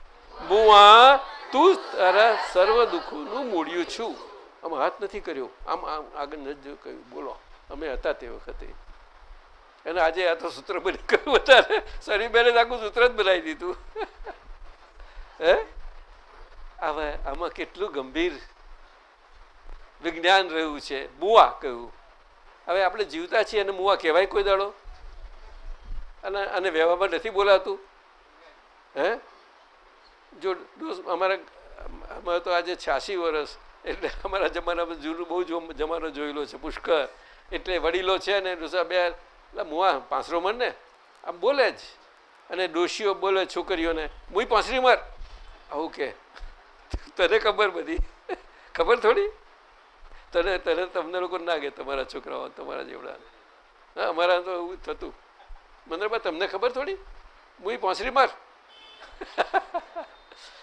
મુઆ તું જ તારા સર્વ દુઃખોનું મૂળ્યું છું. આમ હાથ નથી કર્યો. આમ આમ આગળ નથી કહ્યું. બોલો. અમે હતા તે વખતે. અને આજે આ તો સૂત્ર બની કર્યું વધારે સરી બેને આખું સૂત્ર જ બનાવી દીધું. હે? હવે આમાં કેટલું ગંભીર વિજ્ઞાન રહ્યું છે. બુઆ કહ્યું. હવે આપણે જીવતા છીએ અને મુવા કહેવાય કોઈ દાડો? અને અને વ્યવહારમાં નથી બોલાતું? હે? જો અમારા, અમારે તો આજે છ્યાસી વર્ષ. એટલે અમારા જમાનામાં જૂનું બહુ જમાનો જોયેલો છે. પુષ્કળ. એટલે વડીલો છે ને ડોસા બે એટલે મુવા પાંસરો મર ને, આમ બોલે જ. અને ડોશીઓ બોલે છોકરીઓને મુઈ પાંસરી માર. આવું કે. તને ખબર બધી? ખબર થોડી? તને તને તમને લોકો ના કે તમારા છોકરાઓ, તમારા જેવડા. હા, અમારા તો એવું થતું. મંદરબા તમને ખબર થોડી? મુઈ પાંસરી માર.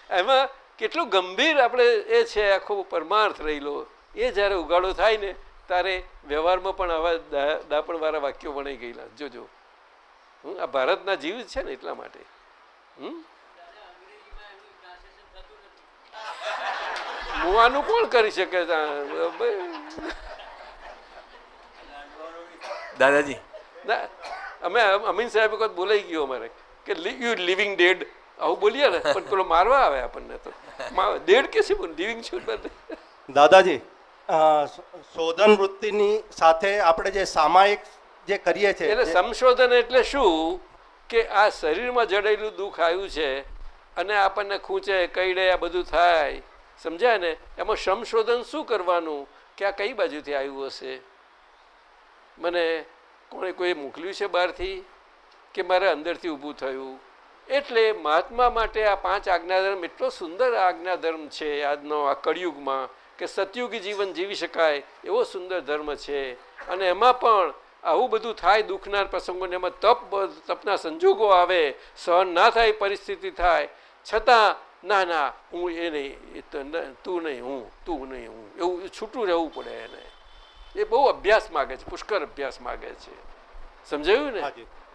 એમાં કેટલું ગંભીર આપણે એ છે, આખો પરમાર્થ રહેલો. એ જ્યારે ઉગાડો થાય ને ત્યારે વ્યવહારમાં પણ આવા દાપણવાળા વાક્યો વણાઈ ગયેલા. જોજો. હમ આ ભારતના જીવ છે ને એટલા માટે. હમ? મુવાનું કોણ કરી શકે? દાદાજી. ના અમે અમીન સાહેબ વખત બોલાઈ ગયો અમારે કે યુ લિવિંગ ડેડ આવું બોલીએ ને પણ પેલો મારવા આવે આપણને તો. ડેડ કે છે લિવિંગ છું દાદાજી શોધન વૃત્તિની સાથે આપણે જે સામાયિક જે કરીએ છીએ એટલે સંશોધન એટલે શું? કે આ શરીરમાં જડેલું દુઃખ આવ્યું છે અને આપણને ખૂંચે કઈડે આ બધું થાય. સમજાય ને? એમાં સંશોધન શું કરવાનું? કે આ કઈ બાજુથી આવ્યું હશે? મને કોણે કોઈ મોકલ્યું છે બહારથી? કે મારે અંદરથી ઊભું થયું? એટલે મહાત્મા માટે આ પાંચ આજ્ઞાધર્મ એટલો સુંદર આજ્ઞાધર્મ છે આજનો આ કળિયુગમાં. કે સતયુગી જીવન જીવી શકાય એવો સુંદર ધર્મ છે. અને એમાં પણ આવું બધું થાય દુઃખના પ્રસંગોને એમાં તપ તપના સંજોગો આવે સહન ના થાય પરિસ્થિતિ થાય. છતાં ના ના હું એ નહીં તો નહીં હું તું નહીં હું એવું છૂટું રહેવું પડે એને. એ બહુ અભ્યાસ માગે છે પુષ્કળ અભ્યાસ માગે છે. સમજાયું ને?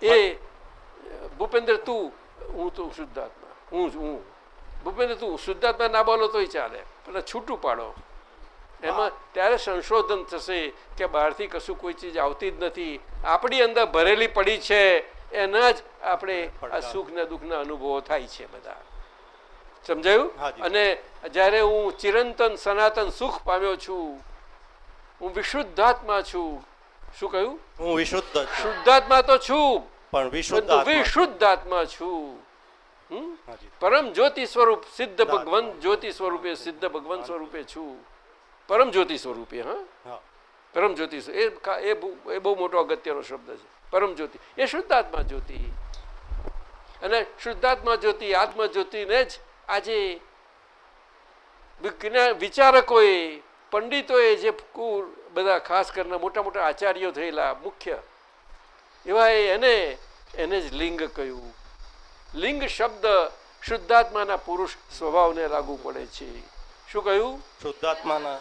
એ ભૂપેન્દ્ર તું હું તો શુદ્ધાત્મા હું હું. ભૂપેન્દ્ર તું શુદ્ધાત્મા ના બોલો તોય ચાલે પણ છૂટું પાડો. એમાં ત્યારે સંશોધન થશે કે બહારથી કશું કોઈ ચીજ આવતી જ નથી. આપણી અંદર ભરેલી પડી છે એના જ આપણે આ સુખ ને દુઃખના અનુભવો થાય છે બધા. સમજાયું? અને જ્યારે હું ચિરંતન સનાતન સુખ પામ્યો છું હું વિશુદ્ધાત્મા છું. શું કહ્યું? હું વિશુદ્ધ શુદ્ધાત્મા તો છું પણ વિશુદ્ધ આત્મા છું. વિશુદ્ધ આત્મા છું પરમ જ્યોતિ સ્વરૂપ સિદ્ધ ભગવાન જ્યોતિ સ્વરૂપે સિદ્ધ ભગવાન સ્વરૂપે છું. પરમ જ્યોતિ સ્વરૂપે હા? પરમ જ્યોતિ એ એ બહુ મોટો અગત્યનો શબ્દ છે. પરમ જ્યોતિ. એ શુદ્ધાત્મા જ્યોતિ. અને શુદ્ધાત્મા જ્યોતિ આત્મા જ્યોતિને જ આજે વિચારકોએ પંડિતોએ જે બધા ખાસ કરીને મોટા મોટા આચાર્યો થયેલા મુખ્ય એવા એને એને જ લિંગ કહ્યું. લિંગ શબ્દ શુદ્ધાત્માના પુરુષ સ્વભાવને લાગુ પડે છે. શું કહ્યું? શુદ્ધાત્માના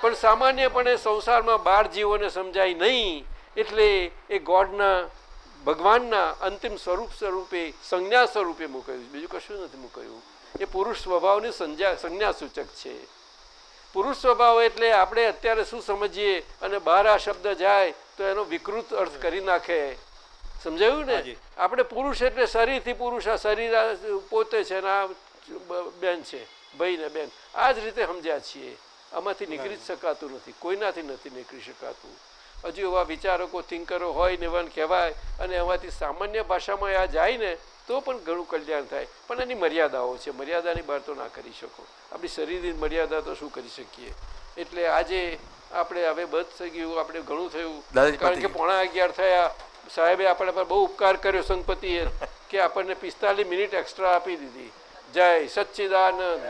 પણ સામાન્યપણે સંસારમાં બાર જીવોને સમજાય નહીં એટલે એ ગોડના ભગવાનના અંતિમ સ્વરૂપ સ્વરૂપે સંજ્ઞા સ્વરૂપે મૂકાયું છે. બીજું કશું નથી મૂકાયું. એ પુરુષ સ્વભાવની સંજ્ઞા સંજ્ઞા સૂચક છે. પુરુષ સ્વભાવ એટલે આપણે અત્યારે શું સમજીએ અને બહાર આ શબ્દ જાય તો એનો વિકૃત અર્થ કરી નાખે. સમજાયું ને? આપણે પુરુષ એટલે શરીરથી પુરુષ આ શરીર પોતે છે ને આ બેન છે ભાઈ ને બેન. આ જ રીતે સમજ્યા છીએ. આમાંથી નીકળી જ શકાતું નથી. કોઈનાથી નથી નીકળી શકાતું. હજુ એવા વિચારકો થિંકરો હોય ને એવાને કહેવાય અને એમાંથી સામાન્ય ભાષામાં આ જાય ને તો પણ ઘણું કલ્યાણ થાય. પણ એની મર્યાદાઓ છે. મર્યાદાની બહાર તો ના કરી શકો. આપણી શરીરની મર્યાદા તો શું કરી શકીએ? એટલે આજે આપણે હવે બધ થઈ ગયું આપણે ઘણું થયું. કારણ કે પોણા અગિયાર થયા. સાહેબે આપણા પર બહુ ઉપકાર કર્યો સંગપતિએ કે આપણને પિસ્તાલીસ મિનિટ એક્સ્ટ્રા આપી દીધી. જય સચ્ચિદાનંદ.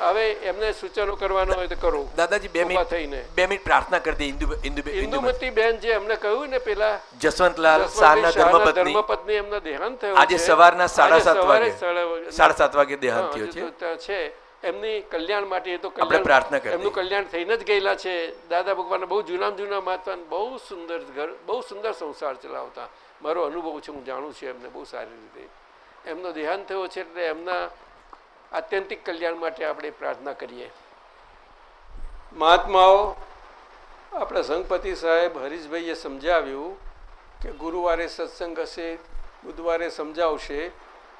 હવે એમને સૂચનો કરવાનો હોય તો કરો. દાદાજી બે મિનિટ થઈને. બે મિનિટ પ્રાર્થના કરી દે ઇન્દુ ઇન્દુ ઇન્દુ ઇન્દુમતી બેન જે એમને કહ્યું ને પેલા જસવંતલાલ શાહના ધર્મપત્ની. ધર્મપત્ની એમનો દેહાંત થયો આજે સવારના સાડા આજે સાત સવારે વાગે. સાડા- સાડા સાત વાગે દેહાંત થયો છે. છે. એમની કલ્યાણ માટે એ તો આપણે પ્રાર્થના કરી એમનું કલ્યાણ થઈને જ ગયેલા છે. દાદા ભગવાન બહુ જૂના જૂના મહાત્મા બહુ સુંદર ઘર બહુ સુંદર સંસાર ચલાવતા. મારો અનુભવ છે હું જાણું છું એમને બહુ સારી રીતે. એમનો દેહાંત થયો છે એટલે એમના આત્યંતિક કલ્યાણ માટે આપણે પ્રાર્થના કરીએ. મહાત્માઓ, આપણા સંઘપતિ સાહેબ હરીશભાઈએ સમજાવ્યું કે ગુરુવારે સત્સંગ હશે, બુધવારે સમજાવશે,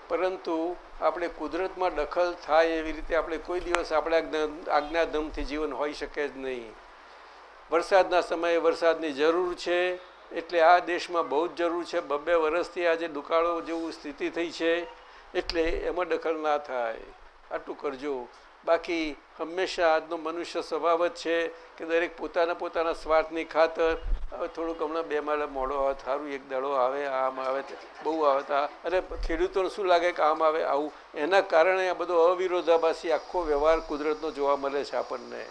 પરંતુ આપણે કુદરતમાં દખલ થાય એવી રીતે આપણે કોઈ દિવસ આપણા જ્ઞા- આજ્ઞાધમથી જીવન હોઈ શકે જ નહીં. વરસાદના સમયે વરસાદની જરૂર છે, એટલે આ દેશમાં બહુ જ જરૂર છે. બબ્બે વર્ષથી આજે દુકાળો જેવું સ્થિતિ થઈ છે, એટલે એમાં દખલ ના થાય. આટલું કરજો. બાકી હંમેશા આજનો મનુષ્ય સ્વભાવ જ છે કે દરેક પોતાના પોતાના સ્વાર્થની ખાતર. હવે થોડુંક હમણાં બે માળા મોડો આવે સારું એક દડો આવે, આમ આવે બહુ આવતા અને ખેડૂતોને શું લાગે કે આમ આવે, આવું? એના કારણે આ બધો અવિરોધાભાસી આખો વ્યવહાર કુદરતનો જોવા મળે છે આપણને.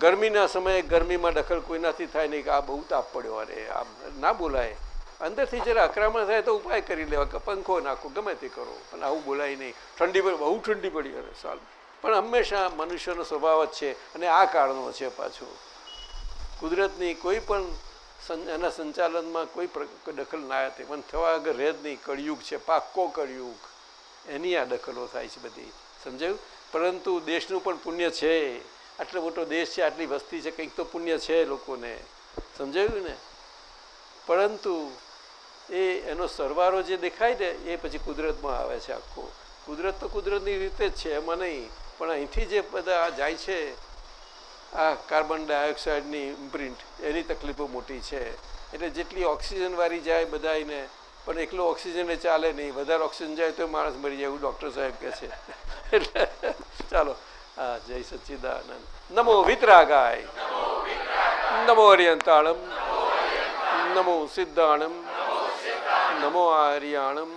ગરમીના સમયે ગરમીમાં દખલ કોઈનાથી થાય નહીં કે આ બહુ તાપ પડ્યો અરે, આમ ના બોલાય. અંદરથી જરા અકરામણ થાય તો ઉપાય કરી લેવા કે પંખો નાખો, ગમે તે કરો. પણ આવું બોલાય નહીં. ઠંડી પડી, બહુ ઠંડી પડી અરે સાલ. પણ હંમેશા મનુષ્યનો સ્વભાવ જ છે અને આ કારણો છે પાછું. કુદરતની કોઈ પણ એના સંચાલનમાં કોઈ દખલ ના હતી. પણ થવા આગળ રહે જ નહીં, કળિયુગ છે, પાક્કો કળિયુગ. એની આ દખલો થાય છે બધી. સમજાયું? પરંતુ દેશનું પણ પુણ્ય છે. આટલો મોટો દેશ છે, આટલી વસ્તી છે, કંઈક તો પુણ્ય છે લોકોને. સમજાયું ને? પરંતુ એ એનો સરવારો જે દેખાય ને, એ પછી કુદરતમાં આવે છે આખો. કુદરત તો કુદરતની રીતે જ છે, એમાં નહીં. પણ અહીંથી જે બધા જાય છે, આ કાર્બન ડાયોક્સાઇડની ઇમ્પ્રિન્ટ, એની તકલીફો મોટી છે. એટલે જેટલી ઓક્સિજન વાળી જાય બધાને પણ એકલો ઓક્સિજન એ ચાલે નહીં. વધારે ઓક્સિજન જાય તો માણસ મરી જાય, એવું ડૉક્ટર સાહેબ કહે છે. એટલે ચાલો હા જય સચ્ચિદાનંદ. નમો વિતરાગાય. નમો અરિયંતાણમ નમો સિદ્ધાણમ. નમો આર્યાણમ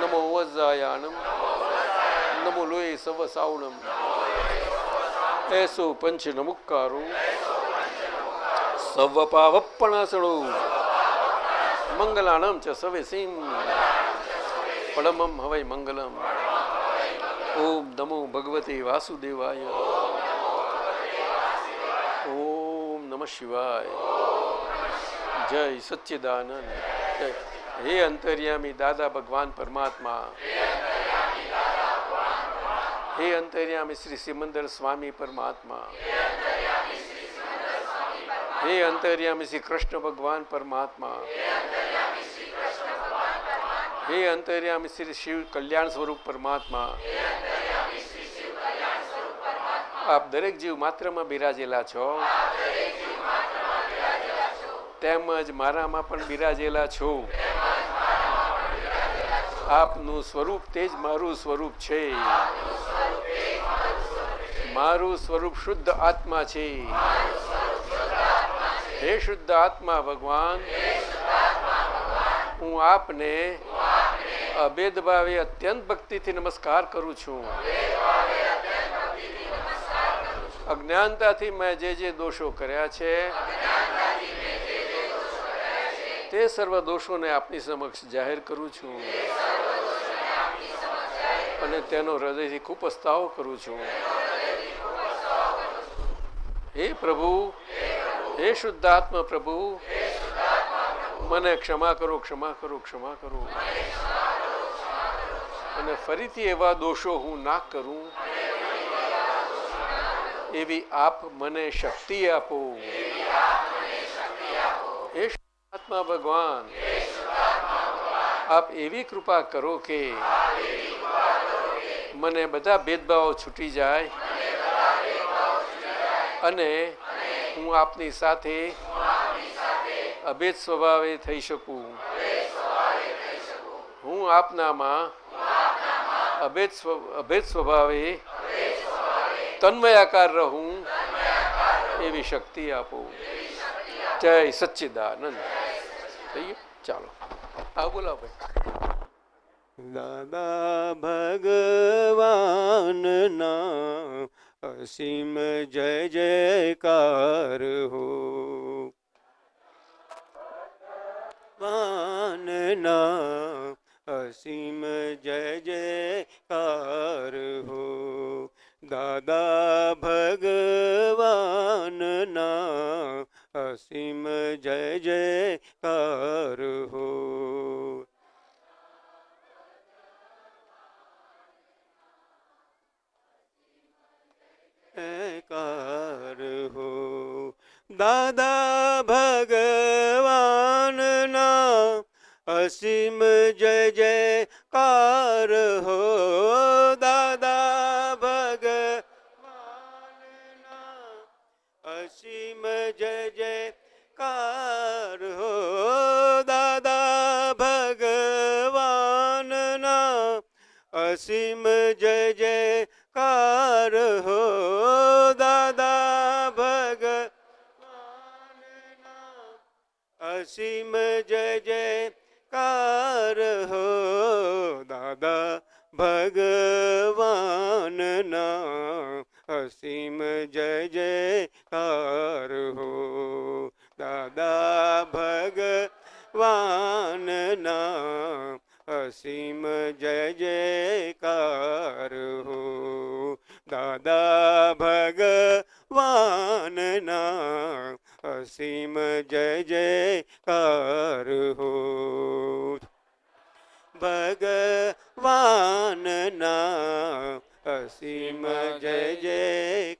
નમો વજ્જાયાણમ નમો લોહી સવ સાવણમ એસો પંચ નમુકારો સવ પાવપણાસણો મંગલાણમ ચ સવે સિંહ પડમમ હવૈ મંગલમ ઓમ નમો ભગવતે વાસુદેવાય ઓમ નમઃ શિવાય જય સચ્ચિદાનંદ જય હે અંતર્યામી દાદા ભગવાન પરમાત્મા હે અંતર્યામી શ્રી સિમંદર સ્વામી પરમાત્મા હે અંતર્યામી શ્રી કૃષ્ણ ભગવાન પરમાત્મા હે અંતર્યામી શ્રી શિવ કલ્યાણ સ્વરૂપ પરમાત્મા આપ દરેક જીવ માત્રમાં બિરાજેલા છો તેમજ મારામાં પણ બિરાજેલા છો. આપનું સ્વરૂપ તે જ મારું સ્વરૂપ છે. મારું સ્વરૂપ શુદ્ધ આત્મા છે. હે શુદ્ધ આત્મા ભગવાન, હું આપને અભેદ ભાવે અત્યંત ભક્તિથી નમસ્કાર કરું છું. અજ્ઞાનતાથી મેં જે જે દોષો કર્યા છે તે સર્વ દોષોને આપની સમક્ષ જાહેર કરું છું. અને તેનો હૃદયથી ખૂબ પસ્તાવો કરું છું. હે પ્રભુ, હે શુદ્ધાત્મા પ્રભુ, મને ક્ષમા કરો ક્ષમા કરો ક્ષમા કરો. અને ફરીથી એવા દોષો હું ના કરું, એવી આપ મને શક્તિ આપો. હે આત્મા ભગવાન. આપ એવી કૃપા કરો કે મને બધા ભેદભાવો છૂટી જાય અને હું આપની સાથે અભેદ સ્વભાવે થઈ શકું. હું આપનામાં અભેદ અભેદ સ્વભાવે તન્મયાકાર રહું એવી શક્તિ આપો. જય સચ્ચિદાનંદ. सही है चलो। हाँ, अब बोला भाई। दादा भगवान ना असीम जय जयकार हो। वान ना असीम जय जयकार हो। दादा भगवान ना અસીમ જય જયકાર હો કાર હો દાદા ભગવાનના અસીમ જય જયકાર હો અસીમ જય જયકાર હો. દાદા ભગવાનના અસીમ જય જયકાર હો. દાદા ભગવાનના અસીમ જય જયકાર હો. ભગવાનના અસીમ જય જયકાર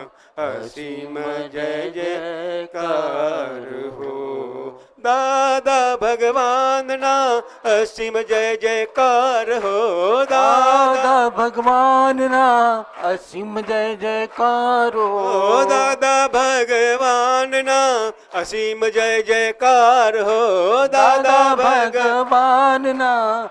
અસીમ જય જયકાર હો દાદા ભગવાનના અસીમ જય જયકાર હો દાદા ભગવાનના અસીમ જય જયકારો દાદા ભગવાનના અસીમ જય જયકાર હો દાદા ભગવાનના